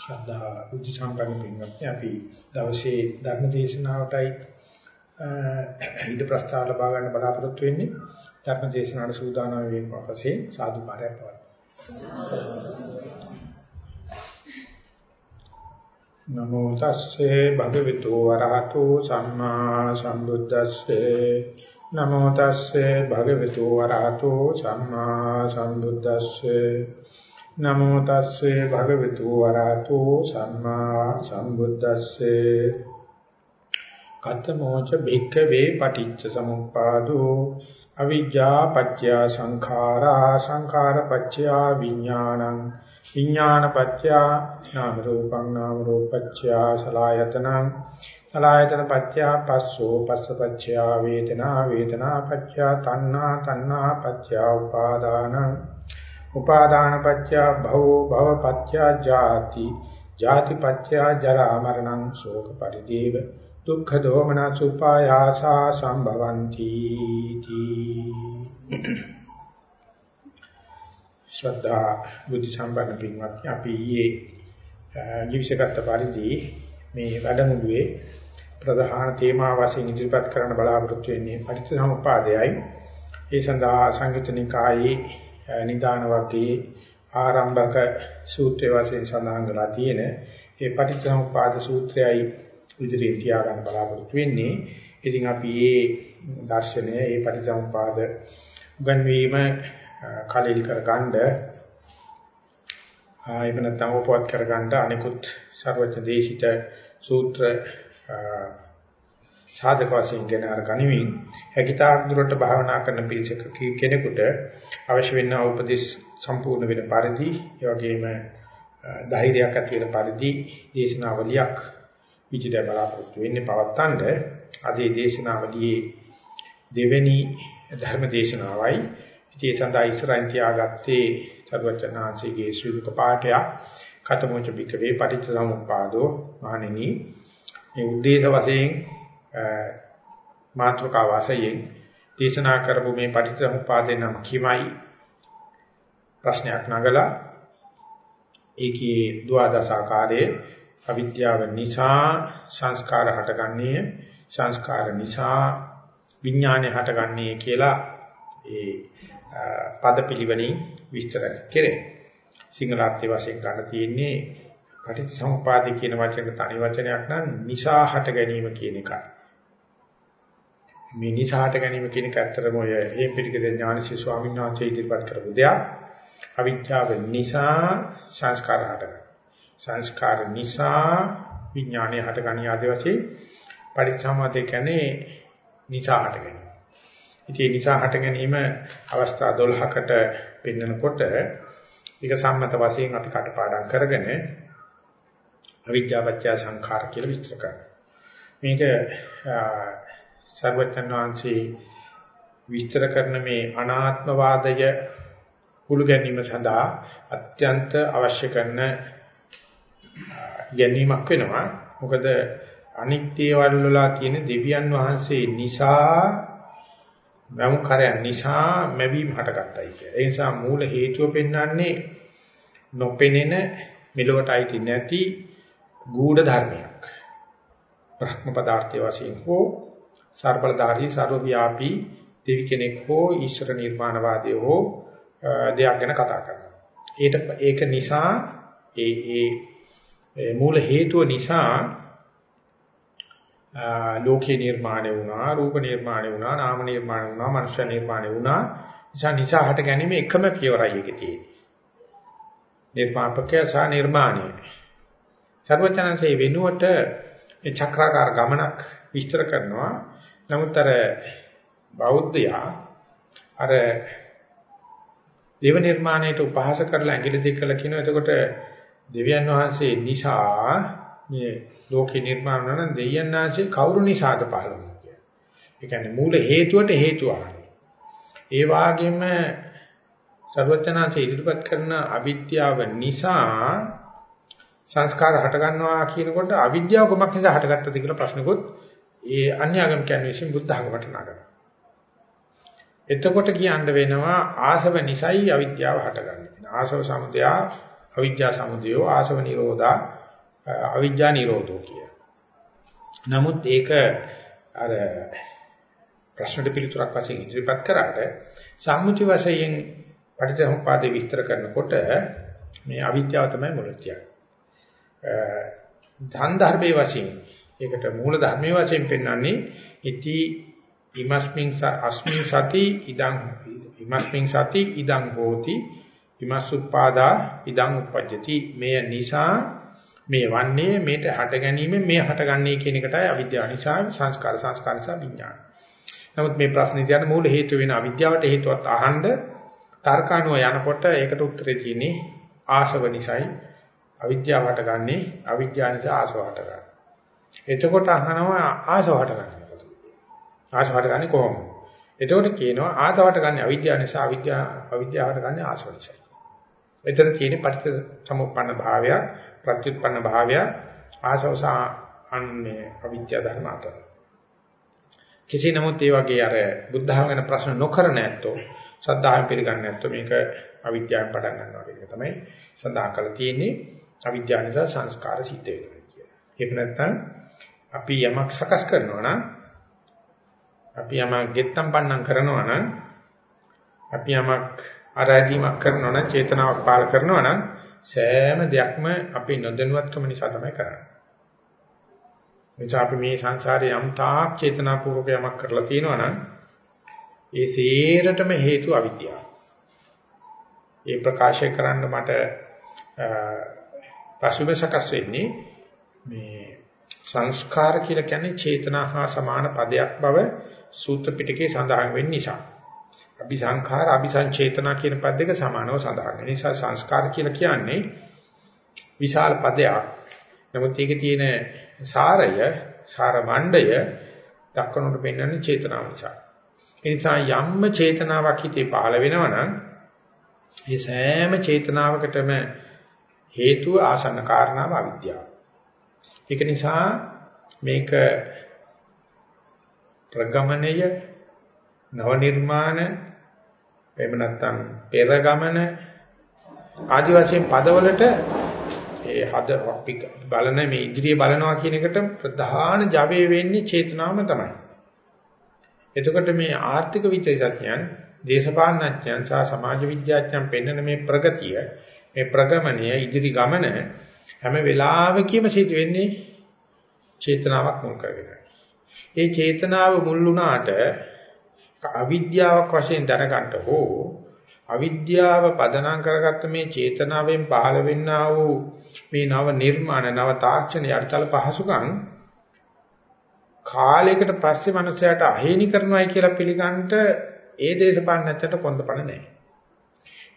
ශ්‍රද්ධා බුද්ධ සම්පන්න පින්වත්නි අපි දවසේ ධර්ම දේශනාවටයි ඊට ප්‍රස්තාව ලබා ගන්න බලාපොරොත්තු වෙන්නේ. ධර්ම දේශනාවට සූදානම් වීම වශයෙන් සාදු කාර්යයක් පවත්වනවා නමෝ තස්සේ භගවතු වරහතෝ සම්මා සම්බුද්දස්සේ. නමෝ තස්සේ භගවතු වරහතෝ සම්මා සම්බුද්දස්සේ. නමෝ තස්සේ භගවතු වරහතෝ සම්මා සම්බුද්දස්සේ. කතමෝච භික්ඛවේ පටිච්ච සමුප්පාදෝ අවිජ්ජා පත්‍ය සංඛාරා සංඛාර පත්‍ය විඥානං විඥාන පත්‍ය නාම රූපං නාම රූපච්ඡ සලායතනං. සලායතන පත්‍ය පස්සෝ පස්ස පත්‍ය වේදනා වේදනා පත්‍ය තණ්හා තණ්හා පත්‍ය උපාදානං. උපාදාන පත්‍ය භවෝ භව පත්‍ය ජාති. ජාති පත්‍ය ජරා මරණං ශෝක පරිදේව. දුක්ඛ දෝමන සුපායාසා සම්භවಂತಿ. ශ්‍රද්ධා බුද්ධ සම්පන්න පින්වත්නි අපි ඊයේ ජීවිතගත පරිදි මේ වැඩමුළුවේ ප්‍රධාන තේමා වශයෙන් ඉදිරිපත් කරන්න බලාපොරොත්තු වෙන්නේ පටිච්චසමුප්පාදයයි ඒ සඳහා සංයුතනිකායේ නිදාන වර්ගයේ ආරම්භක සූත්‍රය වශයෙන් සඳහන් කරලා තියෙන ඒ පටිච්චසමුප්පාද සූත්‍රයයි ඉදිරියෙන් තියාගන්න බලාපොරොත්තු වෙන්නේ. ඉතින් අපි මේ දර්ශනය, මේ පටිච්චසමුප්පාද උගන්වීම කලෙලි කරගන්න ආයෙම නැත්නම් උපවත් කරගන්න අනිකුත් ਸਰවඥ දේශිත සූත්‍ර සාධක වශයෙන් ගෙන අර ගනිමින් හැකිතාක් දුරට භාවනා කරන පිළිසක කෙනෙකුට අවශ්‍ය වෙන උපදෙස් සම්පූර්ණ වෙන පරිදි ඒ වගේම ධෛර්යයක් ඇති වෙන පරිදි දේශනාවලියක් විචිත බලාපොරොත්තු වෙන්නේ පවත්තන්න අද මේ දේශනාවලියේ දෙවෙනි ධර්ම දේශනාවයි. ඉතින් ඒ සඳහා ඉස්සරහින් තියාගත්තේ සර්වචනාංශයේ ශ්‍රීලක පාඨය කතමෝච බිකවේ පටිච්චසමුප්පාදෝ මහණෙනි. මේ උද්දේශ වශයෙන් මාත්‍රකා වාසයෙන් දේශනා කරපු මේ පටිච්චසමුප්පාදේ නම් කිමයි ප්‍රශ්නයක් නගලා ඒකේ ද්වාදස ආකාරයේ අවිද්‍යාව නිසා සංස්කාර හටගන්නේ සංස්කාර නිසා විඥානය හටගන්නේ කියලා ඒ පදපිලිවෙලින් විස්තර කෙරේ. සිංහල අර්ථය වශයෙන් ගන්න තියෙන්නේ පටිච්චසමුපාදේ කියන වචනේ තනි වචනයක් නම් නිසා හට ගැනීම කියන එකයි. මේ නිසාට ගැනීම කියන එක ඇත්තටම ඔය හේ පිටිකද ඥානසි ස්වාමීන් වහන්සේ ඉදිරිපත් කරපු දෙයක්. අවිද්‍යාව නිසා සංස්කාර හටගන්නවා. සංස්කාර නිසා විඥානය හටගනිය ආදී වශයෙන් පරිච්ඡාමතේ කියන්නේ නිසා හට ගැනීම. ඉතින් නිසා හට ගැනීම අවස්ථා 12කට පෙන්නකොට ඒක සම්මත වශයෙන් අපි කටපාඩම් කරගෙන අවිද්‍යාවච්ඡ සංඛාර කියලා විස්තර කරනවා. මේක සර්වඥාන් වහන්සේ විස්තර කරන මේ අනාත්මවාදය කුළු ගැනීම සඳහා අත්‍යන්ත අවශ්‍ය කරන ගැනීමක් වෙනවා. මොකද අනිත්‍ය වලලා තියෙන දෙවියන් වහන්සේ නිසා වමුකරයන් නිසා මැවීම හටගත්තයි කියලා. ඒ නිසා මූල හේතුව පෙන්වන්නේ නොපෙනෙන මෙලොවට අයිති නැති ගූඪ ධර්මයක්. බ්‍රහ්ම පදාර්ථය වශයෙන් හෝ සර්බලධාරී ਸਰවව්‍යාපී දෙවි කෙනෙක් හෝ ඊශ්වර නිර්මාණවාදී හෝ දෙයක් ගැන කතා කරනවා. ඒට ඒක නිසා ඒ ඒ මූල හේතුව නිසා ලෝකේ නිර්මාණය වුණා, රූප නිර්මාණය වුණා, නාම නිර්මාණය වුණා, මනුෂ්‍ය නිර්මාණය වුණා. නිසා නිසා හට ගැනීම එකම පියවරයි එකේ තියෙන්නේ. නිර්මාපකය සහ නිර්මාණය. සර්වචනන්සේ වෙනුවට මේ චක්‍රාකාර ගමනක් විස්තර කරනවා. නමුත් අර බෞද්ධයා අර දේව නිර්මාණයට උපහාස කරලා ඇඟිලි දික් කළා කියනවා. එතකොට දෙවියන් වහන්සේ නිසා මේ ලෝකේ නිර්මාණ වන දෙවියන් වහන්සේ කවුරු නිසාද පහළ වුනේ කියලා. ඒ කියන්නේ මූල හේතුවට හේතුව ඒ වාගේම සර්වඥාන්සේ ඉදිරිපත් කරන අවිද්‍යාව නිසා සංස්කාර හට ගන්නවා කියනකොට අවිද්‍යාව කොමක් නිසා හටගත්තද කියලා ප්‍රශ්නකොත් ඒ අන්‍යාගම කියන්නේ විසින් බුද්ධ ධර්මයට නගනවා. එතකොට කියන්න වෙනවා ආසව නිසයි අවිද්‍යාව හටගන්නේ. ආසව සමුදය අවිජ්ජා සමුදයෝ ආසව නිරෝධා අවිජ්ජා නිරෝධෝ කිය. නමුත් ඒක අර ප්‍රශ්නට පිළිතුරක් වශයෙන් ඉදිරිපත් කරාට සම්මුති වශයෙන් පටිච්චසමුප්පාදේ විස්තර කරනකොට මේ අවිද්‍යාව තමයි මුල කියන්නේ. ධන් ධර්මයේ වශයෙන් ඒකට මූල ධර්මයේ වශයෙන් පෙන්වන්නේ ඉති ඉමස්මින් අස්මින් සති ඉදං ඉමස්මින් සති ඉදං හෝති ඉමස්සුප්පාදා ඉදං උපජ්ජති මෙය නිසා මේ වන්නේ මේට හට ගැනීම මේ හටගන්නේ කියන එකටයි අවිද්‍යාව නිසා සංස්කාර සංස්කාර නිසා විඥාන. නමුත් මේ ප්‍රශ්නේ කියන මූල හේතු වෙන අවිද්‍යාවට හේතුවත් අහන්න තර්කානුව යනකොට ඒකට උත්තරේ තියෙන්නේ ආශව නිසායි අවිද්‍යාව හටගන්නේ අවිද්‍යාව නිසා ආශව හටගන්නේ. එතකොට අහනවා ආසවට ගන්නකොට. ආසවට ගන්නේ කොහොමද? එතකොට කියනවා ආසවට ගන්න අවිද්‍යාව නිසා අවිද්‍යාව අවිද්‍යාවට ගන්න ආසව නිසා. එතන තියෙන පටිච්ච සමුප්පන්න භාවය, ප්‍රත්‍යুৎපන්න භාවය ආසවසා අන්නේ අවිද්‍යාව ධර්ම අතර. කෙසේ නමුත් ඒ වගේ අර බුද්ධහම ගැන ප්‍රශ්න නොකර නැත්තෝ සද්ධායෙන් පිළිගන්නේ නැත්තෝ මේක අවිද්‍යාවෙන් පටන් ගන්නවා කියන එක තමයි සඳහන් කරලා තියෙන්නේ අවිද්‍යාව නිසා සංස්කාර සිද්ධ වෙනවා කියලා. ඒක නැත්නම් අපි යමක් සකස් කරනවා නම් අපි යමක් ගෙත්තම් පන්නම් කරනවා නම් අපි යමක් ආරාධීමක් කරනවා නම් චේතනාවක් පාල කරනවා නම් සෑම දෙයක්ම අපි නොදැනුවත්කම නිසා තමයි කරන්නේ. එනිසා අපි මේ සංසාරේ යම් තාක් චේතනාපූර්වක යමක් කරලා තියෙනවා නම් ඒ සේරටම හේතු අවිද්‍යාව. ඒ ප්‍රකාශය කරන්න මට පසුබිම සකස් වෙන්නේ මේ සංස්කාර කියලා කියන්නේ චේතනා හා සමාන පදයක් බව සූත්‍ර පිටකේ සඳහන් වෙන්න නිසා. අபிසංඛාර අபிසංචේතනා කියන පද දෙක සමානව සඳහන් වෙන නිසා සංස්කාර කියලා කියන්නේ විශාල පදයක්. නමුත් ඒකේ තියෙන සාරය, සාර මණ්ඩය දක්වනකොට පෙන්වන්නේ චේතනාව නිසා. ඒ නිසා යම්ම චේතනාවක් හිතේ පහළ වෙනවා නම් ඒ සෑම චේතනාවකටම හේතුව ආසන්න කාරණාව අවිද්‍යාව. ඒක නිසා මේක ප්‍රගමණය නව නිර්මාණ එහෙම නැත්නම් පෙර ගමන ආදි වශයෙන් පදවලට ඒ හද අපි බලන මේ ඉදිරිය බලනවා කියන එකට ප්‍රධාන ජවය වෙන්නේ චේතනාවම තමයි. එතකොට මේ ආර්ථික විද්‍යාඥයන්, දේශපාලනඥයන් සහ සමාජ විද්‍යාඥයන් පෙන්වන මේ ප්‍රගතිය, මේ ප්‍රගමණය, ඉදිරි ගමන හැම වෙලාවකම සිදු වෙන්නේ චේතනාවක් මුල් කරගෙන. ඒ චේතනාව මුල් වුණාට අවිද්‍යාවක් වශයෙන් දැනගන්න හෝ අවිද්‍යාව පදනම් කරගත්ත මේ චේතනාවෙන් පහළ වෙන්නා වූ මේ නව නිර්මාණ නව තාක්ෂණ යටිතල පහසුකම් කාලයකට පස්සේ මනුස්සයාට අහේනි කරනවායි කියලා පිළිගන්නට ඒ දේශපාලන නැත්තට කොන්දපණ නැහැ.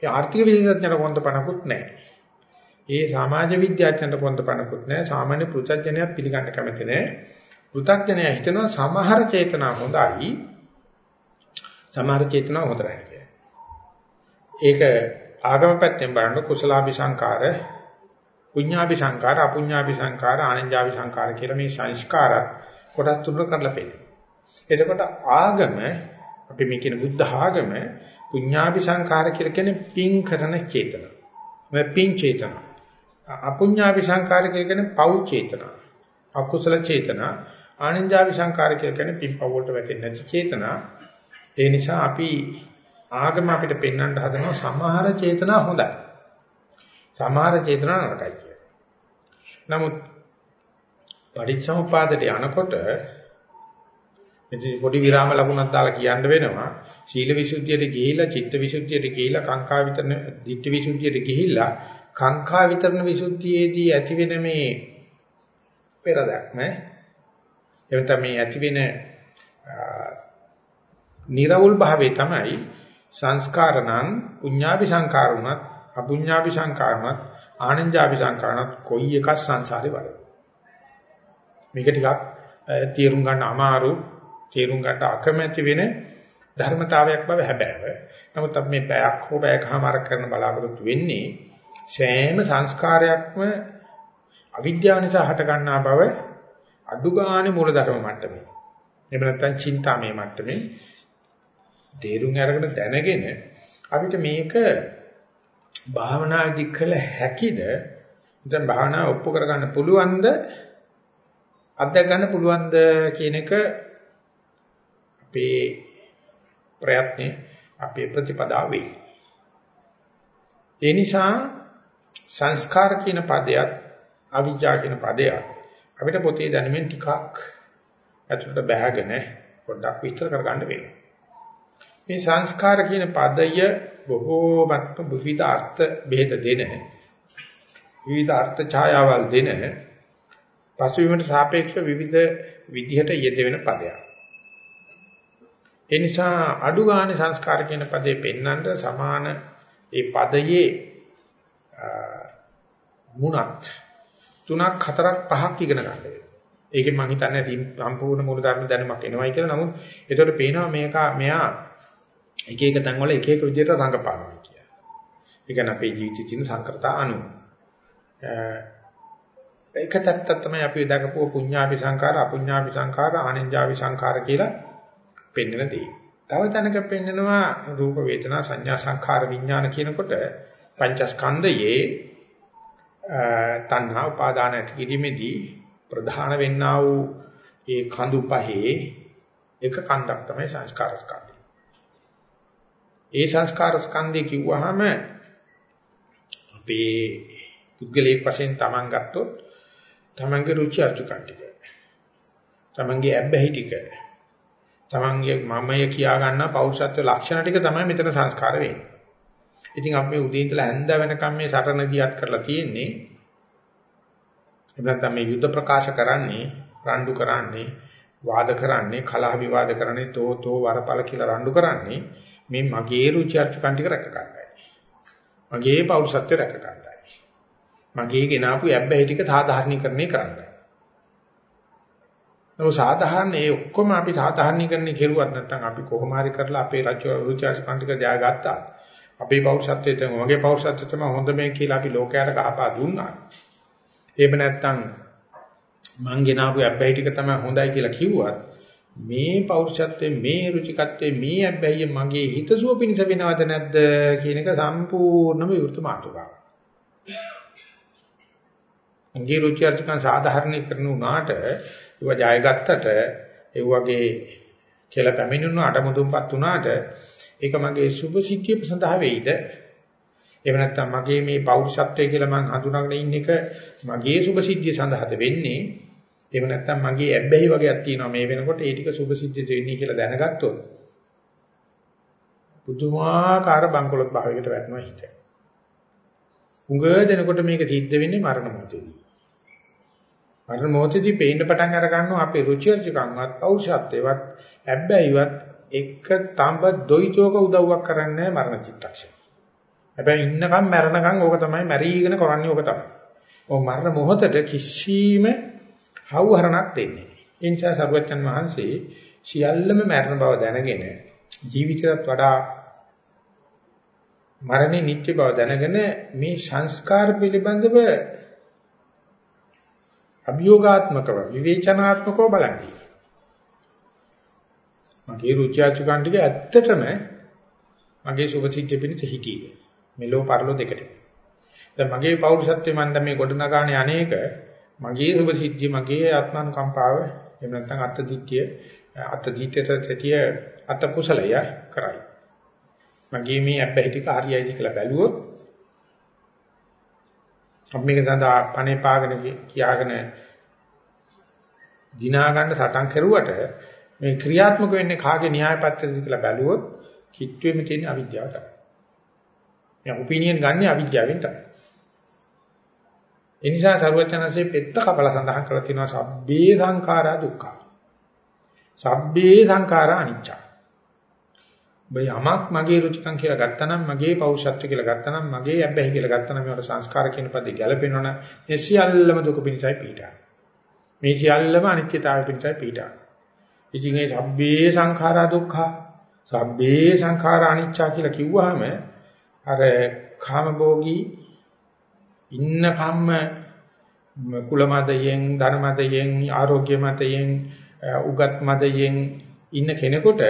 ඒ ආර්ථික විශේෂඥයට කොන්දපණකුත් නැහැ. ඒ සමාජ විද්‍යාඥයට කොන්දපණකුත් නැහැ. සාමාන්‍ය පෘථග්ජනයා පිළිගන්න කැමති නැහැ. පෘථග්ජනයා හිතනවා සමහර චේතනා හොඳයි. සමහර චේතනා හොඳ නැහැ කියලා. ඒක ආගම පැත්තෙන් බලනකොට කුසලාභි සංකාර, පුඤ්ඤාභි සංකාර, අපුඤ්ඤාභි සංකාර, ආනන්ජාභි සංකාර කියලා මේ සංස්කාර කොටස් තුනකට කඩලා පෙන්නනවා. එතකොට ආගම අපි මේ කියන බුද්ධ ආගම පුඤ්ඤාභි සංකාර කියලා කියන්නේ පින් කරන චේතන. මේ පින් චේතන. අපුඤ්ඤාභි සංකාර කියලා කියන්නේ පව් චේතන. අකුසල චේතන. ආනන්ජාභි සංකාර කියලා කියන්නේ පින් පව් වලට වැටෙන්නේ නැති චේතන. ඒ නිසා අපි ආගම අපිට පෙන්වන්න හදනවා සමහර චේතනා හොඳයි. සමහර චේතනා නරකයි කියලා. නමුත් පටිච්චසමුපාදයට යනකොට ඉතින් පොඩි විරාම ලකුණක් දාලා කියන්න වෙනවා සීල විසුද්ධියට ගිහිලා චිත්ත විසුද්ධියට ගිහිලා කාංකා විතරන ditthi විසුද්ධියට ගිහිලා කාංකා විතරන විසුද්ධියේදී ඇති වෙන මේ පෙරදක්ම එවත මේ ඇති වෙන නිර්වුල් භාවයේ තමයි සංස්කාරණං පුඤ්ඤාභි සංකාරුණත් අපුඤ්ඤාභි සංකාරුණත් ආනන්ජාභි සංකාරුණත් කොයි එකක් සංසාරේ වල මේක ටිකක් තේරුම් ගන්න අමාරු තේරුම් ගන්න අකමැති වෙන ධර්මතාවයක් බව හැබෑව. නමුත් අපි මේ පැයක් හෝ පැයකමාරක් කරන බලාපොරොත්තු වෙන්නේ සෑම සංස්කාරයක්ම අවිද්‍යාව නිසා හට ගන්නා බව අඩු ගානේ මූලධර්ම මට්ටමේ. එහෙම නැත්නම් චින්තාමය මට්ටමේ තේරුම් අරගෙන දැනගෙන අපිට මේක භාවනාදි කළ හැකිද? දැන් භාවනාව ඔප්පු කරගන්න පුළුවන්ද? අත්දැක ගන්න පුළුවන්ද කියන එක අපේ ප්‍රයත්නේ අපේ ප්‍රතිපදාව වෙයි. ඒ නිසා සංස්කාර කියන පදයක් අවිජ්ජා කියන පදයක් අපිට පොතේ දැනුමින් ටිකක් ඇතුළට බහගෙන පොඩ්ඩක් විස්තර කරගන්න වෙනවා. මේ සංස්කාර කියන පදය බොහෝමත්ම විවිධ අර්ථ බෙහෙත දෙන විවිධ අර්ථ ඡායාවල් දෙන පසුබිමට සාපේක්ෂව විවිධ විදිහට යෙදෙන පදයක්. ඒ නිසා අඩු ගානේ සංස්කාර කියන පදේ පෙන්වන්න සමාන ඒ පදයේ මුණත් තුනක් හතරක් පහක් ඉගෙන ගන්න වෙනවා. ඒකෙන් මම හිතන්නේ සම්පූර්ණ මූල ධර්ම දැනුමක් එනවයි කියලා. නමුත් ඒතකොට පේනවා මේක මෙයා එක එක තැන්වල එක එක විදිහට රඟපානවා කියලා. ඒ කියන්නේ අපේ ජීවිතයේ තියෙන සංකෘතා අනු. ඒක තත්ත තමයි අපි දකපුව පුඤ්ඤාපි සංඛාර, අපුඤ්ඤාපි සංඛාර, ආනෙන්ජාපි සංඛාර කියලා පෙන්වන දේ. තව තැනක පෙන්නනවා රූප වේදනා සංඥා සංඛාර විඥාන කියනකොට පංචස්කන්ධයේ තණ්හා උපාදාන ඇති කිරීමේදී ප්‍රධාන වෙන්නා වූ ඒ කඳු පහේ එක කන්දක් තමයි සංස්කාර ස්කන්ධය. ඒ සංස්කාර ස්කන්ධය කිව්වහම අපේ පුද්ගලයෙක් වශයෙන් Taman ගත්තොත් Tamanගේ රුචි අරුචිකම් ටික. Tamanගේ ඇබ්බැහි ටික. Tamanගේ මමය කියා ගන්න පෞරුෂත්ව ලක්ෂණ ටික තමයි මෙතන සංස්කාර වෙන්නේ. ඉතින් අපි මේ උදේ ඉඳලා හැන්ද වෙනකම් මේ සටන දියත් කරලා තියෙන්නේ. එහෙම නැත්නම් මේ යුද්ධ ප්‍රකාශ කරන්නේ, රණ්ඩු කරන්නේ, වාද කරන්නේ, කලහ විවාද කරන්නේ, තෝ තෝ වරපල කියලා රණ්ඩු කරන්නේ මේ මගේ රුචි අරුචිකම් ටික රැක ගන්නයි. මගේ පෞරුෂත්වය රැක ගන්නයි. මගේ ගෙනාපු යැබ්බැහි ටික සාධාරණීකරණය කරන්නයි. නමුත් සාධාරණ ඒ ඔක්කොම අපි සාධාරණීකරණය කෙරුවත් නැත්නම් අපි කොහොම හරි කරලා අපේ රුචි අරුචිකම් ටික දයාගත්තා. අපේ පෞරුෂත්වයේ තමයි මගේ පෞරුෂත්වය තමයි හොඳ මේ කියලා අපි ලෝකයට ගහපා දුන්නා. එහෙම නැත්නම් මං ගෙනාවු අබ්බැහි ටික තමයි හොඳයි කියලා කිව්වත් මේ පෞරුෂත්වයේ මේ රුචිකත්වයේ මේ අබ්බැහිය මගේ හිතසුව පිණිස වෙනවද නැද්ද කියන එක සම්පූර්ණම විවෘත මාතෘකාවක්. මගේ රුචි අරුචිකන් සාධාරණීකරණ වුණාට ඒවා ජයගත්තට ඒ වගේ කියලා පැමිණුණාට මුදුන්පත් වුණාට ඒක මගේ සුභ සිද්ධිය සඳහා වෙයිද? එහෙම නැත්නම් මගේ මේ පෞරුෂත්වය කියලා මම හඳුනාගෙන ඉන්න එක මගේ සුභ සිද්ධිය සඳහාද වෙන්නේ? එහෙම නැත්නම් මගේ ඇබ්බැහි වගේක් තියෙනවා මේ වෙනකොට ඒ ටික සුභ සිද්ධිය වෙන්නේ කියලා දැනගත්තොත් පුදුමාකාර බංකොලොත් භාවයකට වැටෙනවා හිත. උඟ දෙනකොට මේක සිද්ධ වෙන්නේ මරණ මොහොතේදී. මරණ මොහොතේදී පේන්න පටන් අර ගන්නවා අපේ රුචි අරුචිකම්වත් පෞරුෂත්වයවත් ඇබ්බැහිවත් එක තඹ දොයිචෝක උදව්වක් කරන්නේ මරණ චිත්තක්ෂණ. හැබැයි ඉන්නකම් මැරණකම් ඕක තමයි මැරීගෙන කරන්නේ ඕක තමයි. ඔය මරණ මොහොතට කිසිම හවුහරණක් දෙන්නේ නැහැ. ඒ නිසා සරුවච්චන් වහන්සේ සියල්ලම මරණ බව දැනගෙන ජීවිතයට වඩා මරණේ නිත්‍ය බව දැනගෙන මේ සංස්කාර පිළිබඳව අභියෝගාත්මකව විවේචනාත්මකව බලන්නේ. මගේ රුචි අරුචිකන් ටික ඇත්තටම මගේ සුභසිද්ධිය පිණිස හිටියේ. මෙලෝ පරලෝ දෙකට. දැන් මගේ පෞරුෂත්වය මම දැන් මේ ගොඩනගානේ අනේක මගේ සුභසිද්ධිය මගේ ආත්මානුකම්පාව එහෙම නැත්නම් අත්දිට්ඨිය අත්දිට්ඨියට තැටිය අත කුසලය කරයි. මගේ මේ අබ්බැහි ටික හරියයිද කියලා බැලුවොත් අපි මේක සඳහා පණේ පාගෙන කියාගෙන දිනා ගන්න සටන් කරුවට මේ ක්‍රියාත්මක වෙන්නේ කාගේ න්‍යාය පත්‍රයද කියලා බැලුවොත් කිට්ටුවේම තියෙන අවිද්‍යාව තමයි. මේ ඔපිනියන් ගන්න අවිද්‍යාවෙන් තමයි. ඒ නිසා සරුවචනanse පෙත්ත කපල සඳහන් කරලා තියෙනවා සබ්බේ සංඛාරා දුක්ඛ. සබ්බේ සංඛාරා අනිච්ච. බය යමක් මගේ රුචිකම් කියලා ගත්තනම් මගේ පෞෂත්ව කියලා ගත්තනම් මගේ අබ්බැහි කියලා ගත්තනම් මේවට සංස්කාර කියන පදේ ගැලපෙනවනම් මේ සියල්ලම දුක පිණිසයි පීඩා. මේ සියල්ලම අනිත්‍යතාවය පිණිසයි පීඩා. ඉතින් ඒ සබ්බේ සංඛාරා දුක්ඛ සබ්බේ සංඛාරා අනිච්චා කියලා කිව්වහම අර කාමභෝගී ඉන්න කම්ම කුල මදයෙන් ධන මදයෙන් ආරෝග්‍ය මදයෙන් උගත් මදයෙන් ඉන්න කෙනෙකුට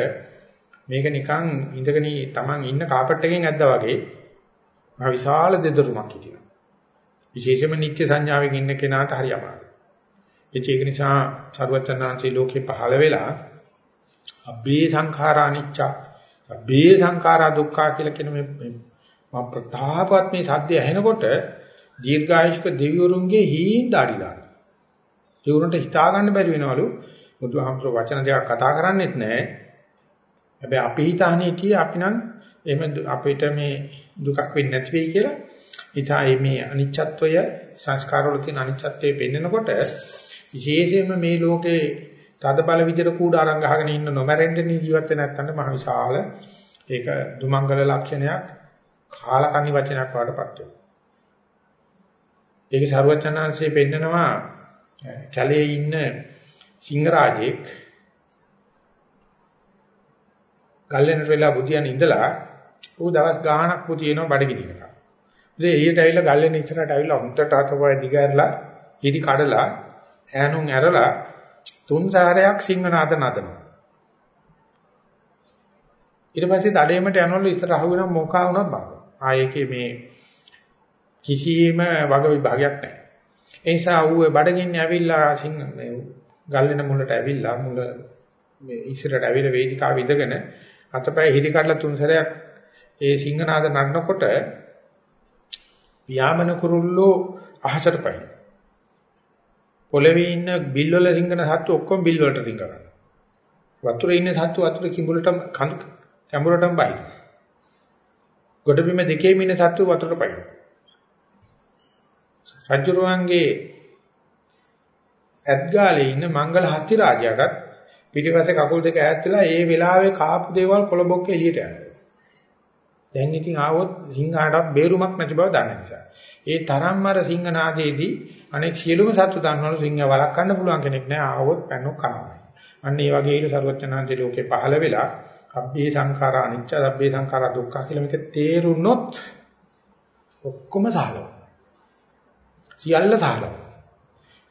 මේක නිකන් ඉඳගෙන තමන් ඉන්න කාපට් එකෙන් ඇද්දා වගේ මහ විශාල දෙදරුමක් හිටිනවා. විශේෂයෙන්ම නිත්‍ය සංඥාවෙන් ඉන්න කෙනාට හරි අමාරුයි. ඒක නිසා සර්වචනාංශී ලෝකේ පහළ වෙලා අබ්බේ සංඛාරා අනිච්ච අබ්බේ සංඛාරා දුක්ඛ කියලා කියන මේ මම ප්‍රතාපවත් මේ සද්දය ඇහෙනකොට දීර්ඝායුෂක දෙවිවරුන්ගේ හීන් දාඩි දානවා. ඒවරුන්ට හිතා ගන්න බැරි වෙනවලු බුදුහාමර වචන දෙකක් කතා කරන්නේත් නැහැ. හැබැයි අපි හිතන්නේ කී අපි නම් එහෙම අපිට මේ දුකක් වෙන්නේ නැති වෙයි කියලා. ඉතින් මේ අනිච්චත්වය සංස්කාර වල තියෙන අනිච්චත්වය පෙන්නකොට විශේෂයෙන්ම මේ ලෝකේ තද බල විදිහට කූඩ අරන් ගහගෙන ඉන්න නොමැරෙන්න ජීවත් වෙන නැත්තන්ට මහ විශාල ඒක දුමංගල ලක්ෂණයක් කාලකන්ණි වචනයක් වඩපත් වෙනවා. ඒක ਸਰවචනාංශයේ පෙන්නනවා කැලේ ඉන්න සිංහරාජෙක් ගල්ලෙනට වෙලා බුදියන් ඉඳලා ඌ දවස් ගාණක් පුතියනවා බඩගිනිනකම්. ඉතින් එළියට ඇවිල්ලා ගල්ලෙන ඉස්සරහට ඇවිල්ලා හුන්ටට අතපය දිගහැරලා හිටි කඩලා ඈනුන් ඇරලා තුන් සාරයක් සිංහනාද නදනවා. ඊට පස්සේ දඩේමට යනවලු ඉස්සරහ වෙන මොකා වුණත් බං. ආයේකේ මේ කිසියම් වග විභාගයක් නැහැ. ඒ නිසා ඌ බඩගින්නේ ඇවිල්ලා සිංහ මේ ගල්ලෙන මුලට ඇවිල්ලා මුල මේ ඉස්සරහට ඇවිල්ලා වේදිකාව ඉඳගෙන අතපය හිරි කඩලා තුන් සැරයක් ඒ සිංහනාද නන්නකොට යාමන කුරුල්ලෝ අහසට පයින්. පොළවේ ඉන්න බිල් වල රිංගන සත්තු ඔක්කොම බිල් වලට රිංග ගන්නවා. වතුරේ ඉන්න සත්තු වතුර කිඹුලටම කඳු කැඹුරටම බයි. ගොඩබිම දෙකේම ඉන්න සත්තු වතුරට බයි. රජුරුවන්ගේ ඇත්ගාලේ ඉන්න මංගල හස්ති රාජයාටත් පිටිපස්සේ කකුල් දෙක ඈත් වෙලා ඒ වෙලාවේ කාපු දේවල් කොළබොක්ක එළියට යනවා. දැන් ඉතින් ආවොත් සිංහාටත් බේරුමක් නැති බව දන්න නිසා. ඒ තරම්ම අර සිංහනාදයේදී අනෙක් සියලුම සත්තු දන්නවලු සිංහ වළක්වන්න පුළුවන් කෙනෙක් නෑ ආවොත් පැන්නොක් කනවා. අන්න ඒ වගේ ඉර සර්වඥාන්සේ ලෝකේ පහළ වෙලා අබ්බේ සංඛාරා අනිච්ච අබ්බේ සංඛාරා දුක්ඛ කියලා මේක තේරුනොත් ඔක්කොම සාලව. සියල්ල සාලව.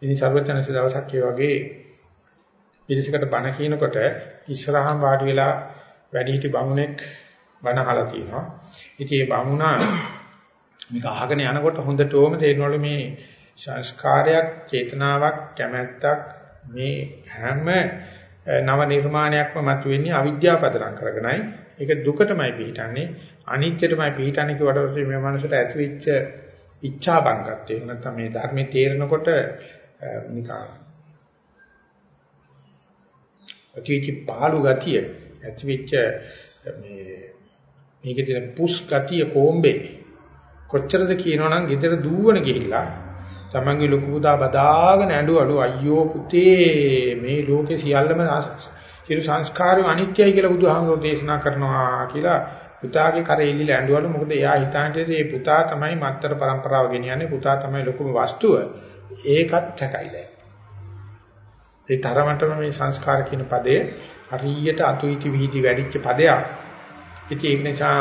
ඉතින් සර්වඥාන්සේ දවසක් ඒ වගේ පිළිසකට බණ කියනකොට ඉස්සරහම වාඩි වෙලා වැඩිහිටි බමුණෙක් බණ අහලා තියෙනවා. ඉතින් මේ බමුණා මේක අහගෙන යනකොට හොඳටම තේරෙනවලු මේ සංස්කාරයක්, චේතනාවක්, කැමැත්තක් මේ හැම නව නිර්මාණයක්ම මතුවෙන්නේ අවිද්‍යාව පදනම් කරගෙනයි. ඒක දුකටමයි පිටින්නේ, අනිත්‍යටමයි පිටින්නේ කියවට මේ මනසට ඇතිවෙච්ච ඉච්ඡා බංගත්වය. නැත්නම් මේ ධර්මයේ තේරෙනකොට නිකන් ඇතිවෙච්ච පාළු ගතිය, ඇතිවෙච්ච මේ මේකේ තියෙන පුස් ගතිය කොම්බේ. කොච්චරද කියනවනම් ගෙදර දුවන ගිහිල්ලා තමන්ගේ ලොකු පුතා බදාගෙන ඇඬුවලු අයියෝ පුතේ මේ ලෝකේ සියල්ලම සියලු සංස්කාරය අනිත්‍යයි කියලා බුදුහාමුදුරෝ දේශනා කරනවා කියලා පුතාගේ කරේ ඉල්ලලා ඇඬුවලු. මොකද එයා හිතන්නේ මේ පුතා තමයි මත්තර પરම්පරාව ගෙනියන්නේ. පුතා තමයි ලොකුම වස්තුව. ඒකත් හැකයිලා ඒ තරමටම මේ සංස්කාර කියන පදේ හරියට අතුයිති විහිදි වැඩිච්ච පදයක්. ඉතින් ඒක නිසා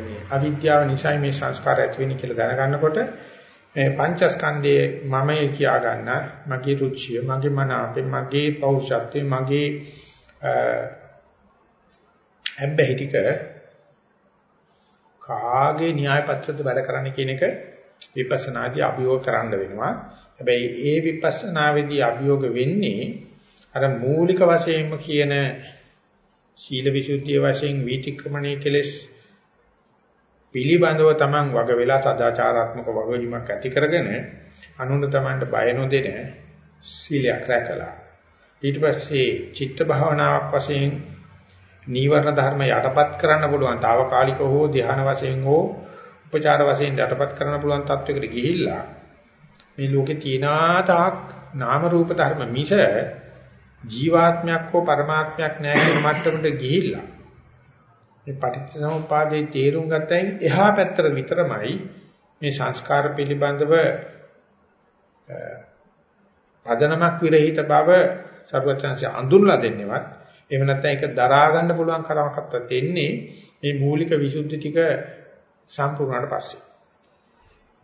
මේ අවිද්‍යාව නිසා මේ සංස්කාර ඇති වෙන්නේ කියලා දැනගන්නකොට මේ පංචස්කන්ධයේ මමයි කියා ගන්න මගේ රුචිය මගේ මනාපේ මගේ පෞරුෂත්වය මගේ හැබැයි ටික කාගේ න්‍යාය පත්‍රද වැඩ කරන්න කියන එක විපස්සනාදී අභියෝග කරන්න වෙනවා. හැබැයි ඒ විපස්සනාවේදී අභියෝග වෙන්නේ අර මූලික වශයෙන්ම කියන සීල විසුද්ධිය වශයෙන් වීතික්‍රමණයේ කෙලෙස් පිළිබඳව Taman වග වෙලා සදාචාරාත්මක වගවීමක් ඇති කරගෙන අනුන්ට Tamanට බය නොදෙන සීලයක් රැකලා ඊට පස්සේ චිත්ත භාවනාවක් වශයෙන් නීවරණ ධර්ම යටපත් කරන්න පුළුවන් తాවකාලික හෝ ධ්‍යාන වශයෙන් හෝ උපචාර වශයෙන් යටපත් කරන්න පුළුවන් තත්වයකට ගිහිල්ලා මේ ලෝකේ තියෙනා තාක් නාම රූප ධර්ම මිස ජීවාත්මයක් හෝ પરමාත්මයක් නැහැ කියන මට්ටමට ගිහිල්ලා මේ පටිච්චසමුප්පාදයේ තේරුම් ගත්තයින් එහා පැත්තට විතරමයි මේ සංස්කාර පිළිබඳව පදනමක් විරහිත බව සර්වචන්සේ අඳුන්ලා දෙන්නේවත් එහෙම නැත්නම් ඒක දරා ගන්න පුළුවන් කරමකට දෙන්නේ මේ මූලික විසුද්ධි ටික සම්පූර්ණවට පස්සේ.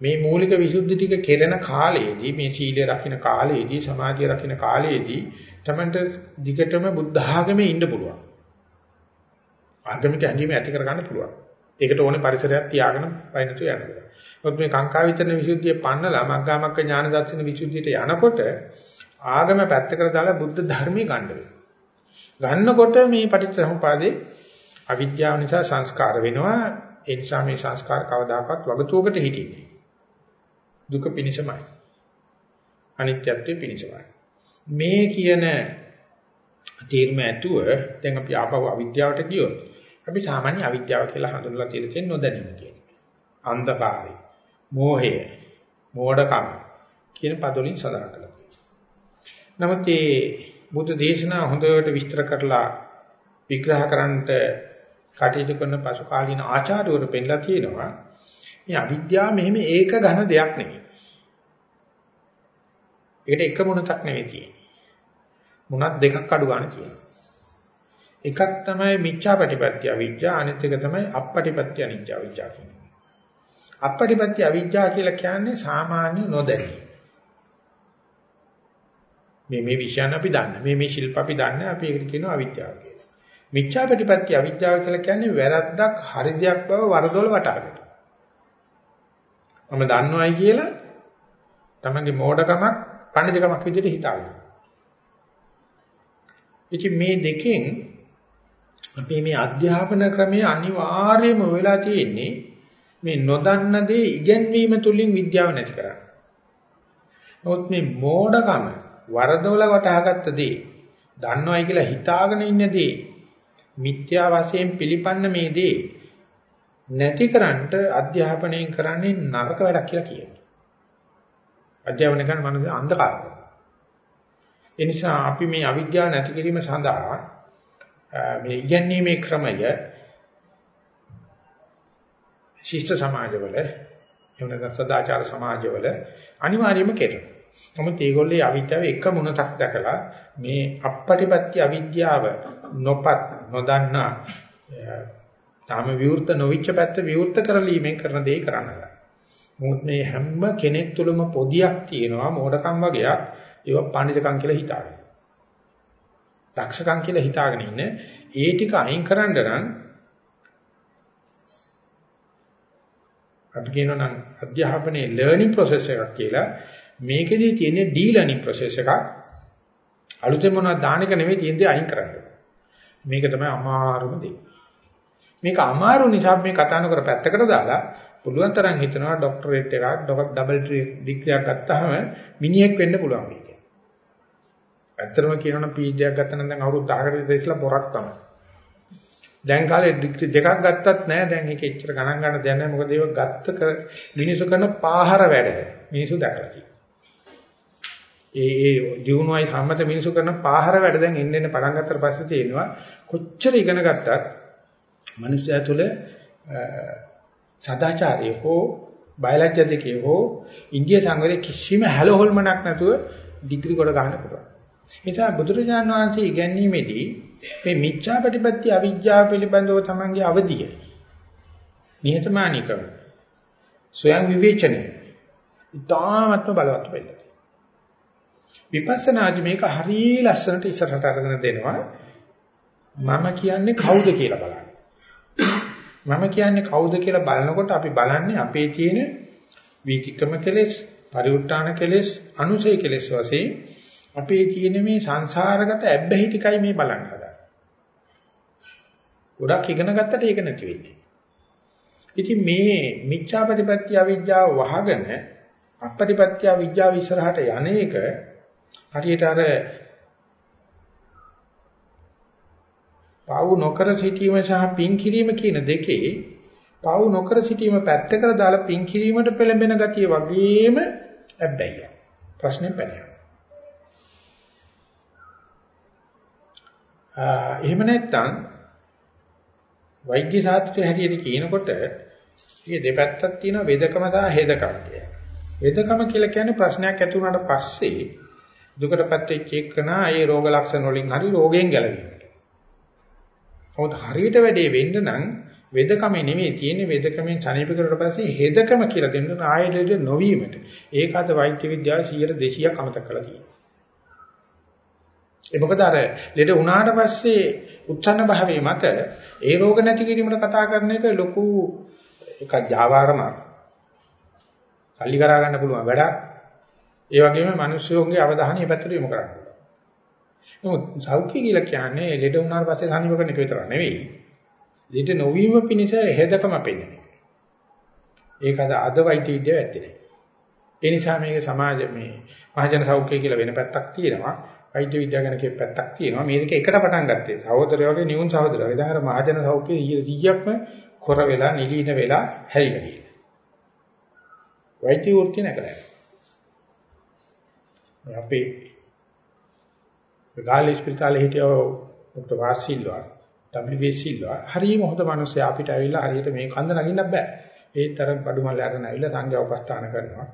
මේ මූලික විසුද්ධි ටික කෙරෙන කාලයේදී මේ සීලය රකින්න කාලයේදී සමාධිය රකින්න කාලයේදී තමන්ට දිගටම බුද්ධ ආගමේ ඉන්න පුළුවන්. ආගමික ඇඟීම ඇති කර ගන්න පුළුවන්. ඒකට ඕනේ පරිසරයක් තියාගෙන පයින්තු යන්න පුළුවන්. මොකද මේ කාංකා විතරන විසුද්ධිය පන්නලා මග්ගාමග්ග ඥාන දර්ශන විසුද්ධියට යනකොට ආගම පැත්තකට දාලා බුද්ධ ධර්මයේ ගන්න වෙනවා. ගන්නකොට මේ පටිච්චසමුපාදේ අවිද්‍යාව නිසා සංස්කාර වෙනවා. ඒ නිසා මේ සංස්කාර කවදාකවත් වගතුවකට හිටින්නේ. දුක පිනිසමයි. අනිත්‍යත්වයේ පිනිසමයි. මේ කියන තීරම ඇතුව දැන් අපි ආපහු අවිද්‍යාවට ගියොත් අපි සාමාන්‍ය අවිද්‍යාව කියලා හඳුන්වලා තියෙන නොදැනීම කියන්නේ. අන්ධකාරය, මෝහය, මෝඩකම කියන පද වලින් සඳහන් කරලා නමුත් මේ බුද්ධ දේශනා හොඳට විස්තර කරලා විග්‍රහ කරන්නට කටයුතු කරන පසු කාලීන ආචාර්යවරු පෙන්ලා තියෙනවා මේ අවිද්‍යාව මෙහෙම ඒක ඝන දෙයක් නෙවෙයි. ඒකට එක මොනක් නෙවෙයි තියෙන්නේ. මොනක් දෙකක් අඩු ගන්න තියෙනවා. එකක් තමයි මිච්ඡාපටිපත්‍ය අවිජ්ජා අනිත් එක තමයි අපපටිපත්‍ය අනිච්ච අවිජ්ජා කියන්නේ. අපපටිපත්‍ය අවිජ්ජා කියලා කියන්නේ සාමාන්‍ය නොදැනීම. මේ මේ විෂයන් අපි දන්න. මේ මේ ශිල්ප අපි දන්න. අපි ඒකට කියනවා අවිද්‍යාව කියලා. මිච්ඡාපටිපත්‍ය අවිද්‍යාව කියලා කියන්නේ වැරද්දක් හරි දෙයක් බව වරදොල වටහාගන්න. මම දන්නවයි කියලා තමන්ගේ මෝඩකමක් පඬිතුකමක් විදිහට හිතාගන්න. ඉතින් මේ දෙකෙන් අපි මේ අධ්‍යාපන ක්‍රමයේ අනිවාර්යයෙන්ම වෙලා තියෙන්නේ මේ නොදන්න දේ ඉගෙනවීම තුලින් විද්‍යාව නැති කරන්නේ. නමුත් මේ මෝඩකම වරදොල වටහාගත්ත දේ දන්නවයි කියලා හිතාගෙන ඉන්න දේ මිත්‍යා වශයෙන් පිළිපන්න මේ දේ නැතිකරන්ට අධ්‍යාපනයෙන් කරන්නේ නරක වැඩක් කියලා කියනවා. අධ්‍යාපනය කරන මනස අන්ධකාරය. ඒ නිසා අපි මේ අවිද්‍යාව නැති කිරීම සඳහා මේ ඉගැන්වීමේ ක්‍රමය ශිෂ්ට සමාජවල එහෙම නැත්නම් සදාචාර සමාජවල අනිවාර්යයෙන්ම කෙරෙනවා. නමුත් ඒගොල්ලේ අවිද්‍යාව එක මොනක් දැකලා මේ අපපටිපත්‍ය අවිද්‍යාව නොපත් නොදන්නා තාම විවෘත නොවිච්ච පැත්ත විවෘත කරලීමෙන් කරන දේ කරන්න. මොකද මේ හැම කෙනෙක් තුළම පොදියක් තියෙනවා මෝඩකම් වගේක් ඒවා පඬිතුකම් කියලා හිතාගෙන. දක්ෂකම් කියලා හිතාගෙන ඉන්න ඒ ටික අයින් කරන්න නම් අපි කියනවා නම් අධ්‍යාපනයේ learning process එකක් කියලා මේකෙදී තියෙන්නේ ඩී ලර්නින් process එකක් අලුතෙන් මොනවද දාන එක නෙමෙයි තියෙන්නේ අයින් කරන්න. මේක තමයි අමාරුම දේ. මේක අමාරු නිසා මේ කතා නොකර පැත්තකට දාලා පුළුවන් තරම් හිතනවා ડોක්ටරේට් එකක් ඩබල් ඩිග්‍රියක් ගත්තාම මිනිහෙක් වෙන්න පුළුවන් මේක. ඇත්තටම කියනවනම් PhD එකක් ගත්තා නම් දැන් අවුරුදු 10කට විතර ඉස්සලා පොරක් තමයි. දැන් කාලේ ඩිග්‍රී දෙකක් ගත්තත් නෑ දැන් ඒක එච්චර ගණන් ගන්න දෙයක් නෑ මොකද ඒක ගත්ත මිනිසු කරන පාහර වැඩ මිනිසු දැකලා තියෙනවා. ඒ ඒ ජීවුණුවයි සම්මත මිනිසු කරන පාහර වැඩ දැන් එන්න එන්න පටන් ගත්තට පස්සේ තේරෙනවා කොච්චර ඉගෙන ගත්තත් මිනිස්යා තුළ සදාචාරයේ හෝ බයලජ්‍ය දෙකේ හෝ ඉන්දිය සංවරයේ කිසිම හැලහොල්මනක් නැතුව ඩිග්‍රී කොට ගන්න පුළුවන්. නිසා බුදුරජාණන් වහන්සේ ඉගැන්වීමේදී මේ මිච්ඡාපටිපත්‍ය අවිජ්ජාව පිළිබඳව තමන්ගේ අවධිය නිහතමානීකම ස්වයං විවේචනය ඉතාමත්ම බලවත් වෙන්න. විපස්සනාදි මේක හරිය ලස්සනට ඉස්සරහට අරගෙන දෙනවා. මම කියන්නේ කවුද කියලා බලන්න. මම කියන්නේ කවුද කියලා බලනකොට අපි බලන්නේ අපේ තියෙන වීතික්‍රම කෙලෙස්, පරිඋත් ทาน කෙලෙස්, අනුසය කෙලෙස් වශයෙන් අපේ තියෙන මේ සංසාරගත ඇබ්බැහි ටිකයි මේ බලන්න හදන්නේ. ගොඩක් ඉගෙන ගත්තට ඒක නැති වෙන්නේ. ඉතින් මේ මිච්ඡාපටිපත්‍ය අවිජ්ජාව වහගෙන අපපටිපත්‍ය අවිජ්ජාව ඉස්සරහට යන්නේක හරියට අර පව් නොකර සිටීම සහ පින් කිරීම කියන දෙකේ පව් නොකර සිටීම පැත්තකට දාලා පින් කිරීමට පෙළඹෙන ගතිය වගේම ඇබ්බැහිය. ප්‍රශ්නේ පැනනවා. එහෙම නැත්නම් වෛද්‍ය ශාස්ත්‍රයේ හැටියට කියනකොට මේ දෙපැත්තක් තියෙනවා වේදකම සහ හේදකම කියලා. වේදකම කියලා කියන්නේ ප්‍රශ්නයක් ඇති වුණාට පස්සේ දුකටපත් වෙච්ච එකනා ඒ රෝග ලක්ෂණ වලින් හරි රෝගයෙන් ගැලවීමට. මොකද හරියට වැඩේ වෙන්න නම් වේදකම නෙමෙයි තියෙන්නේ වේදකමෙන් සනීප කරලා පස්සේ හේදකම කියලා දෙන්න ආයෙත් නොවීමට. ඒක අද වෛද්‍ය විද්‍යාව 100 200ක් අමතක කරලා තියෙනවා. ඒ මොකද අර ලෙඩ වුණාට පස්සේ උත්සන්න භාවයේ මත ඒ රෝග නැති කිරීමට කතා කරන එක ලොකු එකක් ජාවාරමක්. සල්ලි කරා ගන්න පුළුවන් වැඩක්. ඒ වගේම මිනිස්සුන්ගේ අවධානය පැත්තට යොමු කරන්න. නමුත් සෞඛ්‍ය කියලා කියන්නේ ලෙඩ වුණාට පස්සේ සානිව කරන එක විතර නෙවෙයි. ලෙඩ නොවීම පිණිස හේදකම පෙන්වන්නේ. ඒක අද අද වෛද්‍ය විද්‍යාව ඇත්තේ නැහැ. ඒ නිසා මේක සමාජ මේ මහජන සෞඛ්‍ය කියලා වෙන පැත්තක් තියෙනවා. වෛද්‍ය විද්‍යාව ගැන කියප පැත්තක් තියෙනවා. මේ දෙක එකට පටන් ගත්තේ. සහෝදරයෝ වගේ නියුන් සහෝදරයෝ. එදාහර මහජන සෞඛ්‍ය 100ක්ම කොර වෙලා නිලීන වෙලා හැරිලා ගියා. වෛද්‍ය වෘත්තිය නැකලා. අපේ ගාලේ ස්පිරිතාලේ හිටිය ડોક્ટર වාසිල්වා WB සිල්වා හරියම හොඳ මිනිස්සයා අපිට ඇවිල්ලා හරියට මේ කන්ද නගින්න බෑ. ඒ තරම් බඩුමල් අරගෙන ඇවිල්ලා සංඝයා උපස්ථාන කරනවා.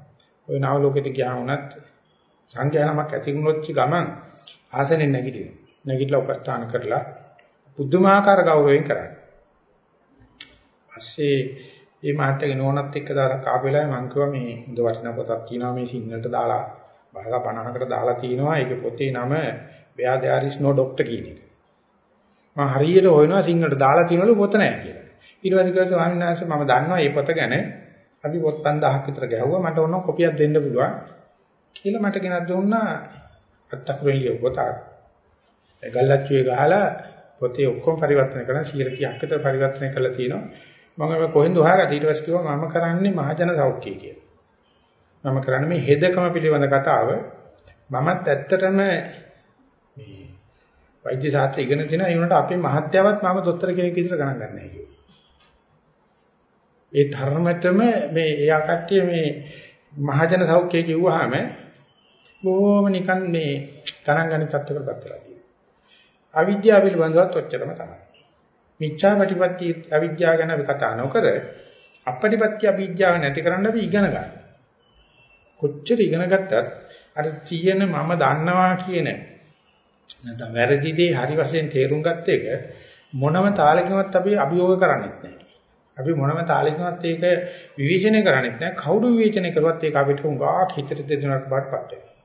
ওই නාව ලෝකෙට ගියා වුණත් සංඝයා නමක් ඇති වුණොත් ගමන් ආසනෙන් නැගිටිනවා. නැගිටලා උපස්ථාන කරලා බුද්ධමාකාර ගෞරවයෙන් කරන්නේ. පස්සේ මේ මාත්‍යගේ නෝනත් එක්ක දාලා කාපෙලා මම කිව්වා මේ හොඳ වටිනා පොතක් තියෙනවා මේ සිංහලට දාලා භාෂා 50කට දාලා තියෙනවා. ඒක පොතේ නම Where there is no doctor කියන එක. මම හරියට හොයනවා සිංහලට දාලා තියෙනවලු පොත නැහැ කියලා. ඊට පස්සේ කිව්වා ස්වාමීන් වහන්සේ මම දන්නවා මේ පොත ගැන අපි පොත් 5000ක් විතර ගැහුවා මට ඕන කොපියක් දෙන්න පුළුවන් කියලා මට ගෙනත් දුන්නා අත්තකුරෙන් ලියපු පොතක්. ඒ ගල්ලච්චුවේ ගහලා පොතේ ඔක්කොම පරිවර්තන කරන 130ක් විතර පරිවර්තන කරලා තියෙනවා. මම මේ කොහෙන්ද හොයාගත්තේ ඊට පස්සේ කිව්වා මම කරන්නේ මහජන සෞඛ්‍යය කියලා. මම කරන්නේ මේ හෙදකම පිළිබඳ කතාව. මමත් ඇත්තටම මේ වෛද්‍ය ශාස්ත්‍රය ඉගෙන තියෙනවා ඒ වුණාට අපේ මහත්යවත් මම දොස්තර කෙනෙක් විදිහට ගණන් ගන්නෑ කිව්වා. ඒ ධර්මතම මේ එයා කට්ටිය මේ මහජන සෞඛ්‍යය කිව්වහම බොහොම නිකන් මේ ගණන් ගන්න තත්ත්වයකටපත් වෙලා තියෙනවා. අවිද්‍යාව පිළිබඳවත් ඔච්චරම තමයි. මිච්ඡා ප්‍රතිපත්ති අවිද්‍යාව ගැන අපි කතා නොකර අපටිපත්‍ය අවිද්‍යාව නැති කරන්න අපි ඉගෙන ගන්න. කොච්චර ඉගෙන ගත්තත් අර තියෙන මම දන්නවා කියන නැත්නම් වැරදි දේ හරි වශයෙන් තේරුම් ගත්ත එක මොනම තාලකින්වත් අපි අභියෝග කරන්නේ නැහැ. අපි මොනම තාලකින්වත් ඒක විවේචනය කරන්නේ නැහැ. කවුරු විවේචනය කරුවත් ඒක අපිට උඟා හිතට දෙදුනක් බාටපත් වෙනවා.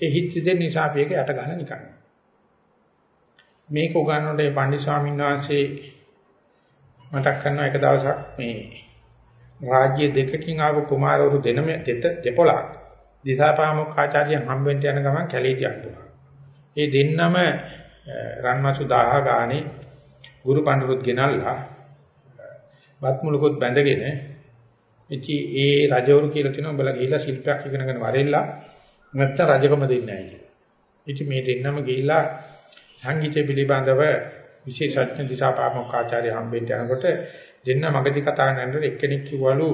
ඒ හිත දෙන්න නිසා අපි ඒක යට ගන්න නිකන්. මේක උගන්වනකොට මේ පණ්ඩිත ස්වාමීන් වහන්සේ මතක් කරනවා එක දවසක් මේ රාජ්‍ය දෙකකින් ආව කුමාරවරු දෙනම දෙත දෙපොළක් දිසාපාමොක් ආචාර්ය හම්බෙන්න යන ගමන් කැලේදී අඬුවා. ඒ දෙන්නම රන්මසු 1000 ගානේ ගුරු පඬුරුත් ගෙනල්ලා වත් මුලකොත් බැඳගෙන ඉති ඒ රජවරු කියලා කියනවා උඹලා ගිහිල්ලා ශිල්පයක් ඉගෙනගෙන වරෙල්ලා නැත්තම් රජකම දෙන්නේ නැහැ කියලා. ඉති මේ දෙන්නම ගිහිල්ලා සංගීතය පිළිබඳව විශේෂඥ දිසාපාමොක් ආචාර්ය හම්බෙන්න යනකොට දෙන්න මගදී කතා කරනකොට එක්කෙනෙක් කිව්වලු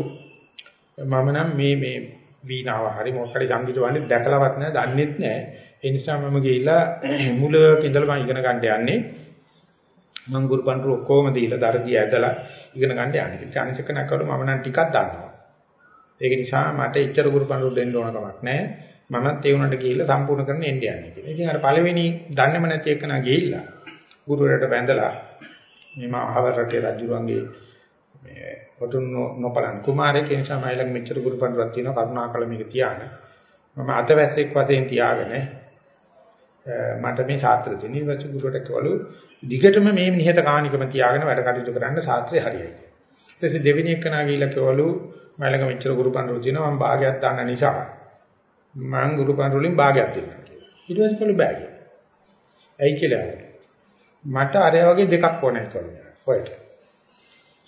මම නම් මේ මේ වීණාව හරි මොකක් හරි සංගීත වන්නේ දැකලවත් නැහැ දන්නෙත් නැහැ ඒ නිසා මම ගිහිල්ලා මුලක ඉඳලා මම ඉගෙන ගන්න යන්නේ. මම ගුරු පන්තු ඔක්කොම දීලා දරදී ඇදලා ඉගෙන ගන්න යන්නේ. ඉතින් අනිත් එක නැකවල මම නම් ටිකක් දන්නවා. ඒක නිසා මට එච්චර ගුරු පන්තු දෙන්න ඕන කමක් නැහැ මමත් ඒ උනට ගිහිල්ලා සම්පූර්ණ කරන්න එන්න යන්නේ කියලා. ඉතින් අර පළවෙනි දන්නේම නැති එකන ගිහිල්ලා ගුරුවරට බැඳලා මේ මහවර රටේ රජුරන්ගේ මේ වතුන් නොපලන් කුමාරයෙක් ඒ නිසා මයිලඟ මෙච්චර ගුරු පඬුරක් තියෙනවා කරුණාකර මේක තියාගෙන. මම අතවැස්සෙක් වශයෙන් තියාගෙන මට මේ ශාස්ත්‍ර තියෙන ඊවච ගුරුට කවලු දිගටම මේ නිහත කාණිකම තියාගෙන වැඩ කටයුතු කරන්න ශාස්ත්‍රය හරියයි. ඊට පස්සේ දෙවෙනි එකනා ගිහිල්ලා කවලු මයිලඟ මෙච්චර ගුරු පඬුරු තියෙනවා මම භාගයක් දාන්න නිසා. මම ගුරු පඬුරු වලින් භාගයක් දෙන්නම් කියලා. ඊට පස්සේ කළු බෑ කියලා. ඇයි කියලා. මට අරය වගේ දෙකක් ඕනේ කියලා. හොයට.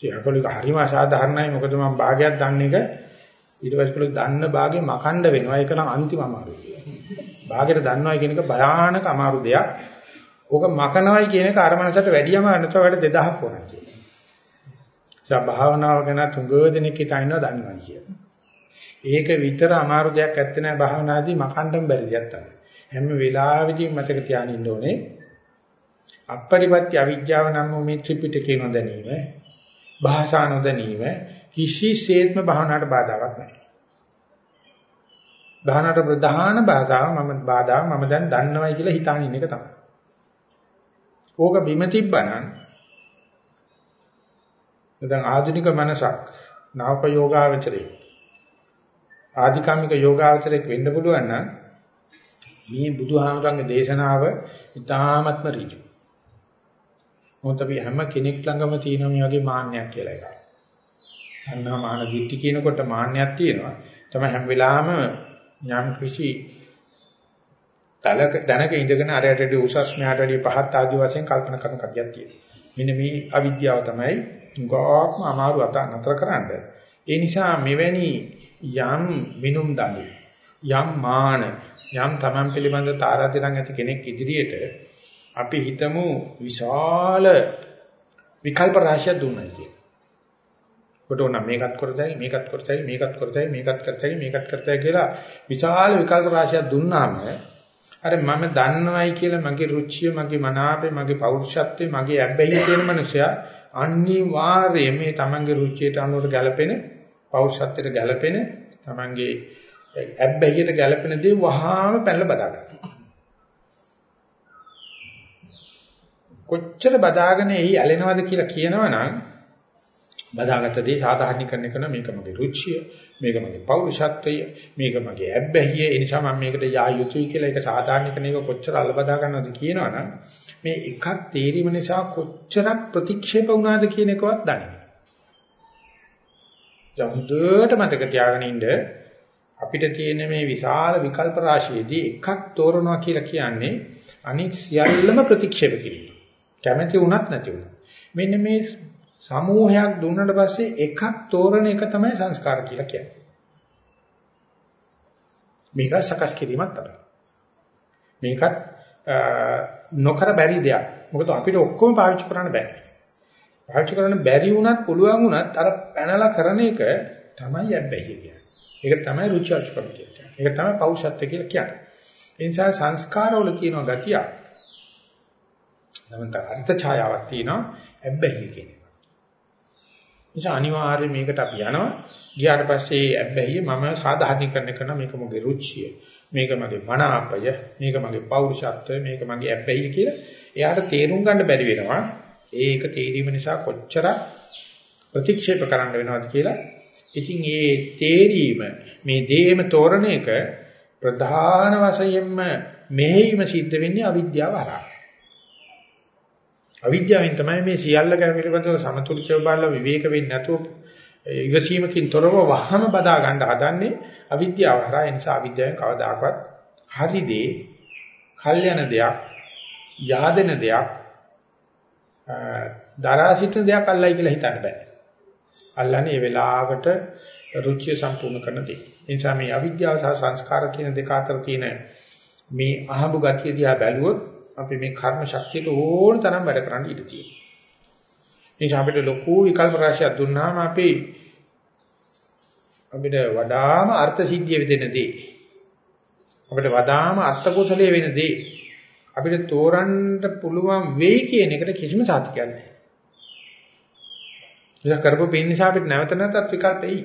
සියකලික හරිම අසාධාරණයි මොකද මම භාගයක් දන්න එක ඊට පස්සේ කළු දන්න භාගේ මකණ්ඩ වෙනවා ඒක නම් අන්තිම අමාරුයි. භාගයට දන්නවයි කියන එක භයානක අමාරු දෙයක්. ඕක මකනවයි කියන එක අර මනසට වැඩියම අනතවට 2000ක් වුණා කියලා. ඒ භාවනාව ගැන තුඟ දෙනෙක් හිතනවා දන්නවයි කියලා. ඒක විතර අමාරු දෙයක් ඇත්ත නෑ භාවනාදී මකණ්ඩම් බැරි දෙයක් තමයි. හැම වෙලාවෙදීම මතක තියාගෙන ඉන්න ඕනේ. අපරිපත්‍ය අවිජ්ජාව නම් මේ ත්‍රිපිටකේ නොදැනීම භාෂා නොදැනීම කිසිසේත්ම භාවනාවට බාධාවක් නැහැ. භාවනාවට ප්‍රධාන භාෂාව මම බාධා මම දැන් දන්නවයි කියලා හිතාන ඉන්න එක තමයි. ඕක බිම තිබ්බනම් දැන් ආධුනික මනසක් නාවක යෝගාවචරේ ආධිකාමික යෝගාවචරයක් වෙන්න පුළුවන් නම් මේ බුදුහාමරංගේ දේශනාව ඉතාමත්ම ඍජු. මොකද අපි හැම කෙනෙක් ළඟම තියෙන මේ වගේ මාන්නයක් කියලා එකක්. අන්නා මාන දිට්ඨි කියනකොට මාන්නයක් තියෙනවා. තමයි හැම වෙලාවෙම යම් කිසි තලක දැනක ඉඳගෙන අරයට උසස් මෙහාට වැඩි පහත් ආදි වශයෙන් කල්පනා කරන කතියක් තියෙනවා. මෙන්න මේ අවිද්‍යාව තමයි ගාක්ම අමාරු අත නතර කරන්න. ඒ නිසා මෙවැනි යම් විනුම් දඬු යම් මාන යම් තමන් පිළිබඳ තාරාතිරම් ඇති කෙනෙක් ඉදිරියට අපි හිතමු විශාල විකල්ප රාශියක් දුන්නා කියලා. කොට උන මේකත් කරතයි මේකත් කරතයි මේකත් කරතයි මේකත් කරතයි මේකත් කරතයි කියලා විශාල විකල්ප රාශියක් දුන්නාම අර මම දන්නවයි කියලා මගේ රුචිය මගේ මනාපේ මගේ පෞරුෂත්වය මගේ ඇබ්බැහිය කියන මනුස්සයා අනිවාර්යයෙන් මේ තමන්ගේ රුචියට අනුව ගැලපෙන පෞරුෂත්වයට ගැලපෙන තමන්ගේ ඇබ්බැහියට ගැලපෙන දේ වහාම පැනලා බදා ගන්නවා. කොච්චර බදාගෙන එහි ඇලෙනවද කියලා කියනවනම් බදාගත්ත දේ සාධාරණීකරණය කරන මේක මගේ රුචිය මේක මගේ පෞරුෂත්වය මේක මගේ ඇබ්බැහිය ඒ නිසා මම මේකට යා යුතුයි කියලා ඒක සාධාරණීකරණය කොච්චර අල්ල බදා ගන්නවද කියනවනම් මේ එකක් තේරීම නිසා කොච්චරක් ප්‍රතික්ෂේප වුණාද කියන එකවත් දන්නේ නැහැ. හොඳට මතක තියාගෙන ඉන්න අපිට තියෙන මේ විශාල විකල්ප රාශියේදී එකක් තෝරනවා කියලා කියන්නේ අනිත් සියල්ලම ප්‍රතික්ෂේප කිරීම. කැමැති වුණත් නැති වුණත්. මෙන්න මේ සමූහයක් දුන්නට පස්සේ එකක් තෝරන එක තමයි සංස්කාර කියලා කියන්නේ. මේක සකස් කිරීමක් තමයි. මේකත් නොකර බැරි දෙයක්. මොකද අපිට ඔක්කොම පාවිච්චි කරන්න බෑ. පාවිච්චි කරන්න බැරි වුණත් පුළුවන් වුණත් අර පැනලා කරන එක තමයි යැබ්බැහි කියන්නේ. ඒක තමයි රුචි අරුචිකම කියන්නේ. ඒක තමයි පෞෂත්ව කියලා කියන්නේ. ඒ නිසා සංස්කාරවල තියෙන ගතිය නමත අර්ථ ඡායාවක් තියෙනවා යැබ්බැහි කියන්නේ. නිසා අනිවාර්යයෙන් මේකට අපි යනවා. ගියාට පස්සේ ඇබ්බැහිය මම සාධාරණීකරණය කරන මේක මගේ රුචිය. මේක මගේ මනාපය. මේක මගේ පෞරුෂත්වය. මේක මගේ ඇබ්බැහිය කියලා එයාට තේරුම් ගන්න බැරි වෙනවා. ඒක තේරීම නිසා කොච්චර ප්‍රතික්ෂේප කරන්න වෙනවද කියලා. ඉතින් ඒ තේරීම මේ දේම තෝරණ එක ප්‍රධාන වශයෙන්ම මෙහෙයීම සිද්ධ වෙන්නේ අවිද්‍යාව හරහා. අවිද්‍යාවෙන් තමයි මේ සියල්ල ගැන පිළිබඳව සමතුලිතව බලලා විවේක වෙන්නේ නැතුව ඉවසීමකින් තොරව වහම බදා ගන්න හදන්නේ අවිද්‍යාව හරහා ඒ නිසා අවිද්‍යාවෙන් කවදාකවත් හරි දේ කල්යන දෙයක් yaadena දෙයක් දරා සිටින දෙයක් අල්ලයි කියලා හිතන්න බෑ. අල්ලන්නේ ඒ වෙලාවට රුචිය සම්පූර්ණ කරන දේ ඒ නිසා මේ අවිද්‍යාව සහ සංස්කාර කියන දෙක අතර තියෙන මේ අහඹ ගතිය දිහා බැලුවොත් අපි මේ කර්ම ශක්තියට ඕන තරම් වැඩ කරන්න ඉඩ තියෙනවා. මේ අපිට ලොකු විකල්ප රාශියක් දුන්නාම අපි අපිට වඩාම අර්ථ සිද්ධිය වෙදෙන දේ. අපිට වඩාම අර්ථ කුසලයේ වෙන දේ. අපිට තෝරන්න පුළුවන් වෙයි කියන එකට කිසිම සාතිකයක් නැහැ. ඒක කරපු පින් නිසා අපිට නැවත නැවතත් විකල්ප එයි.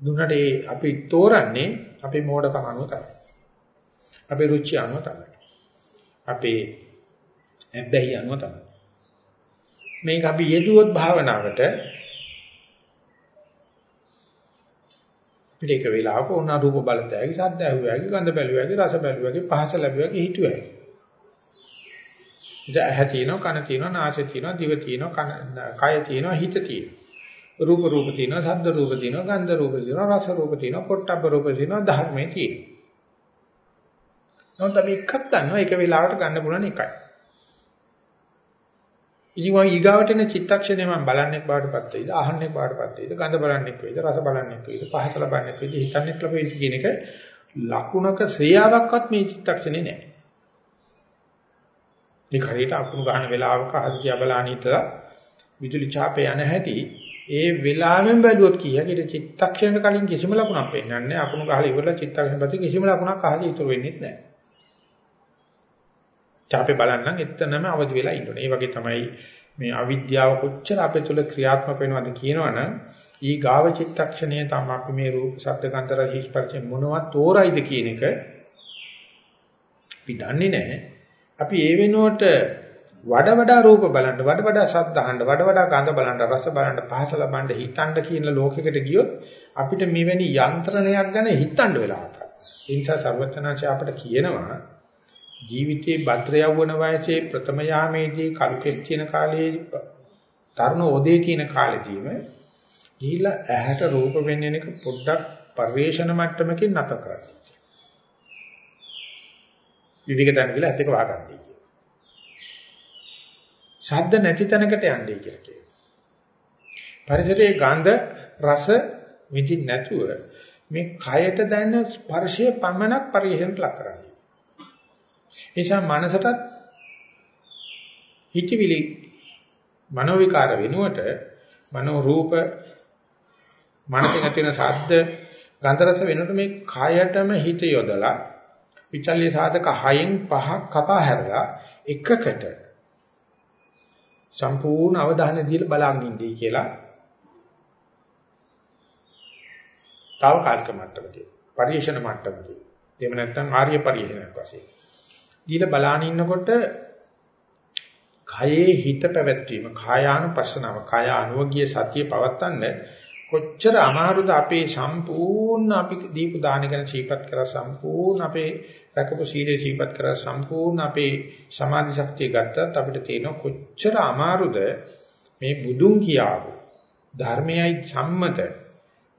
දුන්නට අපි තෝරන්නේ අපේ මෝඩකම අනුව තමයි. අපේ රුචි අනුව තමයි. අපේ ඇබ්බැහි අනුව තමයි. මේක අපි යෙදුවොත් භාවනාවට පිට එක වෙලාවක ඕන රූප බලතැයි සද්ද ඇහුවාගේ ගඳ බැලුවාගේ රස බැලුවාගේ පහස ලැබුවාගේ හිතුවා. ඉතින් ඇහැ තියෙනවා කන තියෙනවා නාසය තියෙනවා දිව තියෙනවා කන කය තියෙනවා හිත තියෙනවා. රූප රූප තියෙනවා ශබ්ද රූප තියෙනවා ගන්ධ රූප තියෙනවා රස රූප තියෙනවා පොට්ටබ්බ රූප තියෙනවා ධර්මයේ තියෙනවා. නමුත් අපි එකක් ගන්නවා එක වෙලාවකට ගන්න පුළුවන් එකයි. ඉතින් මම ඊගාවට එන චිත්තක්ෂණය මම බලන්නේ බාටපත් වෙයිද අහන්නේ බාටපත් වෙයිද ගඳ බලන්නේ වෙයිද රස බලන්නේ වෙයිද පහස ලබන්නේ වෙයිද හිතන්නේ ලැබෙයිද කියන එක ලකුණක ශ්‍රේයාවක්වත් මේ චිත්තක්ෂණේ නැහැ. මේ හරියට අකුණු ගන්න වෙලාවක හදිසිය බලන්න ඉතලා විදුලි ඡාපේ යන හැටි ඒ වෙලාවෙන් බැලුවොත් කීයකට චිත්තක්ෂණයට කලින් කිසිම ලකුණක් පෙන්වන්නේ නැහැ. අකුණු ගහලා ඉවරලා චිත්තක්ෂණ පැත්තේ කිසිම ලකුණක් අහලා ඉතුරු වෙන්නේ නැහැ. චාපේ බලන්නම් එතනම අවදි වෙලා ඉන්න ඕනේ. ඒ වගේ තමයි මේ අවිද්‍යාව කොච්චර අපේ තුල ක්‍රියාත්මක වෙනවද කියනවනම් ඊ ගාව චිත්තක්ෂණය තමයි අපි මේ රූප ශබ්ද ගන්ධ රස ස්පර්ශ මොනවත් තෝරයිද කියන එක අපි දන්නේ නැහැ. අපි ඒ වෙනුවට වඩ වඩා රූප බලන්න, වඩ වඩා ශබ්ද අහන්න, වඩ වඩා ගඳ බලන්න, රස බලන්න, පහස ලබන්න, හිතන්න කියන ලෝකයකට ගියොත් අපිට මෙවැනි යන්ත්‍රණයක් ගැන හිතන්න වෙලාවක් ඒ නිසා සර්වඥාචාර්ය අපට කියනවා ජීවිතයේ භද්‍ර යවවන වයසේ ප්‍රථම යාමේදී කල්කෙස් තියෙන කාලේ තරුණ ඕදේ තියෙන කාලෙදීම ගිහිල්ලා ඇහැට රූප වෙන්නේ එක පොඩ්ඩක් පරිේශන මට්ටමකින් නැත කරගන්න. විවිධ තැන කියලා ඇත්තක වහගන්නයි කියනවා. ශබ්ද නැති තැනකට යන්නේ කියලා කියනවා. පරිසරයේ ගඳ රස විඳින්න නැතුව මේ කයට දැනෙන ස්පර්ශය පමණක් පරිහෙන්ට ලක් කරන්නේ. ඒ නිසා මනසටත් හිතවිලි මනෝ විකාර වෙනුවට මනෝ රූප මනසේ නැතින ශබ්ද ගන්ධ රස වෙනුවට මේ කයටම හිත යොදලා විචල්්‍ය සාධක 6න් 5ක් කපා හැරලා එකකට සම්පූර්ණ අවධානය දීලා බලන් ඉඳී කියලා తాවකාලික මට්ටමදී පරිේශන මට්ටමදී. එහෙම නැත්නම් ආර්ය පරිේශනයක් වශයෙන්. දීලා බලාන ඉන්නකොට කයේ හිත පැවැත්වීම කායානුපස්සනාව කාය අනුවගිය සතිය පවත්තන්න කොච්චර අමාරුද අපේ සම්පූර්ණ අපි දීපු දාන ගැන සීපත් කරලා සම්පූර්ණ අපේ රැකපු සීලේ සීපත් කරලා සම්පූර්ණ අපේ සමාධි ශක්තිය ගත්තත් අපිට තේරෙන කොච්චර අමාරුද මේ බුදුන් කියාවු ධර්මයයි සම්මත.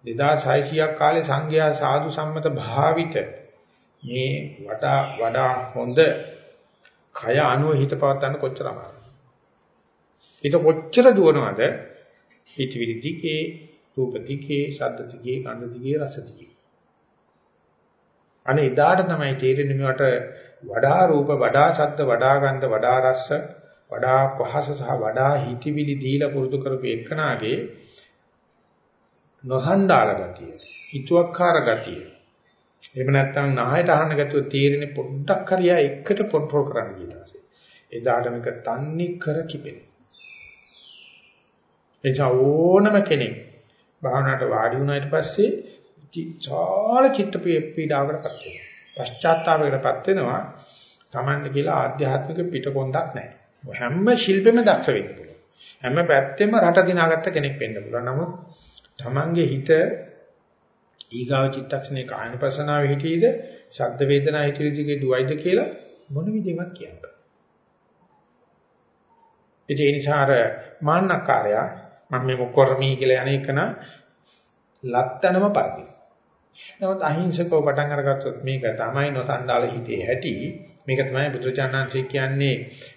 2600ක් කාලේ සංඝයා සාදු සම්මත භාවිත මේ වඩා වඩා හොඳ කය අනුව හිත පවත්වන්න කොච්චර අමාරුද? හිත කොච්චර දුවනවද? හිතවිලි දිගේ රූප දිගේ ශබ්ද දිගේ ගන්ධ දිගේ රස දිගේ. අනේ එදාට තමයි තේරෙන්නේ මේවට වඩා රූප වඩා ශබ්ද වඩා ගන්ධ වඩා රස වඩා පහස සහ වඩා හිතවිලි දීලා පුරුදු කරපු එකනාගේ නොහඬාල ගතිය හිතුවක්කාර ගතිය එහෙම නැත්නම් නායට අහන්න ගැතුව තීරණේ පොඩ්ඩක් හරියා එකට කන්ට්‍රෝල් කරන්න ගියාසේ. එදාට මේක තන්නේ කර කිපෙන. එචා ඕනම කෙනෙක් භාවනාවට වාඩි වුණාට පස්සේ චාල චිත්ත පීඩාවකටපත් වෙනවා. පශ්චාත්තාවයකටපත් වෙනවා. Tamanne කියලා ආධ්‍යාත්මික පිටකොන්දක් නැහැ. හැම ශිල්පෙම දක්ෂ වෙන්න පුළුවන්. හැම පැත්තෙම රට දිනාගත්ත කෙනෙක් වෙන්න පුළුවන්. නමුත් Tamange හිත ඊගාව චිත්තක්ෂණේ කායනපසනාවේ හිටියේද ශබ්ද වේදනා හිතවිලිගේ දුවයිද කියලා මොන විදිහවත් කියන්න බෑ. ඒ නිසා අර මාන්නකාරය මම මේ මොකර්මී කියලා යන එකන ලත්තනම පරිදි. නමුත් අහිංසකව පටන් අරගත්තොත් මේක තමයි නොසන්ඩාල හිතේ ඇති. මේක තමයි බුදුචානන්සේ කියන්නේ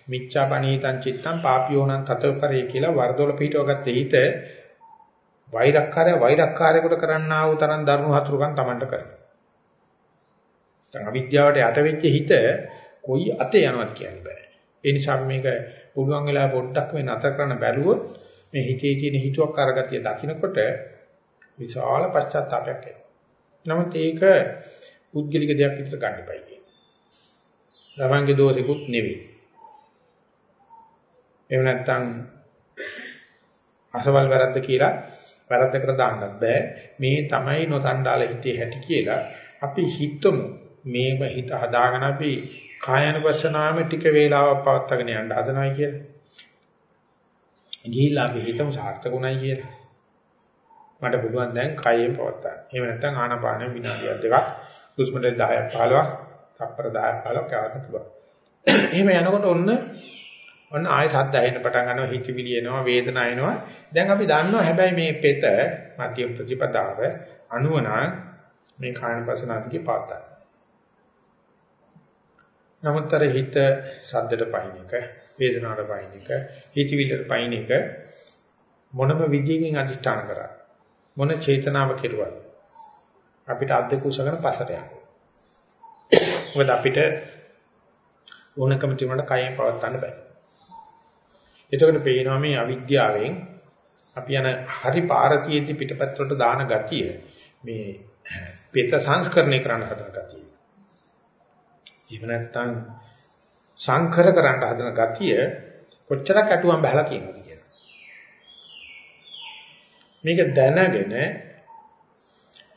මිච්ඡා පණීතං චිත්තං පාපියෝනං තතෝකරේ කියලා වරදොල පිටවගත්ත හිත වෛරක්කාරය වෛරක්කාරයෙකුට කරන්නා වූ තරම් දරුණු හතුරුකම් Tamanට කරනවා. දැන් අවිද්‍යාවට යට වෙච්ච හිත කොයි අතේ යනවද කියන්න බෑ. ඒ නිසා මේක පුළුවන් වෙලා පොඩ්ඩක් මේ නතර කරන්න බැලුවොත් මේ හිතේ තියෙන හිතුවක්කාර ගතිය දකින්නකොට විශාල පශ්චාත්තාවයක් එනවා. නමුත් ඒක පුද්ගලික දෙයක් විතර ගන්න එපයි කියන්නේ. ළමංගේ දෝෂිකුත් නෙවෙයි. එහෙම නැත්නම් අසවල් වැරද්ද කියලා වැරද්දකට දාන්නත් බෑ. මේ තමයි නොතණ්ඩාල හිතේ හැටි කියලා අපි හිතමු. මේව හිත හදාගෙන අපි කායනුපස්සනාවෙ ටික වේලාවක් පවත්වාගෙන යන්න හදනවයි කියලා. ගිහිල්ලා අපි හිතමු සාර්ථකුණයි කියලා. මට පුළුවන් දැන් කයෙන් පවත්වා. එහෙම නැත්නම් ආනාපාන විනාඩියක් දෙකක් හුස්ම රටේ 10ක් 15ක් තප්පර 10ක් 15ක් යවන්න පුළුවන්. එහෙම යනකොට ඔන්න ඔන්න ආයෙ සද්ද ඇහෙන්න පටන් ගන්නවා හිතවිලි එනවා වේදනා එනවා. දැන් අපි දන්නවා හැබැයි මේ පෙත මධ්‍ය ප්‍රතිපදාව අනුවනා මේ කායනපසනාතිකේ පාතයි. නමුත්තර හිත සද්දට පයින් එක වේදනාවට පයින් එක හිතවිල්ලට පයින් එක මොනම විදියකින් අදිෂ්ඨාන කරා මොන චේතනාව කෙරුවා අපිට අද්දක උසගෙන පස්සට යනවා. මොකද අපිට ඕනකම තිබුණාට කයෙන් පවත්වන්න බෑ. එතකොට පේනවා මේ අවිද්‍යාවෙන් අපි යන හරි පාරතියෙදි පිටපත් වලට දාන ගතිය මේ පෙත සංස්කරණය කරන්න හදන ගතිය. ජීව නැත්තම් සංකර කරන්න හදන ගතිය කොච්චරක් අටුවම් බහලා කියනවද කියලා. මේක දැනගෙන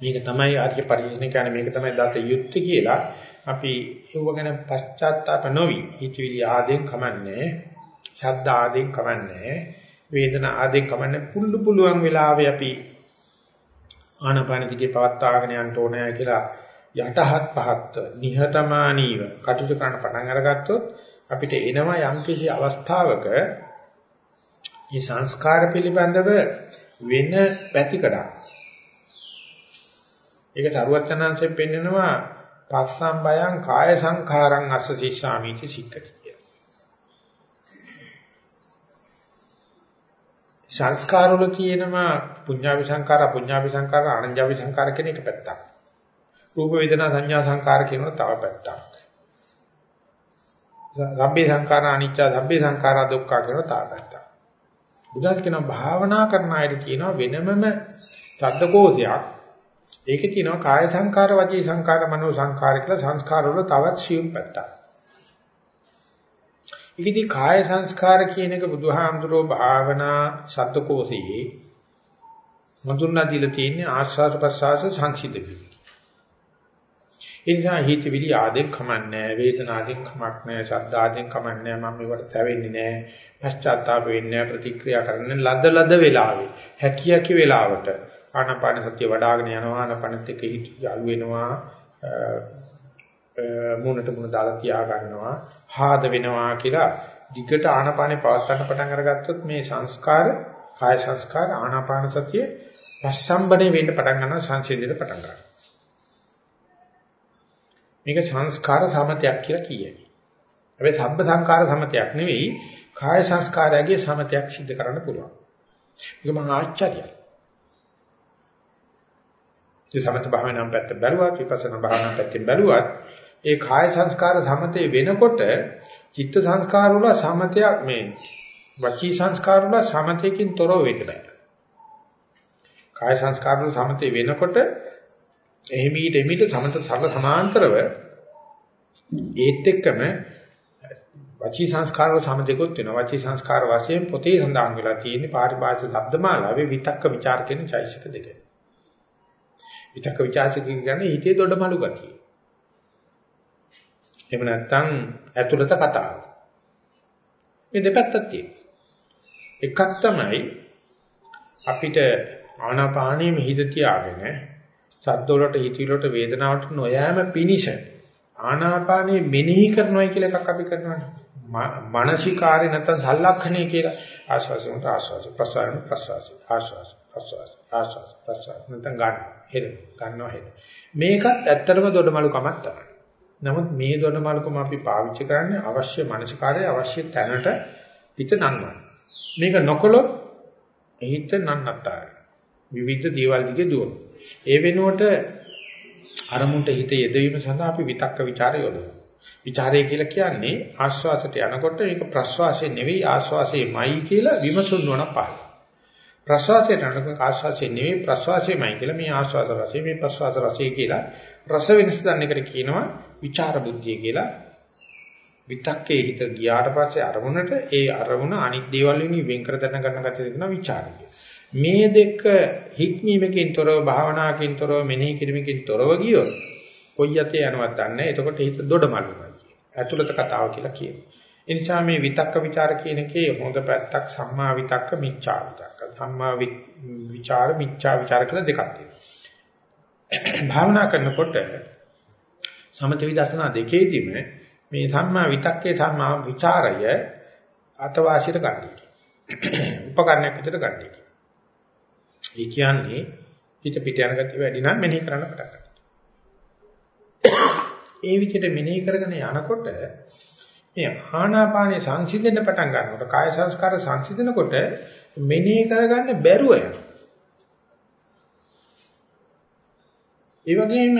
මේක තමයි ආර්ය පරිශ්‍රණය කියන්නේ මේක තමයි දත යුක්ති කියලා අපි ඒව ගැන පශ්චාත්තාප නොවි හිතවිලි ආදෙන් කමන්නේ ශබ්ද ආදෙන් කමන්නේ වේදනා ආදෙන් කමන්නේ පුල්ලු පුළුවන් වෙලාවේ අපි ආනපාන දිගේ පවත්වාගෙන යන්න ඕනෑ කියලා යටහත් පහත් නිහතමානීව කටයුතු කරන්න පටන් අරගත්තොත් අපිට එනවා යම්කිසි අවස්ථාවක මේ සංස්කාර පිළිබඳව වෙන පැතිකඩක්. ඒක සරුවචනාංශයෙන් පෙන්නනවා පස්සම් බයං කාය සංඛාරං අස්ස සිස්සාමිති සික්කති කියලා. සංස්කාර වල තියෙනවා පුඤ්ඤාවි සංඛාර, පුඤ්ඤාවි සංඛාර, අනඤ්ඤාවි සංඛාර කියන එක පැත්තක්. රූප වේදනා සංඥා සංඛාර කියන තව පැත්තක්. සබ්බේ සංඛාර අනිච්ච, සබ්බේ සංඛාර දුක්ඛ කියන තව පැත්තක්. බුදුන් කියනවා භාවනා කරන අයට කියනවා වෙනමම සද්දකෝෂයක් ඒකේ තියෙනවා කාය සංකාර, වචී සංකාර, මනෝ සංකාර කියලා සංස්කාර වල තවත් සියුම් පැත්තක්. ඉතින් කාය සංස්කාර කියන එක බුදුහාමුදුරෝ භාවනා සත්කෝසී මතුන්නා දීලා තියෙන්නේ ආස්වාද ප්‍රසආස සංසිද්ධ වෙන්නේ. ඒ නිසා හිතවිලි ආදෙන් කමන්නේ වේදනාදෙන් කමක් නැහැ ශබ්දාදෙන් කමන්නේ මම මේවට තැවෙන්නේ නැහැ පශ්චාත්තාප වෙන්නේ ප්‍රතික්‍රියා කරන්නේ ලද ලද වෙලාවේ හැකිය හැකි වෙලාවට ආනාපාන සතිය වඩ아가න යනවා ආනාපානත් එක්ක හිත යාළු වෙනවා මුණට මුණ දාලා තියා ගන්නවා හාද වෙනවා කියලා දිගට ආනාපානේ පවත්වන්න පටන් අරගත්තොත් මේ සංස්කාර කාය සංස්කාර ආනාපාන සතිය පස්සම්බනේ වෙන්න පටන් ගන්නවා සංසිඳිට පටන් ගන්නවා මේක සංස්කාර සමතයක් කියලා කියයි. හැබැයි සබ්බ සංකාර සමතයක් නෙවෙයි කාය සංස්කාරයගේ සමතයක් සිද්ධ කරන්න පුළුවන්. මේක මහා ආශ්චර්යයි. ඒ සමත භාවනාවෙන් පැත්ත බැලුවත් විපස්සනා භාවනාවෙන් පැත්තෙන් බැලුවත් ඒ කාය සංස්කාර සමතේ වෙනකොට චිත්ත සංස්කාර වල සමතයක් මේ වචී සංස්කාර වල සමතයකින් තොරව වෙන්න බෑ. කාය සංස්කාර වල සමතේ වෙනකොට එහිමීට එමිට සමත සම සමාන්තරව ඒත් එක්කම වචී සංස්කාර වල සමතේකුත් වෙනවා. වචී සංස්කාර වශයෙන් පොතේ සඳහන් වෙලා තියෙන පාරිභාෂික ශබ්දමාලාවේ විතක්ක ਵਿਚාර කියන චෛසික දෙක. විතක්ක ਵਿਚාර කියන්නේ හිතේ දොඩමලු ගතිය. එහෙම නැත්නම් ඇතුළත කතාව. මේ දෙපැත්තක් තියෙනවා. එකක් තමයි අපිට ආනාපානීය හිත තියාගෙන සද්ද වලට හිතවිලි වලට වේදනාවට නොයෑම පිනිෂ ආනාපානයේ මෙනෙහි කරනවා කියලා එකක් අපි කරනවානේ. මානසිකාරය නැත්නම් සල්ලක්ෂණය කියලා ආස්වාසයට ආස්වාස ප්‍රසාරණ ප්‍රසාස ආස්වාස ප්‍රසාස ආස්වාස ප්‍රසාස නැත්නම් ගන්න හෙල ගන්නවා හෙල මේකත් ඇත්තටම දොඩමලු කමක් තමයි. නමුත් මේ දොන මල්කම අපි පාවිච්චි කරන්නේ අවශ්‍ය මානසිකාරය අවශ්‍ය තැනට හිත නංවන. මේක නොකළොත් හිත නන්නත්තාරයි. විවිධ දේවල් දිගේ දුවන. ඒ වෙනුවට අරමුණට හිත යෙදවීම සඳහා අපි විතක්ක ਵਿਚාරය යොදවනවා. ਵਿਚාරය කියලා කියන්නේ ආස්වාසයට යනකොට මේක ප්‍රස්වාසය නෙවෙයි ආස්වාසයමයි කියලා විමසුන්වන පහයි. ප්‍රසවාසයට අනුකූල ආශ්වාසය නෙවෙයි ප්‍රසවාසයමයි කියලා මේ ආශ්වාස රසය මේ ප්‍රසවාස රසය කියලා රස වෙනස දන්නේකට කියනවා විචාර බුද්ධිය කියලා. විතක්කේ හිත ගියාට පස්සේ අරමුණට ඒ අරමුණ අනිත් දේවල් වලින් වෙන් කර දැන ගන්න ගැතිය දෙනවා විචාරය. මේ දෙක හික්මීමකින් තොරව භාවනාවකින් තොරව මෙනෙහි කිරීමකින් තොරව ගියොත් කොයි යතේ යනවත් දන්නේ එතකොට හිත දොඩමල්ලුනවා කියන. ඇතුළත කතාව කියලා කියනවා. ඒ නිසා මේ විතක්ක ਵਿਚාර කියන එකේ හොඳ පැත්තක් සම්මා විතක්ක මිච්ඡා විතක්ක. සම්මා විචාර මිච්ඡා විචාර කියලා දෙකක් තියෙනවා. භාවනා කරනකොට සමථ විදර්ශනා දෙකේදීම මේ සම්මා විතක්කේ සම්මා විචාරය අතවාසියට ගන්නයි. උපකරණයක් විදිහට ගන්නයි. ඒ කියන්නේ හිත පිට යන ගතිය වැඩි නම් මෙනෙහි කරන්න පටන් ගන්නවා. ඒ විදිහට මෙනෙහි කරගෙන යනකොට මේ ආනාපානේ සංසිඳෙන්න පටන් ගන්නකොට කාය සංස්කාර සංසිඳනකොට මෙනෙහි කරගන්න බැරුව යනවා. ඒ වගේම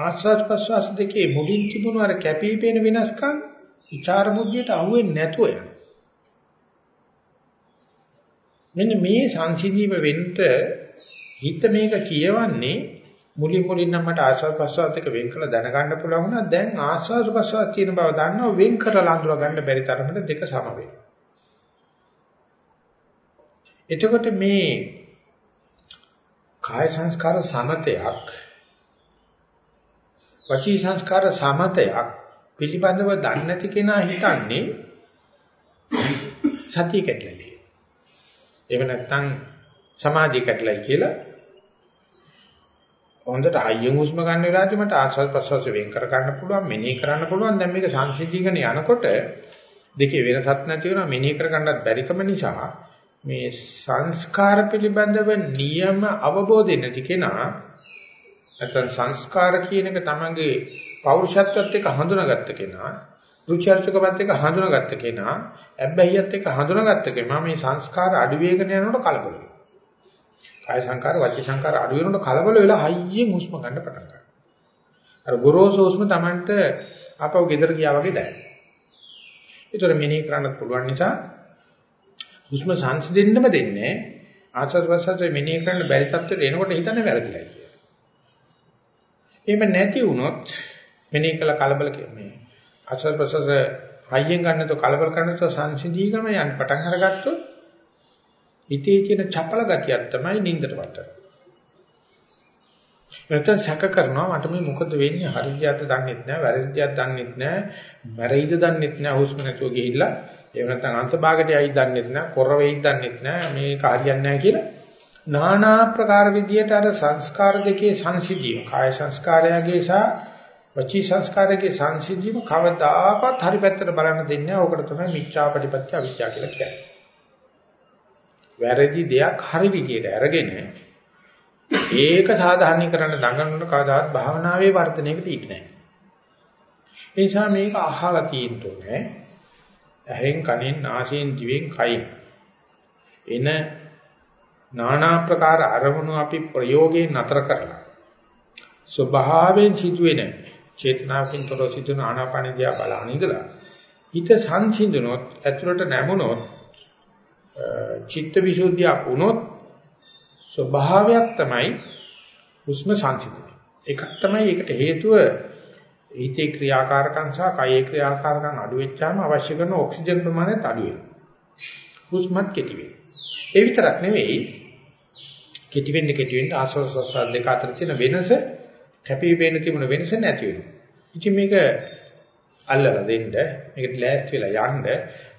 ආස්වාද ප්‍රසවාස දෙකේ මුලින් තිබුණු අර කැපිපෙන වෙනස්කම් විචාර බුද්ධියට අහුවෙන්නේ නැතුව යනවා. මෙන්න මේ සංසිධීම වෙන්න හිත මේක කියවන්නේ මුලින් මුලින් නම් මට ආස්වාද ප්‍රසවාස දෙක වෙන් කළ දැනගන්න පුළුවන් වුණා. දැන් ආස්වාද ප්‍රසවාස තියෙන බව දන්නවා. වෙන් කරලා අඳුර ගන්න බැරි තරමට දෙක සම වෙනවා. එතකොට මේ කාය සංස්කාර සමතයක් වචී සංස්කාර සමතයක් පිළිබඳව දන්නේ නැති කෙනා හිතන්නේ සතිය කැඩලයි එහෙම නැත්නම් සමාධිය කැඩලයි කියලා හොඳට හයියෙන් හුස්ම ගන්න වෙලාවදී මට ආස්වාද ප්‍රසවාස වෙන් කර ගන්න පුළුවන් මෙනෙහි කරන්න පුළුවන්. දැන් මේක සංසිද්ධිකන යනකොට දෙකේ වෙනසක් නැති වෙනවා. මෙනෙහි කර ගන්නත් බැරිකම නිසා මේ සංස්කාර පිළිබඳව නියම අවබෝධය නැති කෙනා නැත්නම් සංස්කාර කියන එක තමගේ පෞරුෂත්වයට එක්ක හඳුනාගත්ත කෙනා රුචර්චකවත් එක්ක හඳුනාගත්ත කෙනා ඇබ්බැහියත් එක්ක හඳුනාගත්ත කෙනා මේ සංස්කාර අඩු වේගන යනකොට කලබල වෙනවා. කාය සංකාර වචී සංකාර අඩු වෙනකොට කලබල වෙලා හයියෙන් හුස්ම ගන්න පටන් ගන්නවා. අර ගොරෝසු හුස්ම Tamanට ආපහු ගෙදර ගියා වගේ දැනෙනවා. ඒතර මෙනෙහි කරන්නත් පුළුවන් නිසා හුස්ම සංසිඳෙන්නම දෙන්නේ ආස්වාද ප්‍රසආසය මෙනෙහි කරන්න බැරි තත්ත්වයට එනකොට හිතන්නේ වැරදිලා කියලා. එහෙම නැති වුණොත් මෙනෙහි කළ කලබල මේ ආස්වාද ප්‍රසආස හයියෙන් ගන්නතෝ කලබල කරනතෝ සංසිඳීගම යන පටන් අරගත්තොත් හිතේ තියෙන චපල ගතියක් තමයි නින්දට වටන්නේ. නැත්නම් සැක කරනවා මට මේ මොකද වෙන්නේ හරියට දන්නෙත් නෑ වැරදියක් දන්නෙත් නෑ මැරෙයිද දන්නෙත් නෑ හුස්ම නැතුව ගිහිල්ලා එහෙම නැත්නම් අන්තභාගයට යයිද දන්නෙත් නෑ කොර වෙයිද දන්නෙත් නෑ මේක හරියන්නේ නෑ කියලා নানা ප්‍රකාර විදියට අර සංස්කාර දෙකේ සංසිද්ධිය කාය සංස්කාරයගේ සහ වචී සංස්කාරයේ සංසිද්ධියම කවදාකවත් හරි පැත්තට බලන්න දෙන්නේ නැහැ. ඕකට තමයි මිච්ඡාපටිපත්‍ය අවිද්‍යාව කියලා කියන්නේ. වැරදි දෙයක් හරි විදියට අරගෙන ඒක සාධාරණීකරණ දඟනන කවදාවත් භාවනාවේ වර්ධනයකට ඊට නැහැ. ඒ නිසා මේක අහලා තියෙන්න ඕනේ. ඇහෙන් කනෙන් නාසයෙන් දිවෙන් කයින් එන নানা ප්‍රකාර අරමුණු අපි ප්‍රයෝගයෙන් නතර කරලා ස්වභාවයෙන් සිදුවෙන චේතනාවකින් තොරව සිදුවන ආනාපාන දිහා බලන ඉඳලා හිත සංසිඳුනොත් ඇතුළට නැමුණොත් චිත්ත විසුද්ධිය වුණොත් ස්වභාවයක් තමයි හුස්ම සංසිඳුනේ. එකක් තමයි ඒකට හේතුව හිතේ ක්‍රියාකාරකම් සහ කයේ ක්‍රියාකාරකම් අඩු වෙච්චාම අවශ්‍ය කරන ඔක්සිජන් ප්‍රමාණයත් අඩු වෙනවා. හුස්මත් කෙටි වෙනවා. ඒ විතරක් නෙවෙයි කෙටි වෙන්න කෙටි වෙන්න ආස්වාද ප්‍රසආද දෙක අතර තියෙන වෙනස කැපී පෙනෙන තිබුණ වෙනස නැති වෙනවා. ඉතින් මේක අල්ලලා දෙන්න මේකට ලෑස්ති වෙලා යන්න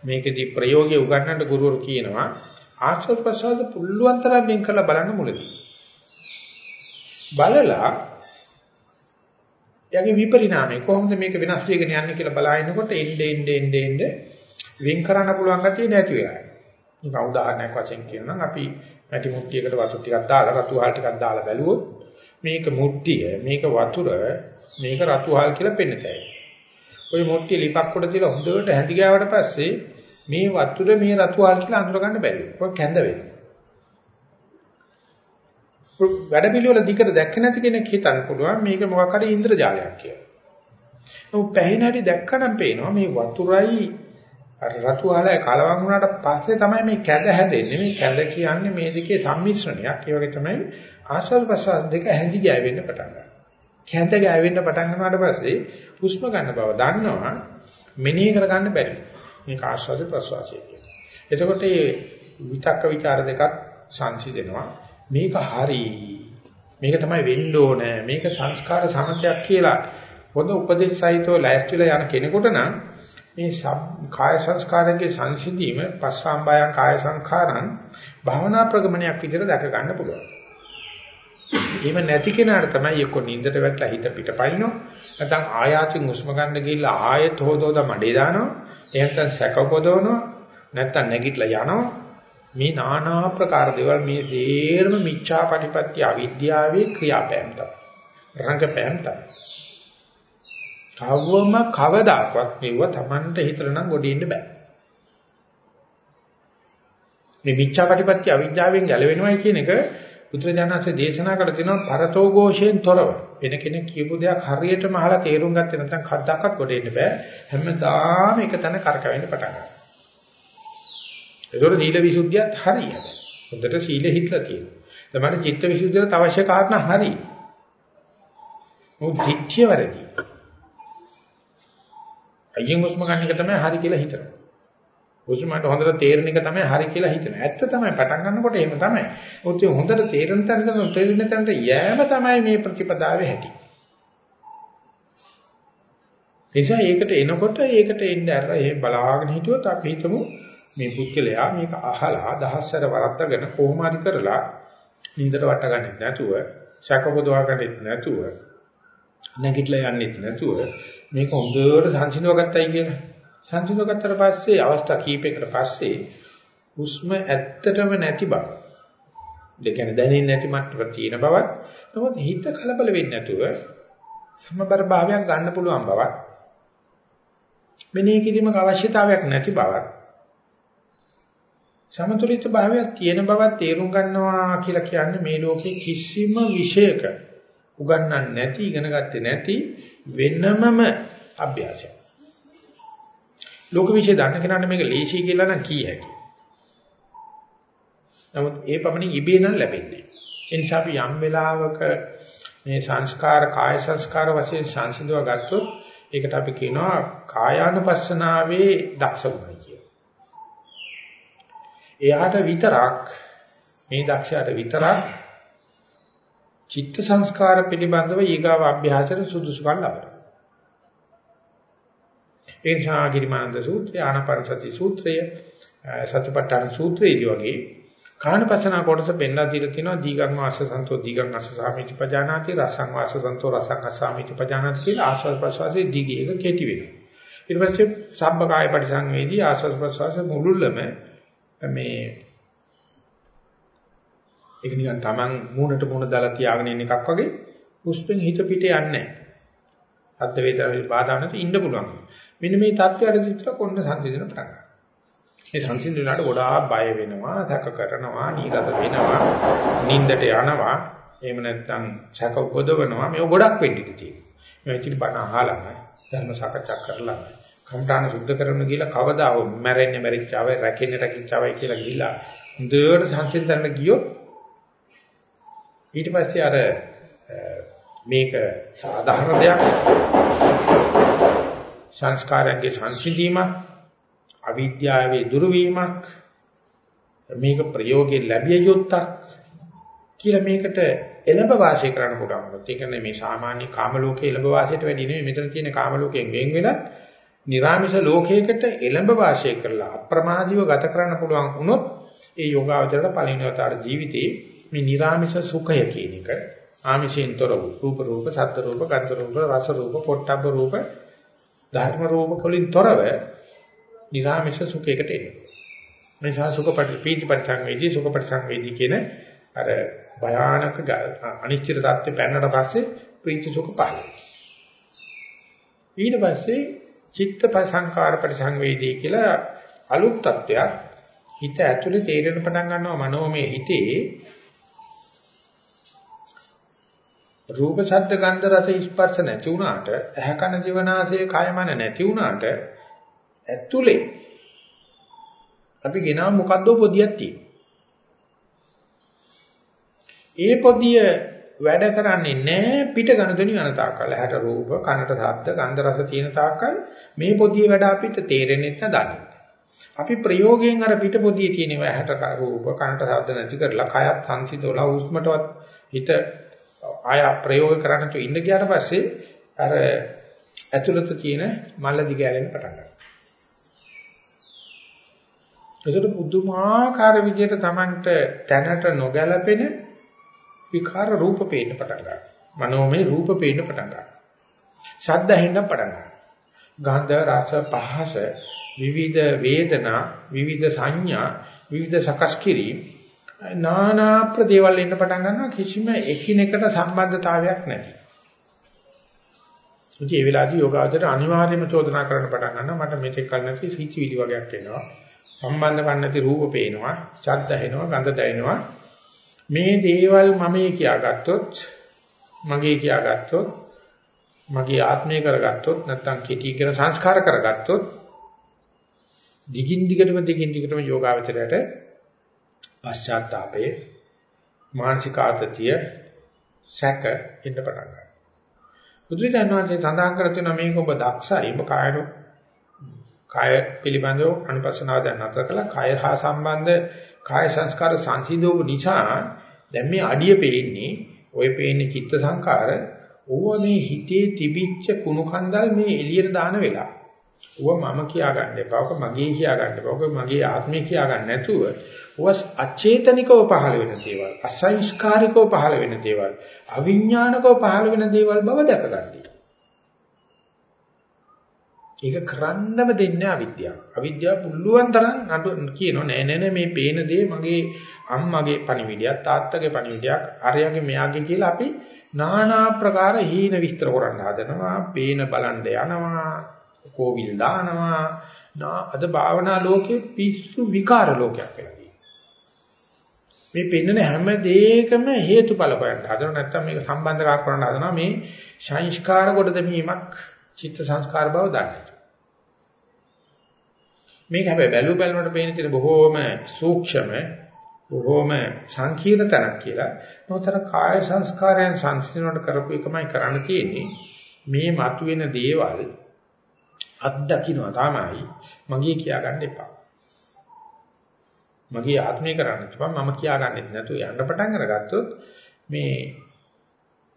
මේකෙදි ප්‍රයෝගය උගන්වන්න ගුරුවරු කියනවා ආස්වාද ප්‍රසආද පුළුවන් තරම් වෙන් කරලා බලන්න මුලදී. බලලා යගේ විපරිණාමය කොහොමද මේක වෙනස් වෙගෙන යන්නේ කියලා බලාගෙනකොට එnde ende ende ende වෙන් කරන්න පුළුවන් ගැතිය නැති වෙලා. නිකන් උදාහරණයක් වශයෙන් කියනනම් අපි මැටි මුට්ටියකට වතුර ටිකක් දාලා රතු හාල් ටිකක් දාලා බැලුවොත් මේක මුට්ටිය මේක වතුර මේක රතු හාල් කියලා පෙන්නතයි. ওই මුට්ටිය ලිපක් උඩ තියලා හොඳට හැඳි ගාවට පස්සේ මේ වතුර මේ රතු හාල් කියලා අඳුර ගන්න බැරි. ඔය කැඳ වෙනවා. වැඩ පිළිවෙල දිකට දැක්ක නැති කෙනෙක් හිතන්න පුළුවන් මේක මොකක් හරි ඉන්ද්‍රජාලයක් කියලා. නමුත් පැහැිනටි දැක්කනම් පේනවා මේ වතුරයි අර රතු ආලය කලවම් වුණාට පස්සේ තමයි මේ කැඳ හැදෙන්නේ. මේ කැඳ කියන්නේ මේ දෙකේ සම්මිශ්‍රණයක්. ඒ වගේ තමයි ආශ්වාස ප්‍රශ්වාස දෙක හැඳි ගෑවෙන්න පටන් ගන්නවා. කැඳ ගෑවෙන්න පටන් ගන්නාට පස්සේ හුස්ම ගන්න බව දන්නවා. මෙනෙහි කරගන්න බැරි. මේක ආශ්වාස ප්‍රශ්වාසය කියන්නේ. එතකොට මේ විතක්ක ਵਿਚාර දෙකක් සංසිඳෙනවා. මේක හරි. මේක තමයි වෙන්න ඕනේ. මේක සංස්කාර සමතයක් කියලා පොද උපදේශ සහිතව ලෑස්තිලා යන කෙනෙකුට නම් මේ කාය සංස්කාරයේ සංසිඳීම පස්සම්බයං කාය සංඛාරං භාවනා ප්‍රගමනයක් විදිහට දැක ගන්න පුළුවන්. එහෙම නැති කෙනාට තමයි එක්ක නින්දට වැටලා හිත පිටපයින්නෝ. නැත්නම් ආයාතින් උස්ම ගන්න ගිහිල්ලා ආයෙත් හොදෝද මඩේ දානවා එහෙනම් සැකපොදවනවා නැත්නම් නැගිටලා යනවා මේ নানা ආකාර දේවල් මේ සේරම මිච්ඡාපටිපත්‍ය අවිද්‍යාවේ ක්‍රියාපෑම් තමයි. රංගපෑම් තමයි. කවවම කවදාකවත් මෙව Tamanට හිතලා නම් ගොඩින්න බෑ. මේ මිච්ඡාපටිපත්‍ය අවිජ්ජාවෙන් ගැලවෙනවයි කියන එක බුදුරජාණන්සේ දේශනා කළ තියෙනවා පරතෝ ഘോഷයෙන් තොරව. වෙන කෙනෙක් කියපු දෙයක් හරියටම අහලා තේරුම් ගත්තේ නැත්නම් කද්දාකත් ගොඩෙන්න බෑ. හැමදාම එක තැන කරකවෙන්න පටන් ගන්නවා. ඒතකොට සීල විසුද්ධියත් හරියයි. හොඳට සීල හිතලා තියෙනවා. තමයි චිත්ත විසුද්ධියට අවශ්‍ය කාරණා හරි. මොකද ධිට්ඨිය වැරදි. අයියෙන් හුස්ම ගන්න එක තමයි හරි කියලා හිතනවා. හුස්මට හොඳට තේරෙන එක තමයි හරි කියලා හිතනවා. ඇත්ත තමයි පටන් ගන්නකොට එහෙම තමයි. මොකද හොඳට තේරෙන තැනට තේරෙන තැනට යෑම තමයි මේ ප්‍රතිපදාවේ හැටි. නිසා ඒකට එනකොට ඒකට එන්නේ අර එහෙම බලාගෙන හිටියොත් අපි හිතමු මේ පුද්ගලයා මේක අහලා දහස්සර වරද්දගෙන කොහොම හරි කරලා නින්දට වට ගන්න නැතුව ශකපොදවා ගන්නෙත් නැතුව නැගිටලා යන්නෙත් නැතුව මේක හොඳට සංසිඳව ගත්තයි කියලා. සංසිඳව ගත්තට පස්සේ අවස්ථා කීපයකට පස්සේ හුස්ම ඇත්තටම නැති බව. ඒ කියන්නේ දැනෙන්නේ නැති මට්ටමක තියෙන බවත් නමුත් හිත කලබල වෙන්නේ නැතුව සමබර භාවයක් ගන්න පුළුවන් බවත් මෙනෙහි කිරීමක අවශ්‍යතාවයක් නැති බවත් සමතුලිත භාවයක් තියෙන බවත් තේරුම් ගන්නවා කියලා කියන්නේ මේ ලෝකේ කිසිම විෂයක උගන්වන්නේ නැති ඉගෙන ගත්තේ නැති වෙනමම අභ්‍යාසයක්. ලෝක විශ්ය දන්න කෙනාට මේක ලේසි කියලා නම් කී හැකියි. නමුත් ඒ පමණින් ඉබේ නම් ලැබෙන්නේ. ඒ නිසා අපි යම් වෙලාවක මේ සංස්කාර කාය සංස්කාර වශයෙන් සංසිඳව ගත්තොත් ඒකට අපි කියනවා කායානුපස්සනාවේ දක්ෂ වුණා කියලා. එයාට විතරක් මේ දක්ෂයාට විතරක් චිත්ත සංස්කාර පිළිබඳව ඊගාව අභ්‍යාසයට සුදුසුකම් ලබනවා. ඒ නිසා ගිරිමානන්ද සූත්‍රය, ආනාපාන සති සූත්‍රය, සතිපට්ඨාන සූත්‍රයේදී වගේ කාණපසනා කොටස පෙන්ලා දීලා තිනවා දීගං වාස සන්තෝ දීගං අස්ස සාමිති පජානාති රසං වාස සන්තෝ රසං අස්සාමිති පජානාති කියලා ආස්වාද ප්‍රසවාසයේ දීග එක කෙටි වෙනවා. ඊට පස්සේ සබ්බකාය පරිසංවේදී ආස්වාද ප්‍රසවාස මුළුල්ලම මේ ඒක නිකන් Taman මූණට මූණ දාලා තියාගෙන ඉන්න එකක් වගේ හුස්මෙන් හිත පිට යන්නේ නැහැ. හද්ද වේදනාවේ බාධා නැති ඉන්න පුළුවන්. මෙන්න මේ தත්ත්වයට විතර කොන්න සංසිඳන පටන් ගන්නවා. මේ සංසිඳුණාට ගොඩාක් බය වෙනවා, සැක කරනවා, නීරස වෙනවා, නිින්දට යනවා, එහෙම නැත්නම් සැක උපදවනවා. මේක ගොඩක් වෙන්න ඉඩ තියෙනවා. මේ ඉතින් බණ අහලා ධර්ම සාකච්ඡා කරලා කම්ඨාන සුද්ධ කරන්න ගිහලා කවදාව මැරෙන්නේ මැරිච්චාවයි, රැකෙන්නේ රැකිච්චාවයි කියලා ගිහිලා හොඳට සංසිඳන්න ගියොත් ඊට පස්සේ අර මේක සාධාරණ දෙයක් සංස්කාරයන්ගේ සංසිඳීමක් අවිද්‍යාවේ දුරු වීමක් මේක ප්‍රයෝගයෙන් ලැබිය යුත්තක් කියලා මේකට එළඹ වාසය කරන්න පුළුවන්. ඒ කියන්නේ මේ සාමාන්‍ය කාම ලෝකයේ එළඹ වාසයට වැඩි නෙවෙයි මෙතන තියෙන කාම ලෝකයෙන් වෙන් වෙනත් නිර්ාමිෂ ලෝකයකට එළඹ වාසය කරලා අප්‍රමාදීව ගත කරන්න පුළුවන් වුණොත් ඒ යෝගාවචරයට පරිණතතර ජීවිතේ මේ නිර්ාමිෂ සුඛය කියන එක ආමිෂෙන්තර වූ රූප රූප සත්ත්ව රූප ගන්ධ රූප රස රූප පොට්ටබ්බ රූප ධර්ම රූප වලින් තොරව නිරාමිෂ සුඛයකට එනවා. මේ නිසා සුඛ පීති පරිසංවේදී සුඛ පරිසංවේදී කියන අර භයානක අනිශ්චිත தත්ත්වෙ පැනනට පස්සේ ප්‍රීති සුඛ පහළ. ඊට පස්සේ චිත්ත සංකාර පරිසංවේදී කියලා අලුත් தත්ත්වයක් හිත ඇතුලේ තේරෙන පටන් ගන්නවා මනෝමය හිතේ රූප ශබ්ද ගන්ධ රස ස්පර්ශ නැති වුණාට ඇහැ කන දිවනාසය කය මන නැති වුණාට ඇතුලේ අපි ගෙනා මොකද්ද පොදියක් තියෙනවා. ඒ පොදිය වැඩ කරන්නේ නැහැ පිට ගණතුණි යන තාක්කල්. ඇහැට රූප, කනට ශබ්ද, ගන්ධ රස තියෙන තාක්කල් මේ පොදිය වැඩ අපිට තේරෙන්නේ නැත්නම් අපි ප්‍රයෝගයෙන් අර පිට පොදිය තියෙනවා ඇහැට රූප, කනට ශබ්ද නැති කරලා කයත් සංසිඳවලා උස්මටවත් හිත ආය ප්‍රයෝග කරන්න තු ඉන්න ගියාට පස්සේ අර ඇතුළත තියෙන මල්ල දිගෑරෙන්න පටන් ගන්නවා. ඒකට පුදුමාකාර විදිහට Tamanට තැනට නොගැලපෙන විකාර රූප පේන්න පටන් ගන්නවා. මනෝමය රූප පේන්න පටන් ගන්නවා. ශබ්ද ඇහෙන්න පටන් ගන්නවා. ගන්ධ රස පහස විවිධ වේදනා විවිධ සංඥා විවිධ සකස් කිරීම නානා ප්‍රදේවල් එන්න පටන් ගන්නවා කිසිම එකිනෙකට සම්බන්ධතාවයක් නැති. ඉතින් ඒ වෙලාවේදී යෝගාචර අනිවාර්යයෙන්ම චෝදනා කරන්න පටන් ගන්නවා මට මෙතෙක් කල නැති සීචිවිලි වගේක් එනවා. සම්බන්ධ කරන්න නැති රූප පේනවා, ශබ්ද ඇහෙනවා, ගන්ධ දැනෙනවා. මේ දේවල් මමයි කියාගත්තොත්, මගේ කියාගත්තොත්, මගේ ආත්මය කරගත්තොත්, නැත්නම් කෙටි කියන සංස්කාර කරගත්තොත්, දිගින් දිගටම දිගින් දිගටම යෝගාවචරයට පශ්චාත්තාපේ මානසික ආතතිය සැක ඉන්න පටන් ගන්නවා. බුදුරජාණන් වහන්සේ සඳහන් කර තියෙනවා මේක ඔබ දක්ෂයි. ඔබ කායන කාය පිළිබඳව අනුපස්සනාව දැන් නතර කළා. කාය හා සම්බන්ධ කාය සංස්කාර සංසිඳෝප නිසා දැන් මේ අඩිය පේන්නේ ඔය පේන්නේ චිත්ත සංකාර ඕව මේ හිතේ තිබිච්ච කුණු කන්දල් මේ එළියට දාන වෙලාව. ඌව මම කියා ගන්න එපා. ඔක මගේ කියා ගන්න එපා. ඔක මගේ ආත්මය කියා ගන්න නැතුව ඌව අචේතනිකව පහළ වෙන දේවල්, අසංස්කාරිකව පහළ වෙන දේවල්, අවිඥානිකව පහළ වෙන දේවල් බව දැක ගන්න. ඒක කරන්නම දෙන්නේ අවිද්‍යාව. අවිද්‍යාව පුළුවන් තරම් නඩු කියනවා නෑ නෑ නෑ මේ පේන දේ මගේ අම්මගේ පණිවිඩයක් තාත්තගේ පණිවිඩයක් අරයාගේ මෙයාගේ කියලා අපි নানা ප්‍රකාර හීන විස්තර කරන්න හදනවා. පේන බලන්න යනවා. කෝවිල් දානවා. අද භාවනා ලෝකේ පිස්සු විකාර ලෝකයක් වෙලා මේ පෙන්වන හැම දෙයකම හේතුඵල හොයන්න හදනවා නැත්නම් මේක සම්බන්ධ කරන්න හදනවා මේ සංස්කාර කොට දෙමීමක් චිත්ත සංස්කාර බව දන්නේ. මේක හැබැයි බැලු බැලමට පේන තියෙන බොහෝම සූක්ෂම බොහෝම සංකීර්ණ තැනක් කියලා. නොතර කාය සංස්කාරයන් සංසිඳනට කරපු එකමයි කරන්න තියෙන්නේ. මේ මතුවෙන දේවල් අත්දකින්නවා තමයි මගේ කියාගන්න එපා. මගේ ආත්මය කරන්න එපා මම කියාගන්නෙත් නැතුව යන්න පටන් අරගත්තොත් මේ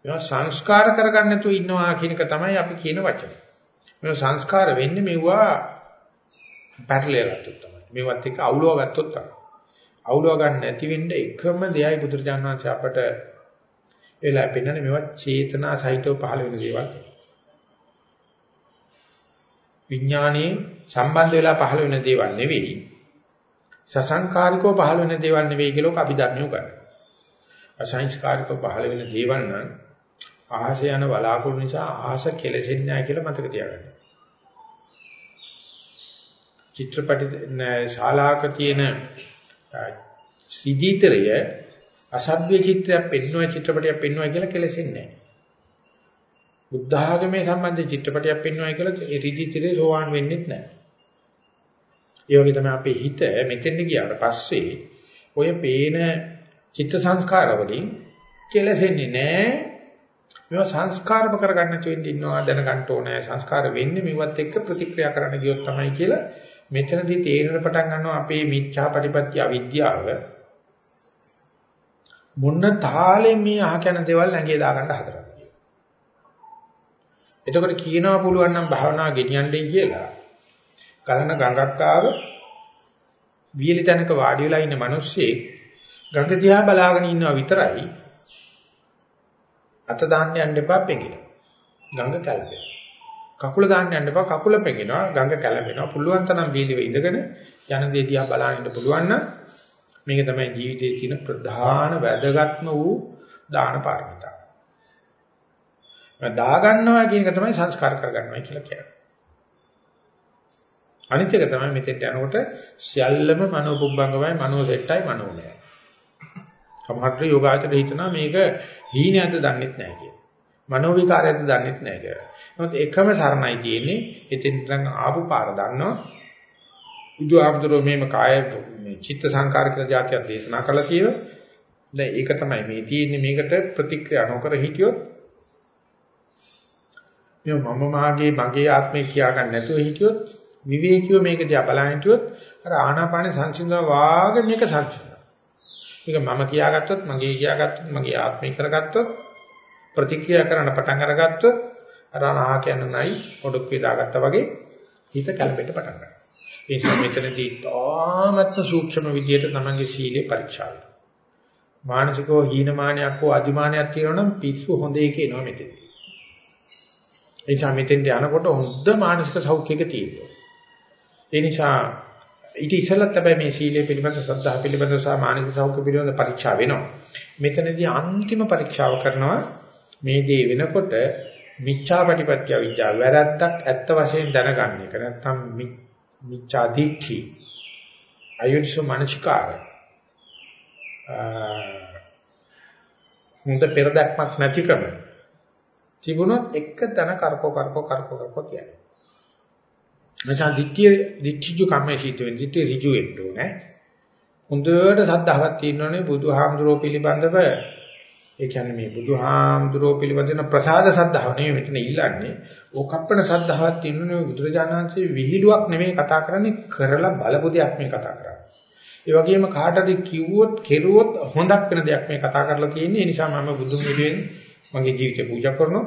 මේවා සංස්කාර කරගන්න නැතුව ඉන්නවා කියන එක තමයි අපි කියන වචනේ. මේවා සංස්කාර වෙන්නේ මෙවුවා පැටලෙලා ගත්තොත් තමයි. මේවත් එක්ක අවුලව ගත්තොත් තමයි. අවුලව ගන්න නැති වෙන්න එකම දෙයයි බුදුරජාණන් වහන්සේ අපට එලා පෙන්නන්නේ මේවා චේතනා සහිතව පහළ වෙන දේවල්. විඥානයේ සම්බන්ධ වෙලා පහළ වෙන දේවල් නෙවෙයි. සසංකාරිකව පහළ වෙන දේවල් නෙවෙයි කියලා අපි ධර්මියු කරනවා. අසංස්කාරිකව පහළ වෙන දේවල් නම් ආහස යන බලාපොරොත්තු නිසා ආහස කෙලෙසෙන්නේ නැහැ කියලා මතක තියාගන්න. චිත්‍රපටි ශාලාවක තියෙන සිජීතරය අසභ්‍ය චිත්‍රයක් පෙන්වන චිත්‍රපටයක් පෙන්වනවා කියලා කෙලෙසෙන්නේ නැහැ. බුද්ධ ආගමේ සම්බන්ධ චිත්‍රපටයක් පෙන්වනවා කියලා ඒ රිජිතරේ සෝවාන් වෙන්නේ නැහැ. ඒ වගේ තමයි අපේ හිත මෙතෙන්ට ගියාට පස්සේ ඔය පේන චිත්ත සංස්කාර වලින් කෙලෙසෙන්නේ නැහැ. මේවා සංස්කාරම කරගන්න නැතුව ඉන්නවා දැනගන්න ඕනේ. සංස්කාර වෙන්නේ මේවත් එක්ක ප්‍රතික්‍රියා කරන්න ගියොත් තමයි කියලා මෙතනදී තේරෙන පටන් ගන්නවා අපේ මිච්ඡා ප්‍රතිපත්‍ය අවිද්‍යාව මොන තාලෙන් මේ අහකන දේවල් ඇඟේ දාගන්න හදලා. එතකොට කියනවා පුළුවන් නම් භාවනා ගෙනියන්නයි කියලා. කලන ගඟක් ආව වියලි තැනක වාඩි වෙලා ඉන්න මිනිස්සෙක් ගඟ දිහා බලාගෙන ඉන්නවා විතරයි අත දාන්න යන්න එපා පෙඟින. ගඟ කැළඹෙනවා. කකුල දාන්න යන්න එපා කකුල පෙඟෙනවා ගඟ කැළඹෙනවා පුළුවන් තරම් වීලිව ඉඳගෙන යන දේ දිහා බලන්න ඉන්න පුළුවන් නම් මේක තමයි ජීවිතයේ තියෙන ප්‍රධාන වැදගත්ම වූ දාන පාරමිතාව. දා ගන්නවා කියන එක තමයි සංස්කාර කරගන්නවා කියලා කියන්නේ. අනිත් එක තමයි මෙතෙන්ට යනකොට සියල්ලම මනෝපුබ්බංගමයි මනෝසෙට්ටයි මනෝමයයි. සමහර යෝගාචර හිතනවා මේක හීනයක්ද දන්නෙත් නැහැ කියලා. මනෝ විකාරයක්ද දන්නෙත් නැහැ කියලා. නමුත් එකම සරණයි තියෙන්නේ එතෙන් නම් ආපු පාර දන්නවා. බුදුහාමුදුරුවෝ මේම කාය මේ චිත්ත සංකාර කියලා જાතියක් දේශනා කළා කියලා. දැන් ඒක තමයි මේ තියෙන්නේ මේකට ප්‍රතික්‍රියා නොකර හිටියොත් මේ මම මාගේ මගේ ආත්මය කියා ගන්න නැතුව හිටියොත් විවේකීව මේක දිහා බලන හිටියොත් අර ආනාපාන සංසිඳන වාගේ මේක සංසිඳනවා. මේක මම කියාගත්තොත් මගේ කියාගත්තොත් මගේ ආත්මය කරගත්තොත් ප්‍රතික්‍රියා කරන්න පටන් අරගත්තොත් අර අනාහ කියන නයි ඔඩොක් වේදාගත්තා වගේ හිත කැළඹෙන්න පටන් ගන්නවා. ඒ නිසා මෙතනදී තාමත්ම සූක්ෂම විදියට තමන්ගේ සීලේ පරීක්ෂා වෙනවා. මානසිකව හීනමානයක් හෝ අදිමානයක් තියෙනවා නම් පිස්සු හොඳ එක එනවා මෙතනදී. ඒ නිසා මෙතෙන්ට යනකොට හොඳ මානසික සෞඛ්‍යයක තියෙනවා. ඒ නිසා ඊට ඉස්සෙල්ලත් හැබැයි මේ සීලය පිළිබඳ ශ්‍රද්ධාව පිළිබඳ සහ මානසික සෞඛ්‍ය පිළිබඳ පරීක්ෂා වෙනවා. මෙතනදී අන්තිම පරීක්ෂාව කරනවා මේ දේ වෙනකොට මිච්ඡාපටිපත්‍ය විද්‍යාව වැරද්දක් ඇත්ත වශයෙන් දැනගන්න එක නැත්නම් මිච්ඡා දිට්ඨි අයෝනිසෝ මනසිකාර හොඳ පෙරදක්මක් නැතිකම තිබුණොත් එක තැන කරකෝ කරකෝ කරකෝ කරකෝ කියන්නේ. මචං දිට්ඨිය දිට්ඨිජු කම්මේ සිට වෙන දිට්ඨිය ඍජු වෙන්න ඕනේ. හොඳට සද්ධාවක් තියෙනෝනේ බුදුහාමුදුරුවෝ පිළිබඳව ඒ කියන්නේ මේ බුදුහාමුදුරෝ පිළිබඳන ප්‍රසාද සද්ධාව නෙමෙයි මෙතන ඉල්ලන්නේ. ඕකප්පන සද්ධාවක් තියෙනුනේ බුදුරජාණන්සේ විහිළුවක් නෙමෙයි කතා කරන්නේ කරලා බලපු දෙයක් මේ කතා කරන්නේ. ඒ වගේම කාටද කිව්වොත් කෙරුවොත් හොඳක් වෙන දෙයක් මේ කතා කරලා තියෙන්නේ. ඒ නිසා මම බුදුන් වෙනුවෙන් මගේ ජීවිතය පූජා කරනවා.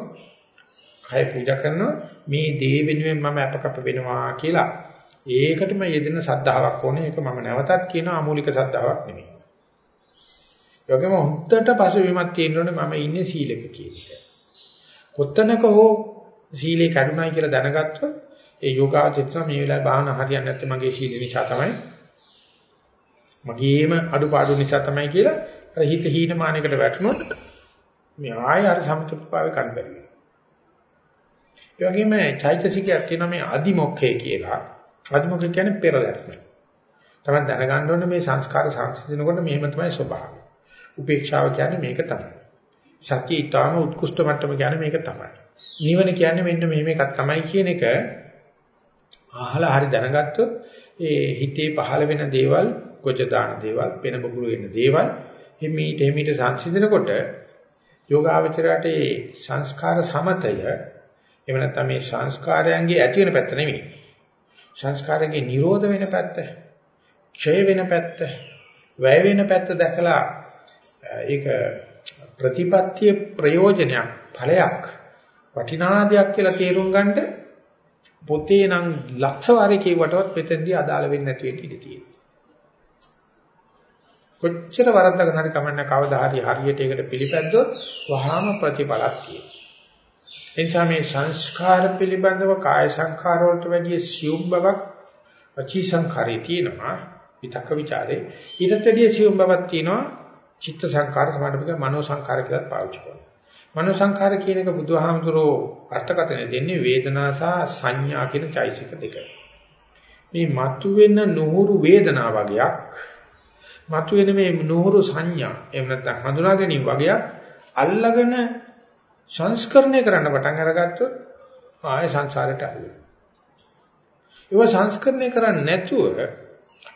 කය පූජා කරනවා. මේ දේ වෙනුවෙන් මම අපකප වෙනවා කියලා ඒකටම යෙදෙන සද්ධාාවක් ඕනේ. ඒක මම නැවතත් කියන අමූලික සද්ධාාවක් නෙමෙයි. ඒ වගේම හොඳට පසුබිමක් තියෙනෝනේ මම ඉන්නේ සීලක කියන එක. කොත්තනක හෝ සීලේ කඩුණයි කියලා දැනගත්තොත් ඒ යෝගාචිත්‍ර මේ වෙලාවේ භාවනා හරියන්නේ නැත්නම් මගේ සීල නිසා තමයි මගේම අඩුපාඩු නිසා තමයි කියලා අර හිත හීනමානයකට වැටුනොත් මේ ආය අර සමතුලිතභාවය ගන්න බැරි වෙනවා. ඒ වගේම චෛතසිකයක් තියෙනවා මේ අදිමොක්ඛය කියලා. අදිමොක්ඛය කියන්නේ පෙරදැක්ම. තමයි දැනගන්න ඕනේ මේ සංස්කාර සංසිඳනකොට මෙහෙම තමයි ස්වභාවය. උපේක්ෂාව කියන්නේ මේක තමයි. සත්‍ය ඊටාම උත්කෘෂ්ඨ මට්ටම කියන්නේ මේක තමයි. නිවන කියන්නේ මෙන්න මෙහෙම එකක් තමයි කියන එක අහලා හරි දැනගත්තොත් ඒ හිතේ පහළ වෙන දේවල්, කොච දාන දේවල්, වෙන බබුරු වෙන දේවල් හිමීට හිමීට සංසිඳනකොට යෝගාවචරයට ඒ සංස්කාර සමතය එහෙම නැත්නම් මේ සංස්කාරයන්ගේ ඇති වෙන පැත්ත නෙමෙයි. සංස්කාරයේ නිරෝධ වෙන පැත්ත, ක්ෂය වෙන පැත්ත, වැය වෙන පැත්ත දැකලා ඒක ප්‍රතිපත්තිය ප්‍රයෝජනයක් ඵලයක් වටිනා දෙයක් කියලා තේරුම් ගන්නට පොතේ නම් ලක්ෂ වාරේ කියවටවත් මෙතෙන්දී අදාළ වෙන්නේ නැති වෙන්න ඉඩ තියෙනවා. කොච්චර වරද්දගෙන හරි කමන්න කවදා හරි හරියට ඒකට පිළිපැද්දොත් වහාම ප්‍රතිඵලක් තියෙනවා. එනිසා මේ සංස්කාර පිළිබඳව කාය සංඛාර වලට වැඩිය සියුම් බවක් වචී සංඛාරේ තියෙනවා. විතක්ක ਵਿਚාරේ ඊටත් වැඩිය සියුම් බවක් තියෙනවා. චිත්ත සංඛාර සමාඩපික මනෝ සංඛාර කියලා පාවිච්චි කරනවා. මනෝ සංඛාර කියන එක බුදුහාමුදුරෝ අර්ථකථනය දෙන්නේ වේදනා සහ සංඥා කියන චෛසික දෙක. මේ මතුවෙන නුහුරු වේදනා වගේක් මතුවෙන මේ නුහුරු සංඥා එහෙම නැත්නම් හඳුනා ගැනීම වගේක් අල්ලගෙන සංස්කරණය කරන්න පටන් අරගත්තොත් ආය සංසාරයට අහුවෙනවා. ඒව සංස්කරණය කරන්නේ නැතුව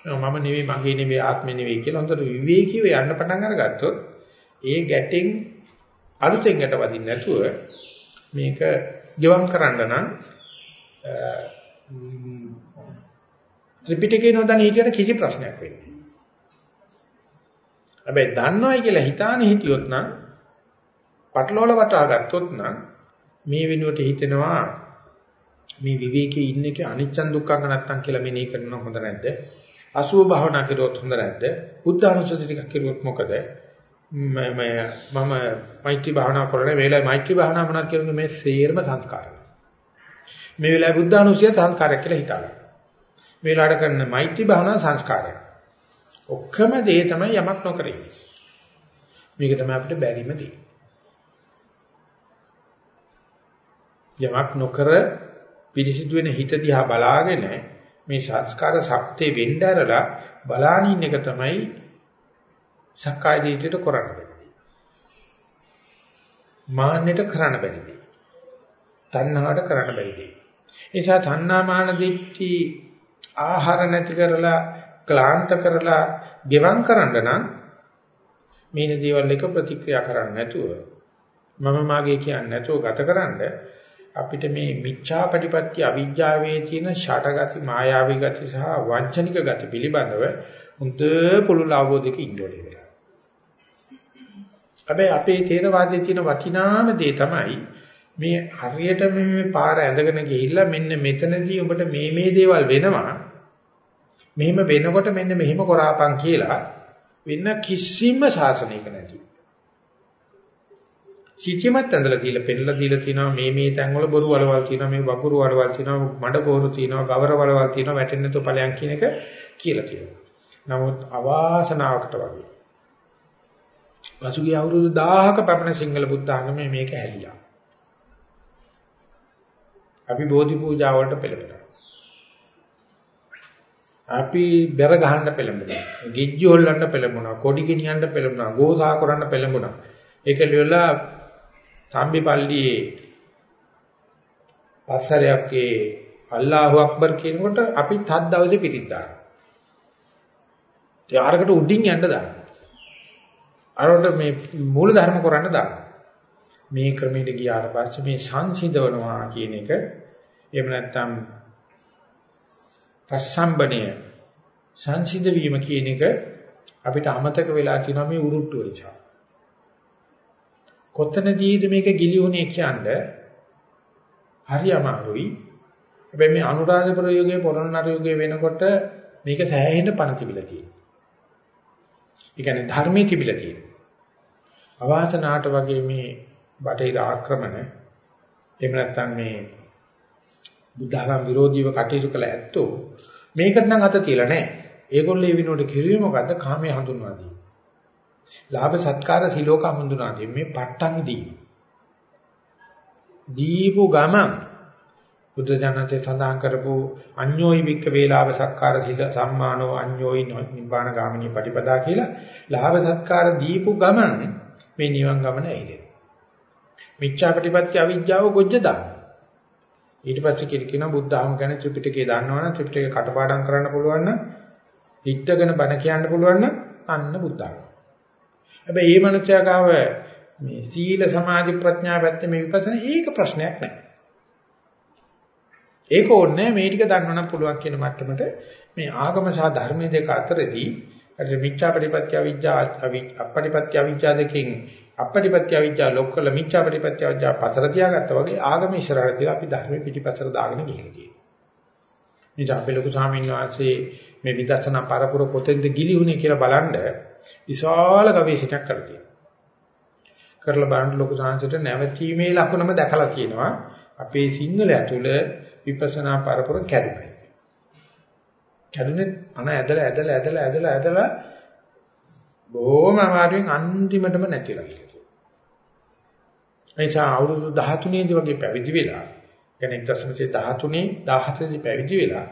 මම නෙවෙයි මගේ නෙවෙයි ආත්මෙ නෙවෙයි කියලා හොඳට විවේකීව යන්න පටන් අරගත්තොත් ඒ ගැටෙන් අලුතෙන් ගැට වදින්න නැතුව මේක ගෙවම් කරන්න නම් ත්‍රිපිටකේ නොදැන හිටියට කිසි ප්‍රශ්නයක් වෙන්නේ නැහැ. හැබැයි දන්නවයි කියලා හිතානේ හිටියොත් නම් පටලවල වටා ගත්තොත් නම් මේ වෙනුවට හිතෙනවා මේ විවේකයේ ඉන්න එක අනිච්චන් දුක්ඛංග නැත්තම් කියලා මෙනෙහි කරනව හොඳ නැද්ද? අසුභ භාවනා කරුවොත් හොඳ නැද්ද? බුද්ධ අනුසති ටිකක් කරුවොත් මොකද? මම මම මෛත්‍රී භාවනා කරන්නේ මේ වෙලාවේ මෛත්‍රී භාවනා මොනවද කියන්නේ මේ සේරම සංස්කාර. මේ වෙලාවේ බුද්ධ අනුසය සංස්කාරයක් කියලා හිතාගන්න. මේ වෙලාවට කරන මෛත්‍රී භාවනා සංස්කාරයක්. ඔක්කොම දේ තමයි යමක් නොකරේ. මේක තමයි අපිට බැරිම දේ. යමක් නොකර පිරිසිදු වෙන හිත දිහා බලාගෙන මේ සංස්කාර ශක්තිය වෙන්න ඇරලා බලානින් එක තමයි සක්කාය දිට්ඨියට කරන්න බැරි. මාන්නයට කරන්න බැරි. තණ්හාවට කරන්න බැරි. ඒ නිසා තණ්හා මාන දිට්ඨි ආහාර නැති කරලා ක්ලාන්ත කරලා ගෙවම් කරන්න නම් මේන දේවල් එක ප්‍රතික්‍රියා කරන්න නැතුව මම මාගේ කියන්නේ නැතුව ගතකරනද අපිට මේ මිච්ඡා ප්‍රතිපත්ති අවිජ්ජාවේ තියෙන ෂටගති මායාවී ගති සහ වංචනික ගති පිළිබඳව හොඳ පුළුල් අවබෝධයක ඉන්න ඕනේ. හැබැයි අපේ තේරවාදයේ තියෙන වටිනාම දේ තමයි මේ හරියට මේ පාර ඇඳගෙන ගිහිල්ලා මෙන්න මෙතනදී ඔබට මේ මේ දේවල් වෙනවා මෙහෙම වෙනකොට මෙන්න මෙහෙම කරාපන් කියලා වෙන කිසිම ශාසනයක නැති. සිටියමත් ඇඳලා දීලා පෙන්නලා දීලා තිනවා මේ මේ තැන්වල බොරු වලවල් තිනවා මේ වගුරු වලවල් තිනවා මඩ බොරු තිනවා ගවර වලවල් තිනවා වැටෙන්නේ නැතු ඵලයන් කියන එක කියලා තියෙනවා. නමුත් අවාසනාවකට වගේ පසුගිය අවුරුදු 1000ක පමණ සිංහල බුද්ධ ආගමේ මේක හැලියා. අපි බෝධි පූජා වලට පෙළඹෙනවා. අපි බෙර ගහන්න පෙළඹෙනවා. ගිජ්ජි හොල්ලන්න පෙළඹුණා. කොඩි ගෙනියන්න පෙළඹුණා. ගෝසා කරන්න පෙළඹුණා. ඒක ලියලා සම්බිපල්ලියේ පස්සරයක්ගේ අල්ලාහු අක්බර් කියනකොට අපි තත් දවසේ පිටිත් දානවා. ඒ ආරකට උඩින් යන්න දානවා. අරකට මේ මූල ධර්ම කරන්න දානවා. මේ ක්‍රමයට ගියාට පස්සේ මේ සංසිඳවනවා කියන එක එහෙම නැත්නම් පස්සම්බණය සංසිඳ වීම කියන එක අපිට අමතක වෙලා තියෙනවා මේ උරුට්ටු නිසා. කොතනදීද මේක ගිලිහුනේ කියන්නේ හරි අමාරුයි. හැබැයි මේ අනුරාධපුර යුගයේ පොළොන්නරු යුගයේ වෙනකොට මේක සෑහෙන පණ තිබිලා තියෙනවා. ඒ කියන්නේ ධර්මයේ තිබිලා තියෙනවා. අවාසනාට වගේ මේ බටහිර ආක්‍රමණ එහෙම නැත්නම් මේ බුද්ධඝම විරෝධීව කටයුතු කළ ඇත්තෝ මේකට නම් අත තියලා නැහැ. ඒගොල්ලෝ ඒ විනෝඩ කිරුවේ මොකද්ද? කාමයේ හඳුන්වා දීම. ලාභ සත්කාර සිලෝක හඳුනා දීම මේ පට්ටන් දීම. දීපු ගම බුද්ධ ජනතේ සඳහන් කරපු අඤ්ඤෝයි වික්ක වේලාව සක්කාර සිල සම්මානෝ අඤ්ඤෝයි නිබ්බාන ගාමිනී පටිපදා කියලා ලාභ සත්කාර දීපු ගමන් මේ නිවන් ගමන ඇහිදෙනවා. මිච්ඡා ප්‍රතිපත්ති අවිජ්ජාව ගොජ්ජ දාන. ඊට පස්සේ කියන කියනවා බුද්ධ ආගම ගැන ත්‍රිපිටකය දන්නවනම් ත්‍රිපිටකය කටපාඩම් කරන්න පුළුවන් නම් හිටගෙන බණ කියන්න පුළුවන් නම් අන්න බුද්ධ ආගම. හැබැයි මේ මනුස්සයා ගාව මේ සීල සමාධි ප්‍රඥා පැත්තේ මේ විපස්සනා ඒක ප්‍රශ්නයක් නෑ. ඒක ඕනේ මේ ටික දන්නවනම් පුළුවන් කියන මට්ටමට මේ ආගම සහ ධර්ම දෙක අතරදී අර මිච්ඡා ප්‍රතිපත්‍ය අවිජ්ජා අපපටිපත්‍ය අවිජ්ජා දෙකෙන් අපපටිපත්‍ය අවිජ්ජා ලොක්කල මිච්ඡා ප්‍රතිපත්‍ය අවිජ්ජා පතර තියාගත්තා වගේ ආගම ඉස්සරහට තියලා අපි ධර්ම පිටිපතර දාගෙන ගිහින් තියෙනවා. මේ අපේ ලොකු ස්වාමීන් වහන්සේ මේ විදර්ශනා පරපුර පොතෙන්ද ගිලිහුනේ කියලා බලන්න විශාල ගවේෂණයක් කරලා කරලා බලන්න ලොකු සංසයට නැවතීමේ ලකුණම දැකලා තියෙනවා. අපේ සිංහල ඇතුළ විපස්සනා පරපුර කැඩුනේ. කැඩුනේ අන ඇදලා ඇදලා ඇදලා ඇදලා ඇදලා බොහොම අමාරුවෙන් අන්තිමටම නැතිලා ගියා. එනිසා අවුරුදු 13 දී වගේ පැවිදි වෙලා කියන්නේ 1913 17 දී පැවිදි වෙලා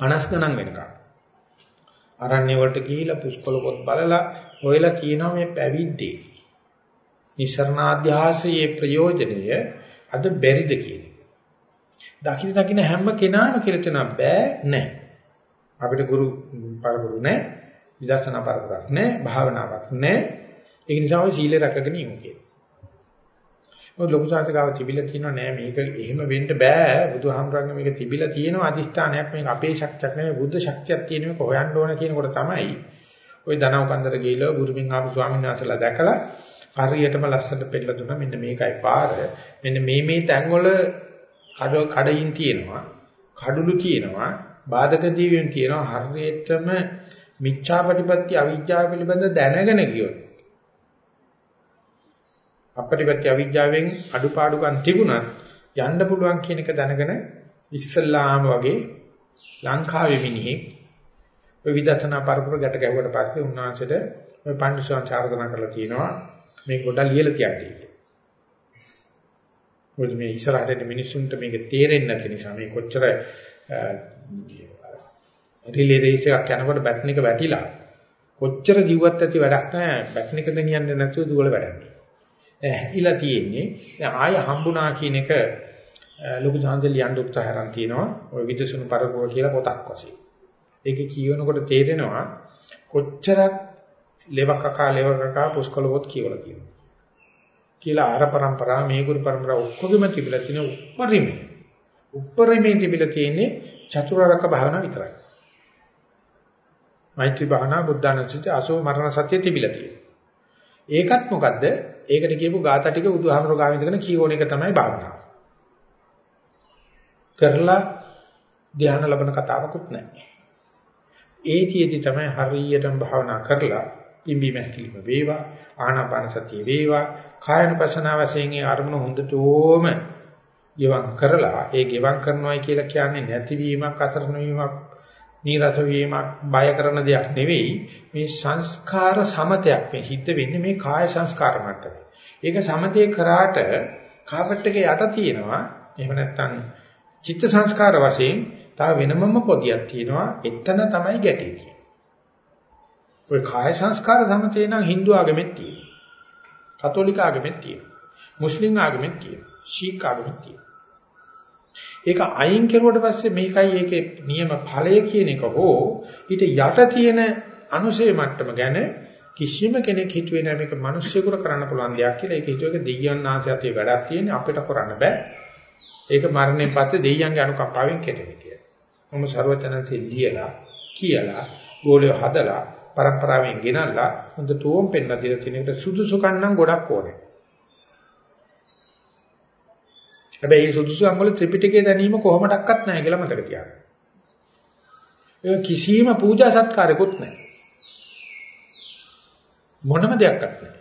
50 ගණන් වෙනකම් අරණ්‍ය වලට ගිහිලා පුස්කොළ පොත් බලලා හොයලා කියනවා මේ පැවිද්දේ නිසරණාධ්‍යාසයේ ප්‍රයෝජනය අද බැරිද කියන එක. දකින්න දකින්න හැම කෙනාම කියලා තන බෑ නෑ. අපිට ගුරු පරපුරු නෑ, විදර්ශනා පරපුරක් නෑ, භාවනාවක් නෑ. ඒක නිසා ඔය සීලය රැකගෙන ඉමු කියලා. මොකද ලොකු සාහිත්‍යකාව තිබිලා කියනවා නෑ මේක එහෙම වෙන්න බෑ බුදුහාමුදුරන්ගේ මේක තිබිලා තියෙනවා අදිෂ්ඨානයක් මේක අපේ ශක්තියක් නෙමෙයි බුද්ධ ශක්තියක් තියෙන මේක හොයන්න ඕන කියනකොට තමයි ওই ධනව කන්දර ගිහිල්ලා බුරුමින් ආපු ස්වාමීන් වහන්සේලා දැකලා හරියටම ලස්සනට පෙන්නලා දුන්නා මෙන්න මේකයි පාර මෙන්න මේ මේ තැන්වල කඩ කඩින් තියෙනවා කඩුළු තියෙනවා බාධක ජීවීන් තියෙනවා හරියටම මිච්ඡාපටිපත්‍ය අවිජ්ජාව පිළිබඳ දැනගෙන ගියොත් අපටිපත්‍ය අවිජ්ජාවෙන් අඩුපාඩුකම් තිබුණත් යන්න පුළුවන් කියන එක දැනගෙන ඉස්සල්ලාම වගේ ලංකාවේ මිනිහෙක් ඔය විදර්ශනා පරපුර ගැට ගැහුවට පස්සේ උන්වහන්සේට ඔය පඬිස්සන් චාරකනා කරලා තියෙනවා මේ ගොඩක් ලියලා තියන්නේ. මොකද මේ ඉස්සරහට මිනිස්සුන්ට මේක තේරෙන්නේ නැති නිසා මේ කොච්චර රිලේ රේස් එකක් යනකොට බැටන් එක වැටිලා කොච්චර ජීවත් ඇති වැඩක් නැහැ බැටන් එක ගෙනියන්නේ නැතුව දුවල වැඩක්. ඇහිලා තියෙන්නේ දැන් ආය හම්බුණා කියන එක ලොකු සාන්දල් යන්න උත්සාහයන් තියෙනවා ඔය විදසුණු පරිපෝල කියලා පොතක් වශයෙන්. ඒක කියවනකොට තේරෙනවා කොච්චරක් ලෙවකකා ලෙවකකා පුස්කොළවොත් කියවලා කියනවා. කියලා ආර પરම්පරා මේ ගුරු પરම්පරා ඔක්කොගෙම තිබිලා තියෙන උපරිමය. උපරිමයේ තිබිලා තියෙන්නේ චතුරාර්යක භාවනා විතරයි. මෛත්‍රී භාවනා බුද්ධානුස්සති අසෝ මරණ සත්‍ය තිබිලා තියෙනවා. ඒකත් මොකද්ද? ඒකට කියපු ગાථා ටික බුදුහාමරෝ ගාමින් ඉඳගෙන කියෝන එක තමයි භාවනාව. කරලා ධ්‍යාන ලබන කතාවකුත් නැහැ. ඒතියෙදි තමයි හරියටම භාවනා කරලා පිම්බීම හැකිලිම වේවා ආනාපාන සතිය වේවා කායනුපසන වශයෙන් ඒ අරමුණ හොඳටම ගෙවම් කරලා ඒ ගෙවම් කරනවායි කියලා කියන්නේ නැතිවීමක් අසරණ වීමක් නීරස වීමක් බය කරන දෙයක් නෙවෙයි මේ සංස්කාර සමතයක් මේ හිත වෙන්නේ මේ කාය සංස්කාර මට්ටමේ. ඒක සමතේ කරාට කාපට් එකේ යට තියෙනවා එහෙම නැත්නම් චිත්ත සංස්කාර වශයෙන් තව වෙනමම පොදියක් තියෙනවා එතන තමයි ගැටේ තියෙන්නේ. ඔය කාය සංස්කාර සමතේ නම් Hindu ආගමෙත් තියෙනවා. කතෝලික ආගමෙත් තියෙනවා. මුස්ලිම් ආගමෙත් තියෙනවා. ශීක් ආගමෙත් තියෙනවා. ඒක අයින් කෙරුවට පස්සේ මේකයි ඒකේ නියම ඵලය කියන එක හෝ ඊට යට තියෙන අනුශේ මට්ටම ගැන කිසිම කෙනෙක් හිතුවේ නැහැ මේක මිනිස්සුෙකුට කරන්න පුළුවන් දෙයක් කියලා. ඒක හිතුවේක දෙයයන් ආශයතේ වැඩක් තියෙන අපිට කරන්න බෑ. ඒක මරණයෙන් පස්සේ දෙයයන්ගේ අනුකම්පාවෙන් කෙරෙන්නේ කියලා. මොම ਸਰවචනන්සේ ලියලා කියලා ගෝලිය හදලා පරම්පරාවෙන් ගෙනල්ලා හොඳ තෝම් පෙන්නලා දෙන කෙනෙකුට සුදුසුකම් නම් ගොඩක් ඕනේ. හැබැයි මේ සුදුසු අංගවල ත්‍රිපිටකය දැනීම කොහොමඩක්වත් නැහැ කියලා මතක තියාගන්න. ඒ කිසියම් පූජා සත්කාරයක්වත් නැහැ. මොනම දෙයක්වත් නැහැ.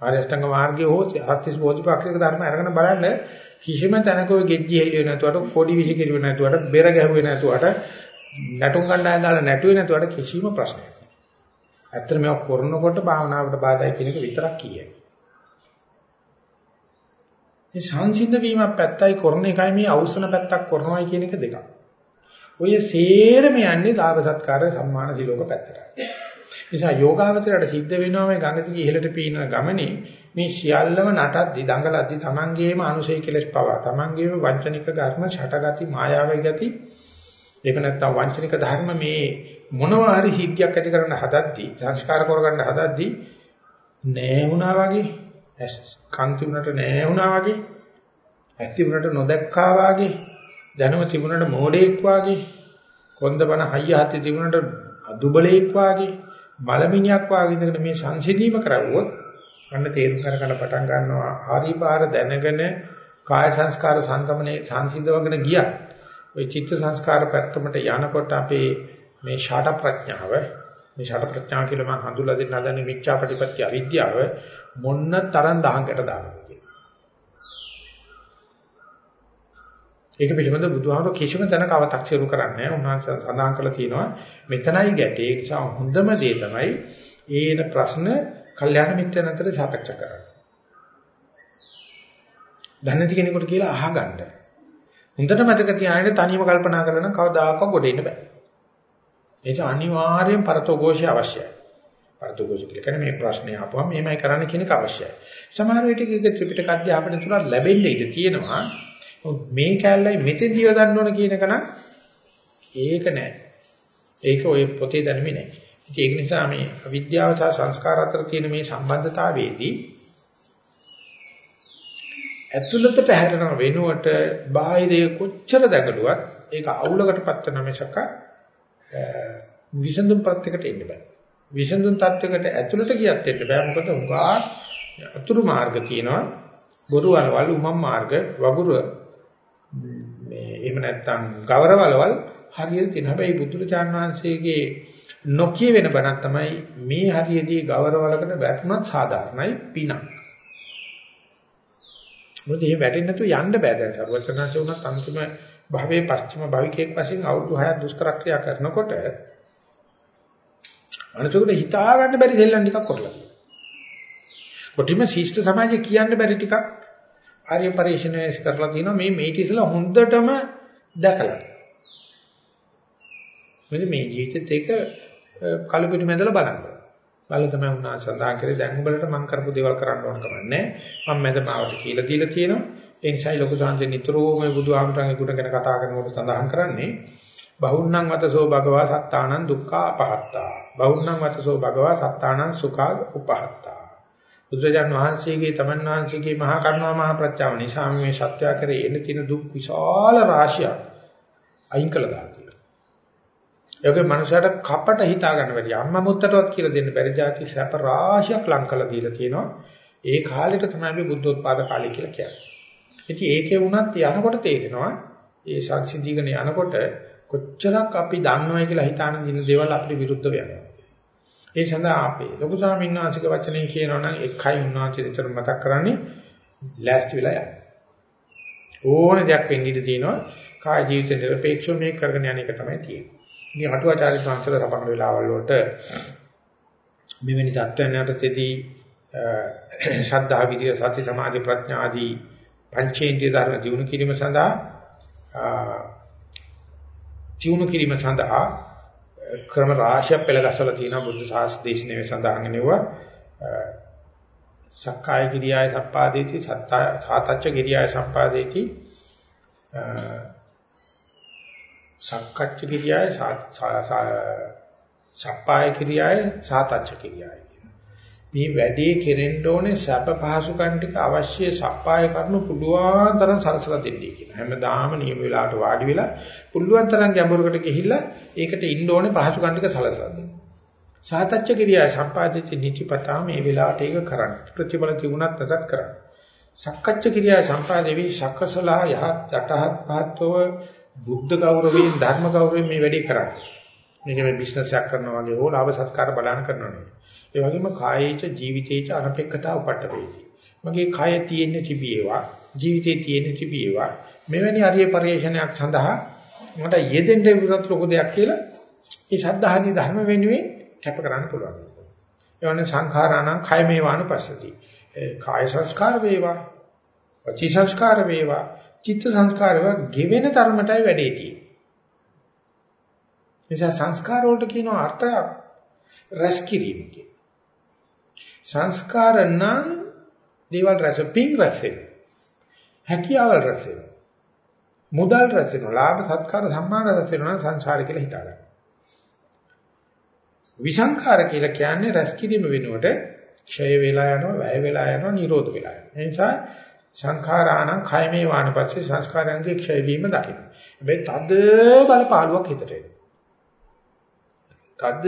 ආර්ය අෂ්ටාංග මාර්ගයේ හෝ සත්‍තිස් බෝධිපාක්ෂික ධර්ම අරගෙන බලන්න කිසිම තැනක ඔය ගෙජ්ජි හෙලිය නැතුවට පොඩි විසි කිරුවේ නැතුවට බෙර ගැහුවේ නැතුවට නැටුම් ගණ්ඩායම් දාලා නැටුවේ නැතුවට කිසිම ප්‍රශ්නයක් නැහැ. ඇත්තට මේක කරනකොට භාවනාවට බාධායි කියන එක විතරක් කියයි. මේ සංසිද්ධ වීමක් පැත්තයි කරන එකයි මේ අවසන පැත්තක් කරනවායි කියන එක දෙකක්. ඔය සේරම යන්නේ දාව සත්කාර සම්මාන සිලෝක පැත්තට. නිසා යෝගාවචරයට සිද්ධ වෙනවා මේ ගඟ දිගේ ඉහළට පීනන ගමනේ මේ සියල්ලම නටද්දි දඟලද්දි තමන්ගේම අනුසය කෙලස් පවා තමන්ගේම වංචනික ධර්ම ෂටගති මායාවී ගති ඒක නැත්තම් වංචනික ධර්ම මේ මොනවා හරි හිත්‍යක් ඇති කරන්න හදද්දි සංස්කාර කරගන්න හදද්දි නෑ වුණා වගේ කන් තිබුණට නෑ වුණා වගේ ඇස් තිබුණට නොදැක්කා වගේ දැනුම තිබුණට මෝඩෙක් වගේ කොන්දබන හයිය හති තිබුණට දුබලෙක් වගේ බලමිනියක් වගේ ඉඳගෙන මේ සංසිඳීම කරවුවොත් අන්න තේරුම් ගන්න පටන් ගන්නවා. ආරිපාර දැනගෙන කාය සංස්කාර සංගමනේ සංසිඳවගෙන ගියා ওই චිත්ත සංස්කාර පැත්තමට යනකොට අපේ මේ ෂාට ප්‍රඥාව මේ ෂාට ප්‍රඥාව කියලා මම හඳුල්ලා දෙන්න හදන්නේ මිච්ඡාපටිපත්‍ය අවිද්‍යාව මොන්න තරම් දහංකට දානවා ඒක පිළිබඳව බුදුහාමර කිසිම තැනක අව탁සිරු කරන්නේ නැහැ. උන්වහන්සේ සඳහන් කළා තියෙනවා මෙතනයි ගැටේ. ඒ නිසා හොඳම දේ තමයි ඒන ප්‍රශ්න කල්යාණ මිත්‍රයන් අතර සාකච්ඡා කරන්න. දැනති කෙනෙකුට කියලා අහගන්න. හොඳට මතක තියාගෙන තනියම කල්පනා කරලා නම් කවදාකවත් ගොඩ එන්න බෑ. ඒක අනිවාර්යෙන් පරතෝഘോഷය අවශ්‍යයි. පරතෝഘോഷ කියලා කියන්නේ මේ ප්‍රශ්නේ ආපුවම මේමයි කරන්න කියන එක අවශ්‍යයි. සමහර විට ඒක ත්‍රිපිටක අධ්‍යාපනය තුලත් ලැබෙන්න ඉඩ තියෙනවා. මේ කැලලයි මෙතෙන්දී යොදන්න ඕන කියන එක නම් ඒක නෑ. ඒක ඔය පොතේ දැනුමේ නෑ. ඒක නිසා මේ අවිද්‍යාව සහ සංස්කාර අතර තියෙන මේ සම්බන්ධතාවයේදී ඇතුළත පැහැරෙන වෙනුවට බාහිරය කොච්චර දඟලුවත් ඒක අවුලකට පත් වෙන මිසක විසඳුම් ප්‍රත්‍යකට එන්න බෑ. විසඳුම් තත්වයකට ඇතුළට ගියත් එන්න බෑ. මොකද උගා අතුරු මාර්ග තියෙනවා. බොරු වලවල් උමම් මාර්ග වගුරු මේ එහෙම නැත්නම් ගෞරවවලවල් හරියට තියෙනවා. හැබැයි බුදුරජාන් වහන්සේගේ නොකිය වෙන බණක් තමයි මේ හරියදී ගෞරවවලකට වැටුණත් සාධාරණයි පිනක්. මොකද මේ වැටෙන්නේ නැතුව යන්න බෑ දැන් සර්වචනාංශ උනත් අන්තිම භවයේ පස්චිම භවිකයෙක් වශයෙන් අවුරුදු 6ක් දුෂ්කර ක්‍රියා කරනකොට අනිතකට හිතා ගන්න බැරි දෙල්ලන් ටිකක් කරලා. කොටිම ශිෂ්ට සමාජය කියන්න බැරි ටිකක් ආර්ය පරිශ්‍රණය කරලා තිනවා මේ මේක ඉස්සලා හොඳටම දැකලා. මෙන්න මේ ජීවිතෙත් ඒක කලපිරි මැදලා බලන්න. බලලා තමයි උනා සඳහන් කරේ දැන් උඹලට මම කරපු දේවල් කරන්න ඕන කමන්නේ. මම මැදමාවට කියලා දීලා තියෙනවා. ඒ නිසායි ලොකු සංජය නිතරම මේ බුදුහාමරගේ ගුණ ගැන කතා කරනකොට සඳහන් කරන්නේ බහුන්නං වතසෝ භගවා සත්තානං දුක්ඛා අපහත්තා. බහුන්නං වතසෝ භගවා සත්තානං සුඛා උපහත්තා. බුදුරජාණන් වහන්සේගේ තමන් වහන්සේගේ මහා කරුණා මහා ප්‍රත්‍යාව නිසා මේ සත්‍ය කරේ එන තියෙන දුක් විශාල රාශියක් අයින් කළා දාතියි. ඒකේ මනුෂයාට කපට හිතා ගන්න බැරි අම්මා මුත්තටවත් කියලා දෙන්න බැරි જાති සැප රාශියක් ලං කළා දීලා තියෙනවා. ඒ කාලෙට තමයි අපි බුද්ධෝත්පාද කාලය කියලා කියන්නේ. ඉතින් ඒකේ වුණත් යනකොට තේරෙනවා ඒ සංසිද්ධිකන යනකොට කොච්චරක් අපි දන්නවයි කියලා හිතාන දින දේවල් අපිට විරුද්ධ වෙනවා. ඒ සඳහා අපේ ලොකු ස්වාමීන් වහන්සේගේ වචනේ කියනවා නම් එකයි උන්වහන්සේ විතර මතක් කරන්නේ ලෑස්ති වෙලා යන්න. ඕන දෙයක් වෙන්න ඉඩ තියෙනවා. කාය ජීවිත නිර්පේක්ෂව මේක කරගෙන යන එක තමයි තියෙන්නේ. මේ අටුවාචාර්ය වහන්සේලා රපණ වෙලාවල් වලට මෙවැනි தත්ත්වයන් යටතේදී ශ්‍රද්ධා විදිය සති සමාධි ප්‍රඥා ආදී පංචේන්ද්‍රිය ධර්ම දිනු කිරීම සඳහා දිනු කිරීම සඳහා ක්‍රම රාශියක් පෙළගස්සලා තියෙනවා බුද්ධ ශාස්ත්‍ර දේශනාවේ සඳහන් වෙනවා. සක්කාය කිරියාය සම්පාදේති සාතච්ච කිරියාය සම්පාදේති. සක්කච්ච කිරියාය සප්පාය කිරියාය සාතච්ච කිරියාය. මේ වැඩේ කෙරෙන්න ඕනේ සැප පහසුකම් ටික අවශ්‍ය සප්පාය කරනු පුළුවන් තරම් සරසලා දෙන්නේ කියන. හැමදාම නියම වෙලාවට වාඩි වෙලා පුළුවන් තරම් ගැඹුරකට ගිහිල්ලා ඒකට ඉන්න ඕනේ පහසුකම් ටික සලසලා දෙන්න. සාතච්ච කිරියා සම්පාදිත නිචිපතා මේ වෙලාවට ඒක කරන්න. ප්‍රතිඵල තිබුණත් නැතත් කරන්න. සක්කච්ඡ ක්‍රියා සම්පාදේවි සක්කසලා යහ යටහත් පහත්ව බුද්ධ ගෞරවයෙන් ධර්ම ගෞරවයෙන් මේ වැඩේ කරන්නේ. මේක මේ බිස්නස් එකක් කරනවා වගේ හෝ ලාභ සත්කාර බලන කරනවා නෙවෙයි. ඒ වගේම කායේච ජීවිතේච අනපේක්ෂතා උපට්ඨපේති. මගේ කය තියෙන්නේ තිබේවා ජීවිතේ තියෙන්නේ තිබේවා මෙවැනි අරිය පරිශ්‍රණයක් සඳහා මට යෙදෙන්න විතරක් ලොකු දෙයක් කියලා මේ සද්ධාහදී ධර්ම වෙනුවෙන් කැප කරන්න පුළුවන්. ඒ වගේ සංඛාරාණං කය මේවානුපස්සති. කාය සංස්කාර වේවා වචී සංස්කාර වේවා චිත්ත සංස්කාර වේවා ගෙවෙන තරමටයි වැඩේ තියෙන්නේ. නිසා සංස්කාර වලට කියන අර්ථයක් රැස් කිරීම කියන. සංස්කාර නම් දේවල් රැස් පිං රැස් වෙනවා. හැකියාවල් රැස් වෙනවා. මුදල් රැස් වෙනවා. ලාභ සත්කාර සම්මාන රැස් වෙනවා නම් සංසාර කියලා හිතා ගන්න. විසංඛාර කියලා කියන්නේ රැස් කිරීම වෙනුවට ක්ෂය වෙලා යනවා, වැය වෙලා යනවා, නිරෝධ වෙලා යනවා. ඒ නිසා සංඛාරාණං කයමේ වානපස්සේ සංස්කාරයන්ගේ ක්ෂය වීම දකින්න. හැබැයි තද බල පාළුවක් හිතට එනවා. තද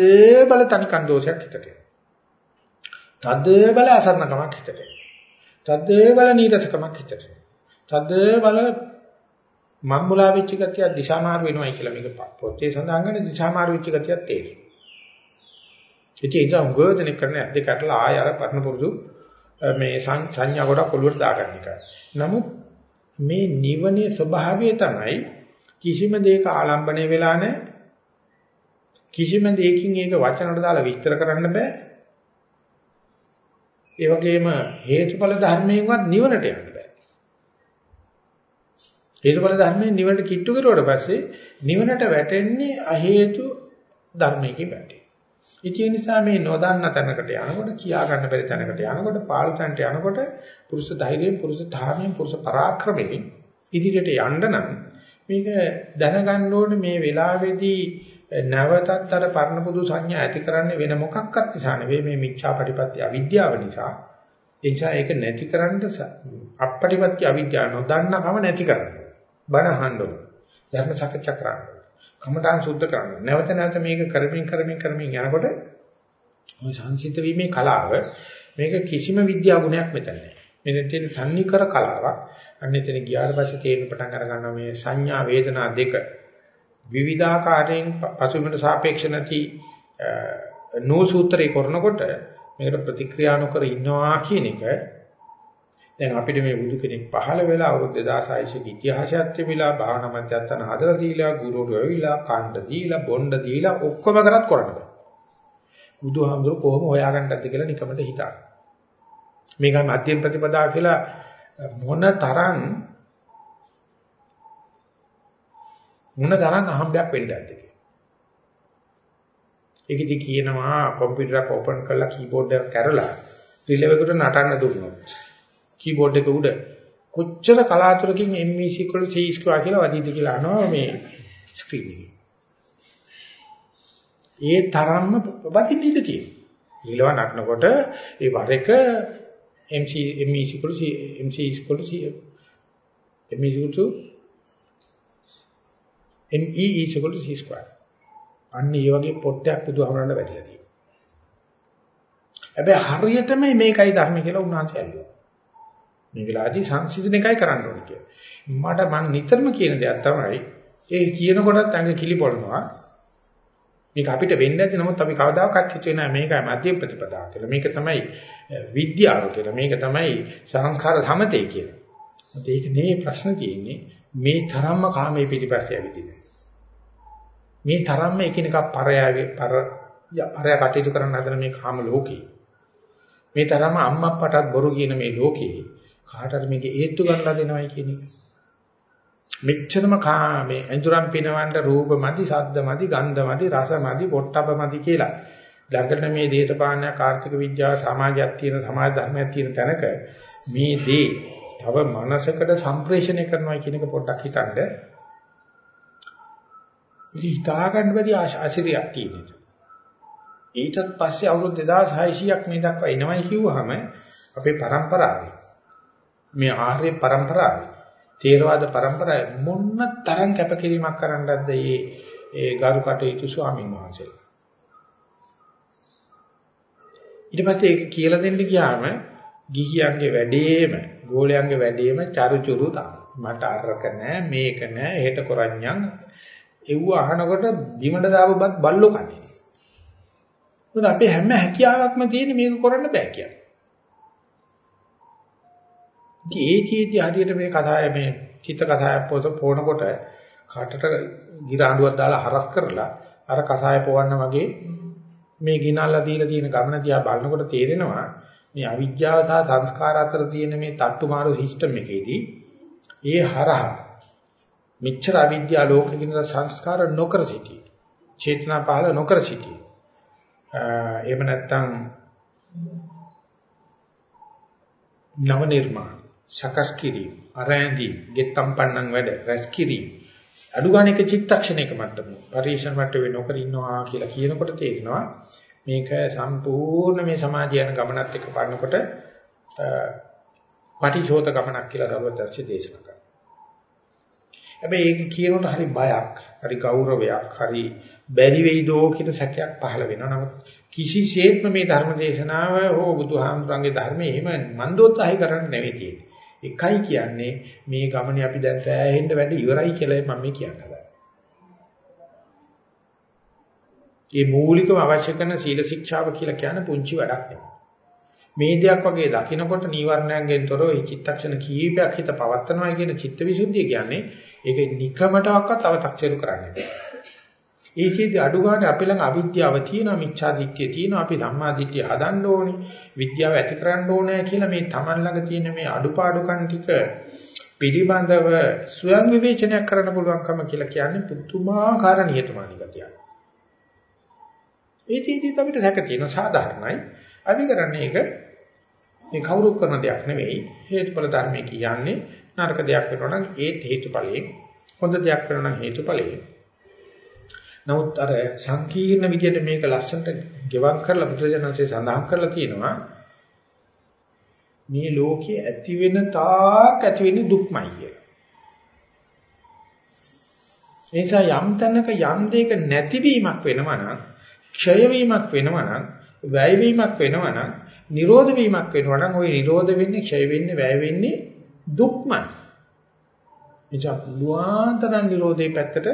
බල තනිකන් දෝෂයක් හිතට එනවා. තද බල අසරණකමක් හිතට එනවා. තද බල නීරසකමක් හිතට එනවා. තද බල මම්මුලා වෙච්ච ගතිය දිශා මාරු වෙනවයි කියලා මේක පොතේ සඳහන් කරන දිශා මාරු වෙච්ච ගතියක් තේරෙනවා. ඉතින් ඒක උගෝදෙන කරන ඇද්ද කටලා ආය අර පරණ පුරුදු මේ සංඥා ගොඩක් ඔළුවට දාගන්න එක. නමුත් මේ නිවනේ ස්වභාවය තමයි කිසිම දෙයක ආලම්බණය වෙලා නැහැ. කිසිම දෙයකින් ඒක වචනකට දාලා විස්තර කරන්න බෑ. ඒ වගේම හේතුඵල ධර්මයෙන්වත් නිවනට යන්න බෑ. හේතුඵල ධර්මයෙන් නිවනට කිට්ටු කරුවට පස්සේ නිවනට වැටෙන්නේ අ හේතු ධර්මයකින් වැටේ. ඉතින් නිසා මේ නොදන්න තැනකට යනකොට කියා ගන්න බැරි තැනකට යනකොට පාළු තැනට යනකොට පුරුෂ ධෛර්යයෙන් පුරුෂ ධාර්මයෙන් පුරුෂ පරාක්‍රමයෙන් ඉදිරියට යන්න නම් මේක දැනගන්න ඕනේ මේ වෙලාවේදී නැවතත් අර පරණ පුදු සංඥා ඇති කරන්නේ වෙන මොකක්වත් නිසා නෙවෙයි මේ මිච්ඡාපටිපත්‍ය අවිද්‍යාව නිසා ඒ නිසා ඒක නැති කරන්න අපපටිපත්‍ය අවිද්‍යාව නොදන්නකම නැති කරන්න බණ අහන්න ඕන ධර්ම සාකච්ඡා කරන්න කමඨාන් සුද්ධ කරන්න. නැවත නැවත මේක කරමින් කරමින් කරමින් යනකොට ওই සංසිද්ධ වීමේ කලාව මේක කිසිම විද්‍යා ගුණයක් මෙතන නැහැ. මෙතන තියෙන තන්නිකර කලාවක්. අන්න එතන ගියාට පස්සේ තේරෙන පටන් අර ගන්නවා මේ සංඥා වේදනා දෙක විවිධාකාරයෙන් පසුබිමට සාපේක්ෂ නැති නූල් සූත්‍රේ කරනකොට මේකට ප්‍රතික්‍රියා නොකර ඉන්නවා කියන එක දැන් අපිට මේ බුදු කෙනෙක් පහළ වෙලා අවුරුදු 2600 ක ඉතිහාසයක් තිබිලා භාවනා මධ්‍යස්ථාන හදලා දීලා ගුරුවරු වෙවිලා කණ්ඩ දීලා බොණ්ඩ දීලා ඔක්කොම කරත් කරන්න බෑ. බුදුහාමුදුරු කොහොම හොයාගන්නද කියලා නිකමට හිතා. මේක මධ්‍යම ප්‍රතිපදා කියලා මොන තරම් මොන තරම් අහම්බයක් වෙන්නද කියලා. ඒකෙදි කියනවා කම්පියුටර් එක ඕපන් කරලා කීබෝඩ් එක කැරලා රිලෙව් එකට නටන්න දුන්නොත් කීබෝඩ් එක උඩ කොච්චර කලාතුරකින් ME C කියලා වදීද කියලා අහනවා මේ ස්ක්‍රීන් එකේ. ඒ තරම්ම වදින්න ඉඩ තියෙනවා. ඊළව නටනකොට ඒ වර එක MC ME MC MC ME C2 අන්න ඒ වගේ පොට්ටයක් බුදුහමරන්න වැටිලා තියෙනවා. හැබැයි හරියටම මේකයි ධර්ම කියලා උන්වහන්සේ ඇල්ලුවා. මේ වෙලාවේදී සංසිඳන එකයි කරන්න ඕනේ කියලා. මට මම නිතරම කියන දෙයක් තමයි ඒ කියනකොටත් අංග කිලිපොළනවා. මේක අපිට වෙන්නේ නැති නමුත් අපි කවදාකවත් හිතුවේ නැහැ මේකයි මධ්‍යම ප්‍රතිපදාව කියලා. මේක තමයි විද්‍යාව කියලා. මේක තමයි සංස්කාර සමතේ කියලා. ඒත් ඒක නෙමෙයි ප්‍රශ්න තියෙන්නේ මේ තරම්ම කාමයේ පිටිපස්සේ ඇවිදින. මේ තරම්ම එකිනෙකා පරයාවේ පර පරය කටයුතු කරන්න හදන මේ කාම ලෝකේ. මේ තරම්ම අම්මප්පටත් බොරු කියන මේ ලෝකේ කාට හරි මේකේ හේතු ගන්නලා දෙනවයි කියන එක. මෙච්චරම කාමේ අඳුරම් පිනවන්න රූප මදි, ශබ්ද මදි, ගන්ධ මදි, රස මදි, පොට්ටබ මදි කියලා. ළඟට මේ දේශපාලන ආර්ථික විද්‍යාව සමාජයක් තියෙන සමාජ ධර්මයක් තියෙන තැනක මේ දේ තව මනසකට සම්ප්‍රේෂණය කරනවා කියන එක පොඩ්ඩක් හිතන්න. හිතා ගන්න බැරි ආශිර්වාදයක් තියෙනවා. ඊටත් පස්සේ අවුරුදු 2600ක් මේ දක්වා එනවයි කිව්වහම අපේ પરම්පරාවේ මේ ආර්ය પરම්පරාවේ තේරවාද પરම්පරාවේ මොන්න තරම් කැපකිරීමක් කරන්නද මේ ඒ ගරු කටයුතු ස්වාමීන් වහන්සේලා. ඊට පස්සේ ඒක කියලා දෙන්න ගියාම ගිහියන්ගේ වැඩේම ගෝලයන්ගේ වැඩේම චරුචුරු තමයි. මට අරක නෑ මේක නෑ එහෙට කරන්නම් එව්ව අහනකොට බිමඩ දාපුවත් බල්ලෝ කන්නේ. මොකද අපේ හැම හැකියාවක්ම තියෙන මේක කරන්න බෑ කියන්නේ. ඒ චීති හරියට මේ කතාවේ මේ චිත්ත කතාවක් පොත පොනකොට කාටට ගිරාඬුවක් දාලා හරස් කරලා අර කසාය පොවන්න වගේ මේ ගිනල්ලා දීලා තියෙන ගමන දිහා බලනකොට තේරෙනවා මේ අවිද්‍යාව සහ සංස්කාර අතර තියෙන මේ තට්ටු මාරු සිස්ටම් එකේදී ඒ හරහා මිච්ඡර අවිද්‍යා ලෝකෙකින් සංස්කාර නොකර සිටී. චේතනා පහල නොකර සිටී. එහෙම නැත්නම් නව නිර්මාණ සකස් කිරීම අරැඳි ගෙත්තම් පන්නන් වැඩ රැස් කිරීම අඩු ගන්න එක චිත්තක්ෂණයක මට්ටම පරිශන මට්ටමේ නොකර ඉන්නවා කියලා කියනකොට තේරෙනවා මේක සම්පූර්ණ මේ සමාජය යන ගමනත් එක්ක බලනකොට පටිශෝත ගමනක් කියලා සර්වදර්ශි දේශනා කරනවා. හැබැයි ඒක කියනකොට හරි බයක්, හරි ගෞරවයක්, හරි බැරි වෙයිදෝ කියන සැකයක් පහළ වෙනවා. නමුත් කිසිසේත්ම මේ ධර්ම දේශනාව හෝ බුදුහාමුදුරන්ගේ ධර්මයේ එහෙම මන්දෝත්සාහය කරන්න නෙවෙයි තියෙන්නේ. එකයි කියන්නේ මේ ගමනේ අපි දැන් සෑහෙන්න වැඩ ඉවරයි කියලා මම මේ කියන්න හදන්නේ. මේ මූලිකව අවශ්‍ය කරන සීල ශික්ෂාව කියලා කියන්නේ පුංචි වැඩක් නෙවෙයි. මේ දෙයක් වගේ දකිනකොට නීවරණයන්ගෙන් තොරව මේ චිත්තක්ෂණ කීපයක් හිත පවත්නවා කියන චිත්තවිසුද්ධිය කියන්නේ ඒක නිකමටවත් අව탁සිරු කරන්නේ. ඒ චේති අඩු ගන්න අපි ළඟ අවිද්‍යාව තියෙනවා මිච්ඡා දිට්ඨිය තියෙනවා අපි ධම්මා දිට්ඨිය හදන්න ඕනේ විද්‍යාව ඇති කරන්න ඕනේ කියලා මේ Taman ළඟ තියෙන මේ අඩුපාඩුකම් ටික පිළිබඳව ස්වයං විවේචනයක් කරන්න පුළුවන්කම කියලා කියන්නේ පුදුමාකාර නිහතමානී ගතියක්. ඒ චේතිත් අපිට දැක තියෙනවා සාධාරණයි. අපි කරන්නේ ඒක මේ කවුරු කරන දෙයක් නෙවෙයි හේතුඵල ධර්මයේ කියන්නේ නරක දෙයක් වෙනවා නම් ඒ හේතුඵලයෙන් හොඳ දෙයක් වෙනවා නම් හේතුඵලයෙන් නමුත් අර සංකීර්ණ විදිහට මේක ලස්සනට ගෙවක් කරලා බුදුරජාණන්සේ සඳහන් කරලා තියෙනවා මේ ලෝකයේ ඇති වෙන තාක් ඇති වෙන්නේ දුක්මයි කියලා. ඒ නිසා යම් තැනක යම් දෙයක නැතිවීමක් වෙනවා නම්, ක්ෂය වීමක් වෙනවා නම්, වැය වීමක් වෙනවා නම්, නිරෝධ වීමක් වෙනවා නම්, ওই නිරෝධ වෙන්නේ, ක්ෂය වෙන්නේ, වැය වෙන්නේ දුක්මයි. එචා පුළුවන්තරම් නිරෝධේ පැත්තට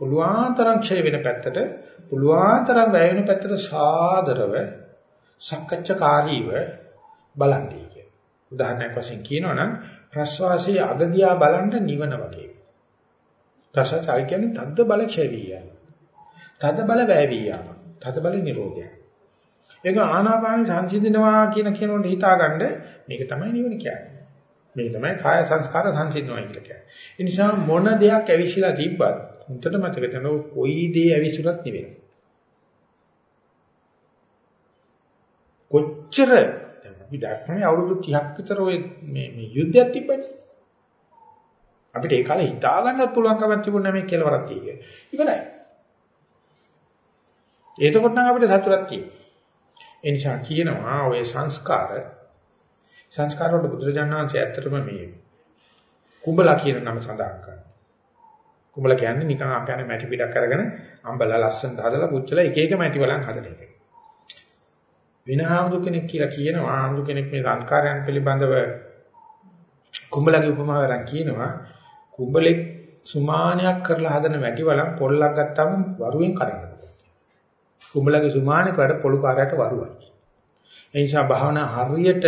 පුළුවන් තරම් ක්ෂය වෙන පැත්තට පුළුවන් තරම් වැය වෙන පැත්තට සාදරව සක්කච්ඡාකාරීව බලන්නේ කියන. උදාහරණයක් වශයෙන් කියනවනම් ප්‍රස්වාසයේ අගදියා බලන්න නිවන වගේ. ප්‍රසාරය කියන්නේ තද්ද බල ක්ෂය වියන. තද්ද බල වැය වියන. තද්ද බල නිරෝධය. ඒක ආනාපාන සංසිඳනවා කියන කෙනෙකුට හිතාගන්න මේක තමයි නිවන කියන්නේ. මේක තමයි කාය සංස්කාර සංසිඳනවා කියලා කියන්නේ. ඒ නිසා මොන දෙයක් ඇවිස්සලා තිබ්බත් හොඳට මතක තනෝ කොයි දේ ඇවිසුරත් නෙවෙයි. කොච්චර දැන් අපි දැක්කනේ අවුරුදු 30ක් විතර ඔය මේ මේ යුද්ධයක් තිබ්බනේ. අපිට ඒ කාලේ හිතා ගන්නත් පුළුවන් කමක් තිබුණා මේ කෙලවරක් තියෙන්නේ. ඉවරයි. එතකොට නම් අපිට සතුටක් තියෙනවා. ඒ නිසා කියනවා ඔය සංස්කාර සංස්කාර වල බුදුරජාණන් වහන්සේ ඇත්තටම මේ කුඹලා කියන නම සඳහන් කරනවා. කුඹල කියන්නේ නිකන් ආකාරයේ මැටි පිටක් අරගෙන අම්බලා ලස්සනට හදලා පුච්චලා එක එක මැටි වලන් හදන එක. වෙන ආමුදු කෙනෙක් කියලා කියනවා ආමුදු කෙනෙක් මේ සංස්කාරයන් පිළිබඳව කුඹලගේ උපමාවෙන් කියනවා කුඹලෙක් සුමානයක් කරලා හදන මැටි වලන් පොල්ලක් ගත්තාම වරුවෙන් කඩනවා. කුඹලගේ සුමානක වැඩ පොළු කාර්යයට වරුවයි. ඒ නිසා භාවනා හරියට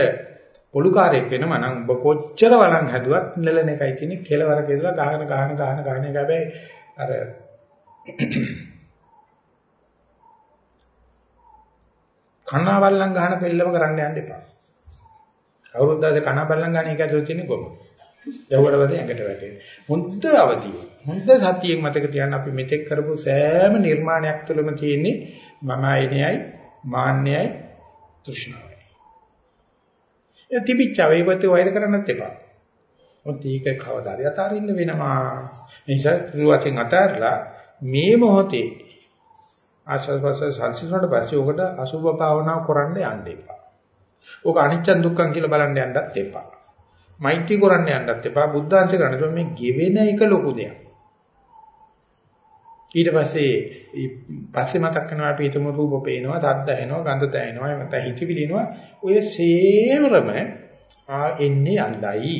පොලුකාරයෙක් වෙනවා නම් ඔබ කොච්චර වළං හැදුවත් නෙලන එකයි තියෙන්නේ කෙලවරක ඉඳලා ගහන ගහන ගහන ගහන එක හැබැයි අර කනවල්ලම් ගහන පෙල්ලම කරන්න යන්න එපා. කවුරුත් දැස කනවල්ලම් ගහන එක ඇතුළේ තියෙන්නේ කොහොමද? යවුවට පස්සේ ඇඟට වැටෙන්නේ. හොඳ අවදිය. හොඳ සතියෙන් මතක තියාගන්න අපි මෙතෙක් කරපු සෑම නිර්මාණයක් තුළම තියෙන්නේ මම ආයනයයි මාන්නයයි තෘෂ්ණාවයි. ඒ තිබිච්චව ඒකත් වෛර කරන්නත් එපා. මොකද ඒක කවදාද අතාරින්න වෙනවා. ඒ නිසා රුවචෙන් අතාරලා මේ මොහොතේ ආශස්වස සංසිඳනට පස්සේ ඔකට අසුභ භාවනාව කරන්න යන්න එපා. ඔක අනිච්ච දුක්ඛම් කියලා බලන්න යන්නත් එපා. මෛත්‍රී කරන්න යන්නත් එපා. බුද්ධාංශ කරන්න මේ ගෙවෙන එක ලොකු දෙයක්. ඊට පස්සේ පස්සේ මතක් කරනවා අපි හිතමු රූප පේනවා, ශබ්ද ඇහෙනවා, ගන්ධ දැනෙනවා, එහෙම නැත්නම් හිතවිලි එනවා. ඔය සේමරම ආ එන්නේ යණ්ඩයි.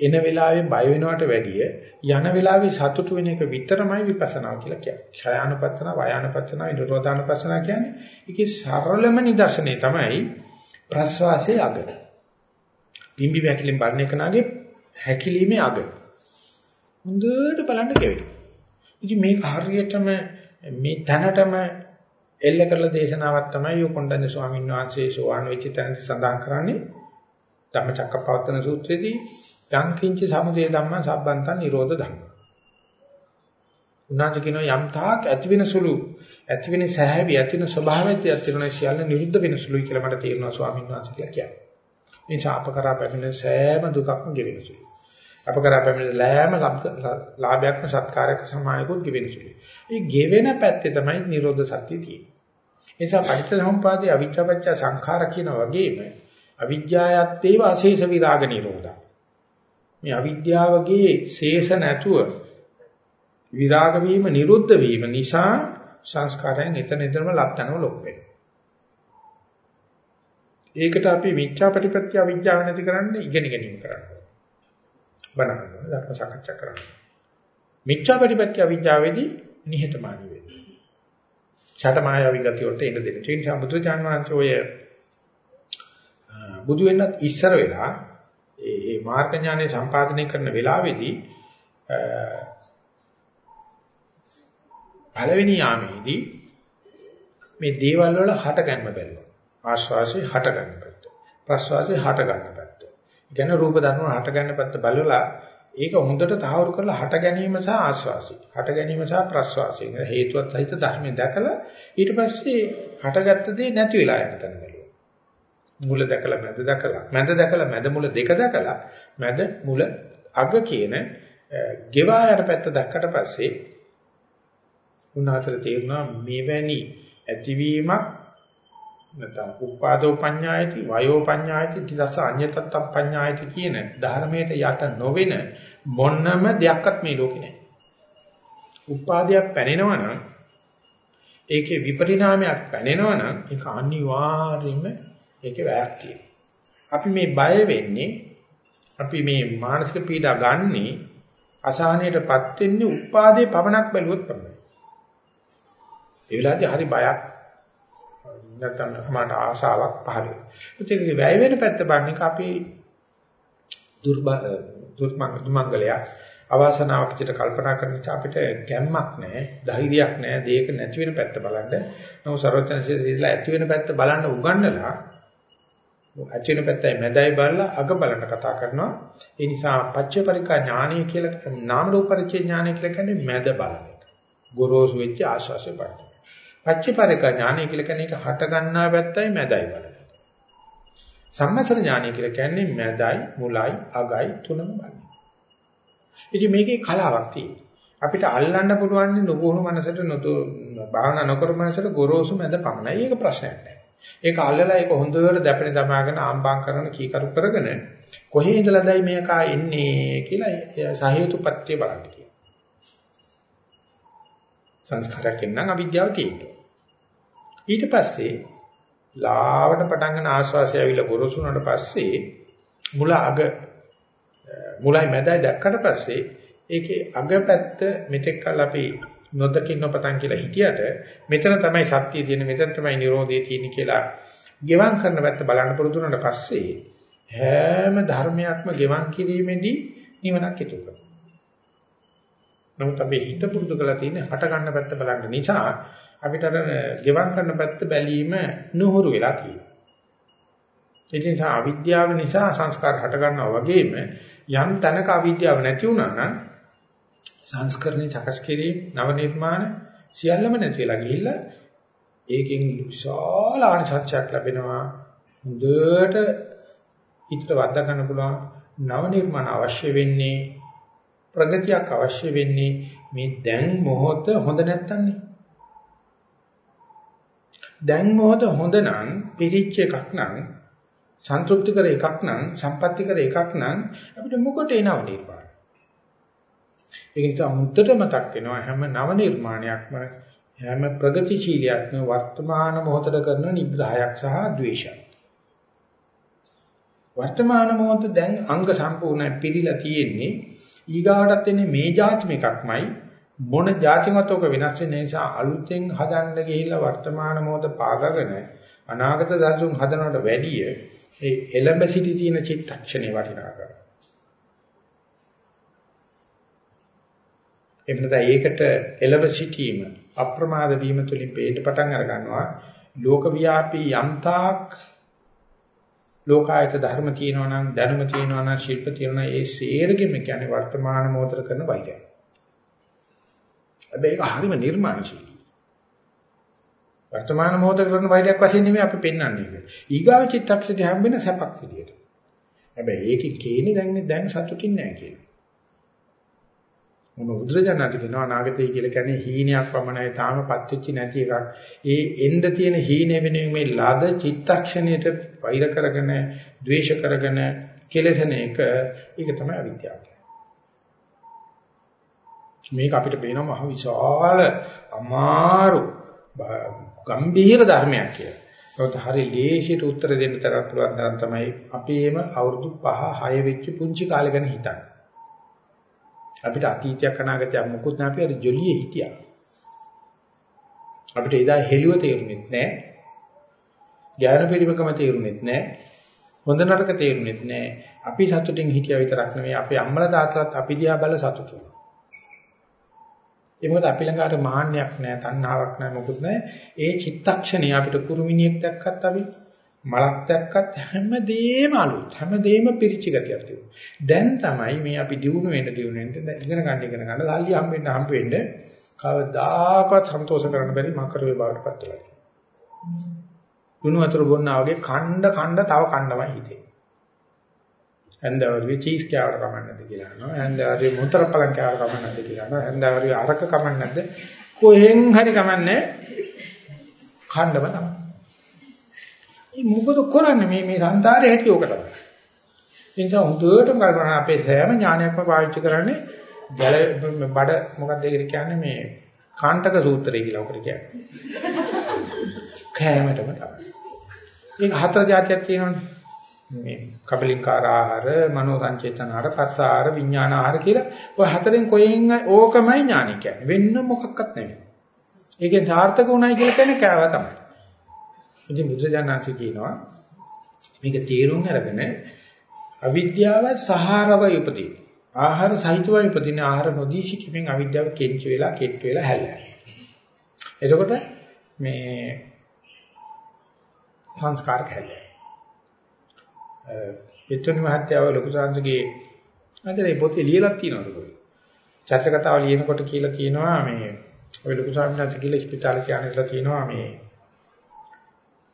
එන වෙලාවේ බය වෙනවට වැඩිය යන වෙලාවේ සතුටු වෙන එක විතරමයි විපස්සනා කියලා කියන්නේ. ඡයානුපත්තන, වයානුපත්තන, නිරෝධානුපත්තන කියන්නේ. ඒකේ සරලම නිදර්ශනය තමයි ප්‍රස්වාසයේ අග. පිම්බි වැකිලින් බලන එක නාගේ හැකිලීමේ අග. හොඳට බලන්න කෙවෙයි. ඉතින් මේක හරියටම මේ තැනටම එල්ල කරලා දේශනාවක් තමයි ඔය කොණ්ඩඤ්ඤ ස්වාමීන් වහන්සේ සෝවාන් වෙච්ච තැනදී සඳහන් කරන්නේ ධම්මචක්කපවත්තන සූත්‍රයේදී යංකින්ච සමුදය ධම්ම සම්බන්තං නිරෝධ ධම්ම. උනාච කියන යම් තාක් ඇති වෙන සුළු ඇති වෙන සහැවි ඇති වෙන ස්වභාවයත් ඇති වෙන සියල්ල නිරුද්ධ වෙන සුළුයි කියලා මට තේරෙනවා ස්වාමීන් වහන්සේ කියලා කියන්නේ. මේ ඡාපකරා පැමිණෙන සෑම දුකක්ම ගෙවෙන සුළුයි. අප කරා පැමිණෙන ලෑම ලාභයක්ම සත්කාරයක සමායකුත් ගෙවෙන සුළුයි. මේ ගෙවෙන පැත්තේ තමයි නිරෝධ සත්‍ය තියෙන්නේ. ඒ නිසා පටිච්චසමුපාදයේ අවිච්ඡපච්ච සංඛාර කියන වගේම අවිද්‍යාවත්තේව අශේෂ විරාග නිරෝධා. මේ අවිද්‍යාවගේ ශේෂ නැතුව විරාග වීම නිරුද්ධ වීම නිසා සංස්කාරයන් එතන එතනම ලක්තනව ලොක් වෙනවා. ඒකට අපි මිච්ඡා ප්‍රතිපත්‍ය අවිද්‍යාව නැති කරන්න ඉගෙන ගැනීම කරන්න. බණහන්න ධර්ම සාකච්ඡා කරන්න. මිච්ඡා ප්‍රතිපත්‍ය අවිද්‍යාවේදී නිහතමානී වෙන්න. ඡට මායාවී ගතිය වලට එන්න දෙන්න. ඒ නිසා බුදුචාන් වහන්සේ ඔය බුදු වෙන්නත් ඉස්සර වෙලා ඒ ඒ මාර්ග ඥානෙ සම්පාදනය කරන වෙලාවේදී පළවෙනි යාමේදී මේ දේවල් වල හට ගන්න බැලුවා. ආශ්වාසය හට ගන්න පැත්ත. ප්‍රශ්වාසය හට ගන්න පැත්ත. කියන්නේ රූප ධර්ම හට ගන්න පැත්ත බලලා ඒක හොඳට තහවුරු කරලා හට ගැනීම සහ ආශ්වාසය. හට ගැනීම සහ ප්‍රශ්වාසය. හේතුවත් සහිත ධර්මයෙන් දැකලා ඊට පස්සේ හටගත්ත දේ නැති වෙලා යන තැන බලුවා. මුල දැකලා මැද දැකලා මැද දැකලා මැද මුල දෙක දැකලා මැද මුල අග කියන ගෙවා යන පැත්ත දැක්කට පස්සේ උන්වහන්සේ තේරුණා මෙවැනි ඇතිවීමක් නැත්නම් උපාදෝ පඤ්ඤායති වයෝ පඤ්ඤායති ඊටස අඤ්‍යතත්ත පඤ්ඤායති කියන ධර්මයට යට නොවෙන මොන්නම දෙයක්වත් මේ ලෝකේ නැහැ. උපාදයක් පැනෙනවා නම් ඒකේ විපරිණාමයක් පැනෙනවා නම් ඒක අනිවාර්යයෙන්ම ඒකේ වැයක් තියෙනවා. අපි මේ බය වෙන්නේ අපි මේ මානසික පීඩා ගන්නේ අසහනයටපත් වෙන්නේ උපාදේ පවණක් බැලුවොත් පමණයි. ඒ වෙලාවේදී හරි බයක් නැත්නම් අපමණ ආශාවක් පහළ වෙනවා. ඒක වැය වෙන පැත්ත බලන්නේ අපි දුර්බල දුර්මංගලයක් අවාසනාවක් විදිහට කල්පනා කරන නිසා අපිට ගැම්මක් නැහැ, ධෛර්යයක් නැහැ, දෙයක නැති වෙන පැත්ත බලන්න. නමුත් ਸਰවඥන්සේ ඉඳලා ඇති වෙන පැත්ත බලන්න උගන්වලා ඇති වෙන පැත්තයි මැදයි බලලා අග බලන්න කතා කරනවා. ඒ නිසා පච්ච පරිකා ඥානය කියලා නාම රූප පරිච්ඡේ ඥානය කියලා කියන්නේ මැද බලන එක. ගොරෝසු වෙච්ච ආශාසය බලන. පච්චපරික ඥානය කියලා කියන්නේ ඒක හට ගන්නා පැත්තයි මැදයි බලන. සම්මසර ඥානය කියලා කියන්නේ මැදයි මුලයි අගයි තුනම බලන. ඉතින් මේකේ කලාවක් තියෙනවා. අපිට අල්ලන්න පුළුවන් නුගුණු මනසට නොතු භාවනා නොකරු මනසට ගොරෝසු මැද පමණයි. ඒක ප්‍රශ්නයක් නෑ. ඒක අල්ලලා ඒක හොඳට දැපෙන දමාගෙන ආම්බම් කරන කීකරු කරගෙන කොහේ ඉඳලාදයි මේක එන්නේ කියලා සහේතුපත්‍ය බලන්න කියනවා. සංස්කාරයක් එන්නම් අවිද්‍යාව තියෙනවා. ඊට පස්සේ ලාවට පටන් ගන්න ආශ්වාසය ඇවිල්ලා ගොරසුනට පස්සේ මුල අග මුලයි මැදයි දැක්කට පස්සේ ඒකේ අග පැත්ත මෙතෙක් කල අපි නොදකින් නොපතන් කියලා හිටියට මෙතන තමයි සත්‍යය තියෙන්නේ මෙතන තමයි Nirodhe තියෙන්නේ කියලා ගෙවම් කරන පැත්ත බලන්න පුරුදු වුණාට පස්සේ හැම ධර්මයක්ම ගෙවම් කිරීමේදී නිවනක් ඉතුරු කරනවා. නමුත් අපි හිත පුරුදු කරලා තියෙන්නේ හට ගන්න පැත්ත බලන්න නිසා අපිට අර ගෙවම් කරන පැත්ත බැලීම නුහුරු වෙලා තියෙනවා. ඒ නිසා අවිද්‍යාව නිසා සංස්කාර හට ගන්නවා වගේම යම් තැනක අවිද්‍යාව නැති වුණා නම් සංස්කරණේ සකස් කිරීම නව නිර්මාණ සියල්ලම නැති වෙලා ගිහිල්ලා ඒකෙන් විශාල ආනිසංසයක් ලැබෙනවා හොඳට හිතට වද්දා ගන්න පුළුවන් නව නිර්මාණ අවශ්‍ය වෙන්නේ ප්‍රගතියක් අවශ්‍ය වෙන්නේ මේ දැන් මොහොත හොඳ නැත්තන්නේ දැන් මොහොත හොඳ නම් පිරිච්ච එකක් නම් සන්තුෂ්ටි කර එකක් නම් සම්පත්‍ති කර එකක් නම් අපිට මොකට එනව නිර්වාණ. ඒක නිසා මුත්තට මතක් වෙනවා හැම නව නිර්මාණයක්ම හැම ප්‍රගතිශීලියක්ම වර්තමාන මොහොතට කරන නිග්‍රහයක් සහ ද්වේෂයක්. වර්තමාන මොහොත දැන් අංග සම්පූර්ණයි පිළිලා තියෙන්නේ ඊගාවටත් එන්නේ මේ જાතිම එකක්මයි මොන જાතිමත් ඔක වෙනස් වෙන නිසා අලුතෙන් හදන්න ගිහිල්ලා වර්තමාන මොහොත පාගගෙන අනාගත දර්ශන හදනවට වැඩිය ඒ එළඹ සිටි තියෙන චිත්තක්ෂණේ වටිනාකම. එන්නත ඒකට එළඹ සිටීම අප්‍රමාද වීම තුලින් පේන්න පටන් අර ගන්නවා ලෝකව්‍යාපී යම්තාක් ලෝකායත ධර්ම තියෙනවා නම් දැනුම තියෙනවා නම් ශිල්ප තියෙනවා නම් ඒ සේරගෙම කියන්නේ වර්තමාන මොහොතට කරන වෛරය. හැබැයි ඒක හරිම නිර්මාණශීලී. වර්තමාන මොහොතේ කරන වෛරයක් වශයෙන් නෙමෙයි අපි පෙන්වන්නේ. ඊගාව චිත්තක්ෂණය හැම වෙන සැපක් විදියට. හැබැයි ඒකේ කේනේ දැන් දැන් සතුටින් නැහැ කියලා. මොන උද්‍රජනati කියනවා අනාගතය කියලා කියන්නේ හීනයක් පමණයි තාමපත් වෙච්ච නැති එකක්. ඒ එන්න තියෙන හීනේ වෙනුවෙන් මේ ලද චිත්තක්ෂණයට වෛර කරගෙන, ද්වේෂ කරගෙන කෙලෙසන එක ඒක තමයි අවිද්‍යාව. මේක අපිට පේනවා මහ විශාල අමාරු ගම්භීර ධර්මයක් කියලා. ඒකට හරි ලේසියට උත්තර දෙන්න තරම් පුළුවන් තරම් තමයි අපේම අවුරුදු 5 6 වෙච්ච පුංචි කාලේ ගැන හිතන්නේ. අපිට අතීතයක් අනාගතයක් මොකුත් නැපි අර ජොලියේ හිටියා. අපිට එදා හෙළුව තේරුනෙත් නැහැ. ඥාන පරිමකම තේරුනෙත් නැහැ. හොඳ නරක තේරුනෙත් නැහැ. අපි සතුටින් හිටියා විතරක් නෙවෙයි අපේ අම්මලා තාත්තලාත් අපි දිහා බැල සතුටු වුණා. ඒ මොකද අපි ළඟ අර මාන්නයක් නැහැ, තණ්හාවක් නැහැ, මොකුත් නැහැ. ඒ චිත්තක්ෂණේ අපිට කුරුමිනියක් දැක්කත් අපි මලක් දැක්කත් හැමදේම අලුත් හැමදේම පිරිච්ච ගතියක් තිබුණා. දැන් තමයි මේ අපි දිනු වෙන දිනු වෙන ඉගෙන ගන්න ඉගෙන ගන්න සල්ලි හම්බෙන්න හම්බෙන්න කවදාකවත් සන්තෝෂ කරන්න බැරි මකර වේ බවට පත් වෙලා. දුනු වතුර බොන්නා වගේ කණ්ඩ කණ්ඩ තව කණ්ඩමයි හිතේ. හන්දවරුවේ චීස් කෑවට කමන්නේ නැද්ද කියලා අහනවා. හන්දවරුවේ මොතර පලන් කෑවට කමන්නේ නැද්ද කියලා අහනවා. හන්දවරුවේ අරක කමන්නේ නැද්ද? කොහෙන් හරි කමන්නේ කණ්ඩම තමයි. මොකද කරන්නේ මේ මේ සංසාරේ හැටි ඕක තමයි. ඒ නිසා හොඳටම කල්පනා අපේ සෑම ඥානයක්ම පාවිච්චි කරන්නේ ගැල බඩ මොකක්ද ඒකට කියන්නේ මේ කාන්ටක සූත්‍රය කියලා ඔකට කියන්නේ. කෑමටම තමයි. මේක හතර જાතියක් තියෙනවනේ. මේ කපලින්කාර ආහාර, මනෝ සංචේතන ආහාර, පස්ස ආහාර, විඥාන ආහාර කියලා ඔය හතරෙන් කොහෙන් ඕකමයි ඥානි කියන්නේ. වෙන්න මොකක්වත් නෙමෙයි. ඒකෙන් සාර්ථක උනායි කියලා කියන්නේ කෑවා තමයි. ඉතින් බුදුජානනාථ කියනවා මේක තේරුම් අරගෙන අවිද්‍යාව සහාරව උපදී. ආහාර සහිතව උපදින ආහාර නොදී සිටීමෙන් අවිද්‍යාව කෙන්ච වෙලා කෙට් වෙලා හැලෙනවා. එතකොට මේ සංස්කාරක හැලෙනවා. පිටුනි මහත්තයාව ලොකු සංසගේ අදේ පොතේ ලියලා තියෙනවද කොයි? චත්‍ර කතාව ලියනකොට කියලා කියනවා මේ ඔය ලොකු ස්වාමීන් වහන්සේ කියලා ස්පිතාලේ යන්නලා තියෙනවා මේ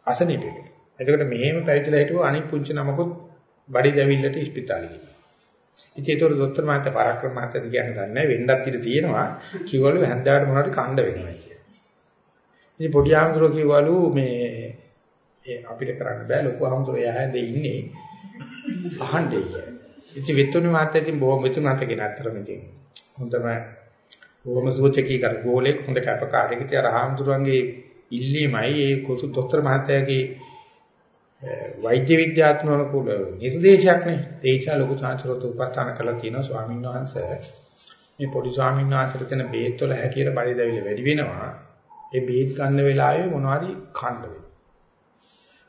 අසනීපෙකට. එතකොට මෙහෙම පැවිදිලා හිටුව අනික් පුංචි නමකුත් බඩි දැවිල්ලට ඉස්පිතාලේ ගියා. ඉතින් ඒතකොට දොස්තර මහත්තයා පරාක්‍රම මහත්තයාද කියන්නේ දන්නේ වෙන්නත් ඉඳ තියෙනවා කිව්වලු හැන්දාවට මොනවද කණ්ඩ වෙනවා කියලා. ඉතින් පොඩි ආම්දුර කිව්වලු මේ අපිට කරන්න බෑ ලොකු ආම්දුර යහඳේ ඉන්නේ අහන්නේ කියලා. ඉතින් විතුණු මහත්තයා ඉතින් බොහොම විතුණු මහත්තයා කියන අතරම ඉතින් හොඳම බොහොම සූචකී කර ගෝලෙක් හොඳ කැපකාරයෙක් ඉතින් අර ආම්දුරන්ගේ ඉල්ලීමයි ඒ කොසු දොස්තර මහත්තයාගේ වෛද්‍ය විද්‍යාත්මක කුල නිර්දේශයක් නේ. ඒ නිසා ලොකු සාංශරත උපස්ථාන කළා තියෙනවා ස්වාමීන් වහන්සේ. මේ පොඩි ස්වාමීන් වහන්සේට තියෙන බේත් වල හැකියට බඩ දැවිලි වැඩි වෙනවා. ඒ බේත් ගන්න වෙලාවේ මොනවාරි කන්න වෙනවා.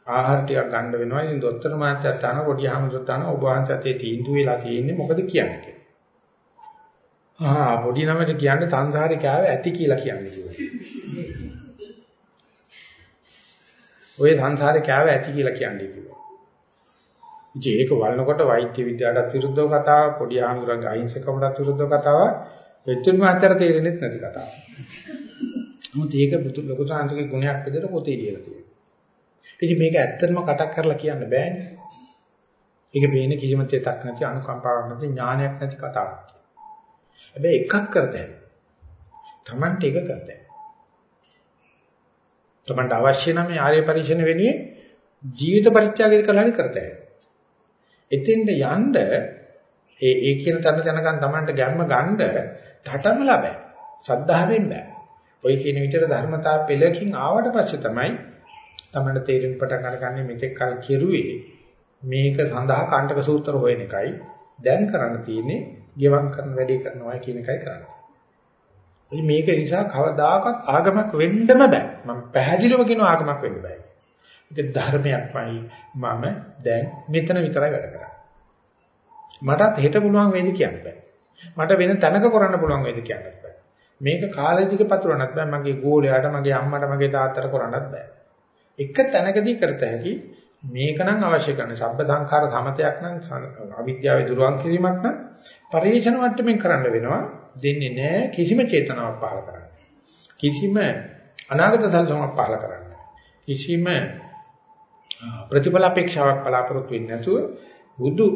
ආහාර ටිකක් ගන්න වෙනවා. ඉතින් දොස්තර මහත්තයා තන පොඩි හැමදෙත් තන ඔබ වහන්සේට තීන්දුව වෙලා තියෙන්නේ මොකද කියන්නේ. ආ පොඩි නමට කියන්නේ සංසාරේ කෑව ඇති කියලා කියන්නේ. ඔය සංසාරේ කෑව ඇති කියලා කියන්නේ කිව්වා. ඉතින් ඒක වළනකොට වෛද්‍ය විද්‍යාවටත් විරුද්ධව කතාව, පොඩි ආහුරගේ අහිංසකමටත් විරුද්ධව කතාව, වෙච්චුන් මාතර තේරෙන්නේ නැති කතාව. මොකද ඒක බුදු ලොකු සංසකේ ගුණයක් විදිහට පොතේ ලියලා තියෙනවා. ඉතින් මේක ඇත්තටම කටක් කරලා කියන්න බෑනේ. ඒක මේනේ කිසිම තේතක් නැති අනුකම්පාවක් නැති ඥානයක් නැති කතාවක්. හැබැයි එකක් කරතේ. Tamante එක කරතේ. තමන්ට අවශ්‍ය නම් මේ ආර්ය පරිශ්‍රණ වෙනුවෙන් ජීවිත පරිත්‍යාගය කළා හරි කරතයි. එතෙන්ද යන්න ඒ ඒ කියන තන ජනකන් Tamanට ගැම්ම ගන්න තටම ලබෑ. ශ්‍රද්ධාවෙන් බෑ. ඔය කියන විදිහට ධර්මතා පෙළකින් ආවට පස්සේ තමයි Tamanට තේරෙන්න පටන් අරගන්නේ මෙතෙක් කල් කෙරුවේ මේක සඳහා කාණ්ඩක සූත්‍ර හොයන එකයි දැන් කරන්න තියෙන්නේ ගෙවම් කරන වැඩේ කරනවා කියන එකයි කරන්නේ. ඉතින් මේක නිසා කවදාකවත් ආගමක් වෙන්නම බෑ. මම පැහැදිලිව කියන ආගමක් වෙන්න බෑ. ඒක ධර්මයක්මයි මම දැන් මෙතන විතරයි වැඩ කරන්නේ. මටත් හෙට පුළුවන් වේද කියන්න බෑ. මට වෙන තැනක කරන්න පුළුවන් වේද කියන්න බෑ. මේක කාලෙ දිග පතුරවන්නත් බෑ. මගේ ගෝලයාට, මගේ අම්මට, මගේ තාත්තට කරන්නත් බෑ. එක තැනකදී කරත හැකි මේක නම් අවශ්‍ය කරන සබ්බ සංඛාර සමතයක් නම් අවිද්‍යාවේ දුරවන් කිරීමක් නම් පරිේශන මට්ටමින් කරන්න වෙනවා. දෙන්නේ නැහැ කිසිම චේතනාවක් පහල කරන්න. කිසිම අනාගත සල්සමක් පහල කරන්න. කිසිම ප්‍රතිඵල අපේක්ෂාවක් බලාපොරොත්තු වෙන්නේ නැතුව බුදු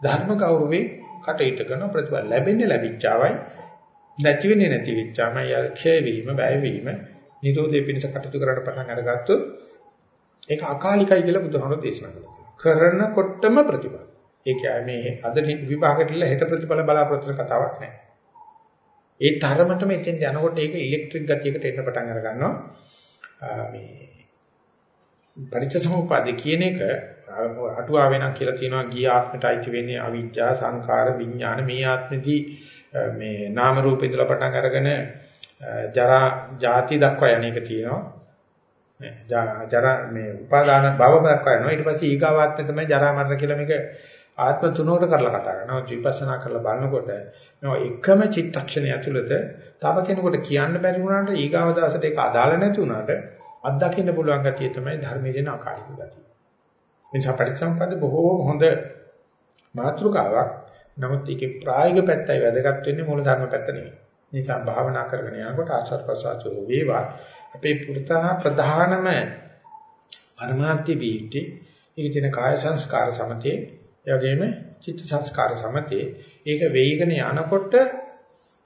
ධර්ම ගෞරවේ කටයුතු කරන ප්‍රතිඵල ලැබෙන්නේ ලැබිච්චාවයි නැති වෙන්නේ නැති වෙච්චාමයි ක්ෂය වීම බය වීම නිරෝධය පිණිස කටයුතු කරලා පටන් අරගත්තොත් ඒක අකාලිකයි කියලා බුදුහාමුදුරු දේශනා කළා. කරනකොටම ප්‍රතිඵල. ඒ කියන්නේ මේ අද විභාගයට ඉල්ල හෙට ප්‍රතිඵල බලාපොරොත්තු වෙන කතාවක් නෑ. ඒ තරමටම එතෙන් යනකොට ඒක ඉලෙක්ට්‍රික් ගතියකට එන්න පටන් අර ගන්නවා. මේ පරිච්ඡසමුප්පාදේ කියන එක අටුවා වෙනක් කියලා තියෙනවා ගිය ආත්මයට අයිති වෙන්නේ අවිජ්ජා සංඛාර විඥාන මේ ආත්මෙදී මේ නාම රූප ඉදලා පටන් අරගෙන ජරා ජාති දක්වා යන එක තියෙනවා ජරා මේ උපාදාන භව දක්වා යනවා ඊට පස්සේ ඊගාවාත්මය තමයි ජරා මරණ කියලා මේක ආත්ම තුනකට කරලා කතා කරනවා විපස්සනා කරලා බලනකොට මේ එකම චිත්තක්ෂණය ඇතුළත තව කෙනෙකුට කියන්න බැරි වුණාට ඊගාව දවසට ඒක අදාළ නැති වුණාට අත්දකින්න පුළුවන් ගතිය තමයි ධර්මයේ දෙන අකාලික ගතිය. එනිසා පරිසම්පද බොහෝම හොඳ මාතෘකාවක්. නමුත් ඒකේ ප්‍රායෝගික පැත්තයි වැදගත් වෙන්නේ මූල ධර්ම පැත්ත නෙවෙයි. නිසා භාවනා කරගෙන යනකොට ආචාර ප්‍රසආචෝ වේවා අපේ පුරතහ ප්‍රධානම පරමාර්ථ වීටි ඒක තියෙන කාය සංස්කාර සමතේ ඒ වගේම චිත්ත සංස්කාර සමතේ ඒක වේගන යනකොට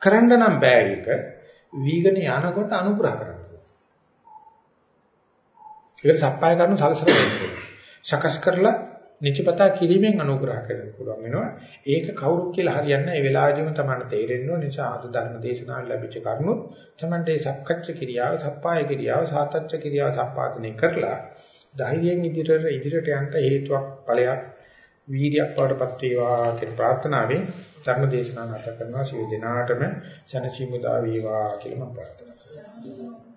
කරන්න නම් බෑ ඒක වීගන යනකොට අනුග්‍රහ කරන්න. ඒක සප්පාය කරනු සලසන වෙන්නේ. සකස් කරලා නිතිපතා කිරීමෙන් අනුග්‍රහ කරන්න පුළුවන් වෙනවා. ඒක කවුරුත් කියලා හරියන්නේ නැහැ. ඒ වෙලාවෙදිම තමයි තේරෙන්න ඕන නිසා ආද ධර්ම දේශනාවල ලැබිච්ච කරුණු තමයි සක්කච්ඡ කිරියාව, සප්පාය කිරියාව, සාතච්ඡ කිරියාව සම්පාදනය කරලා ධෛර්යයෙන් ඉදිරියට ඉදිරියට යන්න හේතුවක් ඵලයක් වීර්යයක් වඩපත් වේවා කියන ප්‍රාර්ථනාවෙන් ධර්ම දේශනාව නැවත කරනවා. සිය දිනාටම සනසිමුදා වේවා කියලා මම ප්‍රාර්ථනා කරනවා.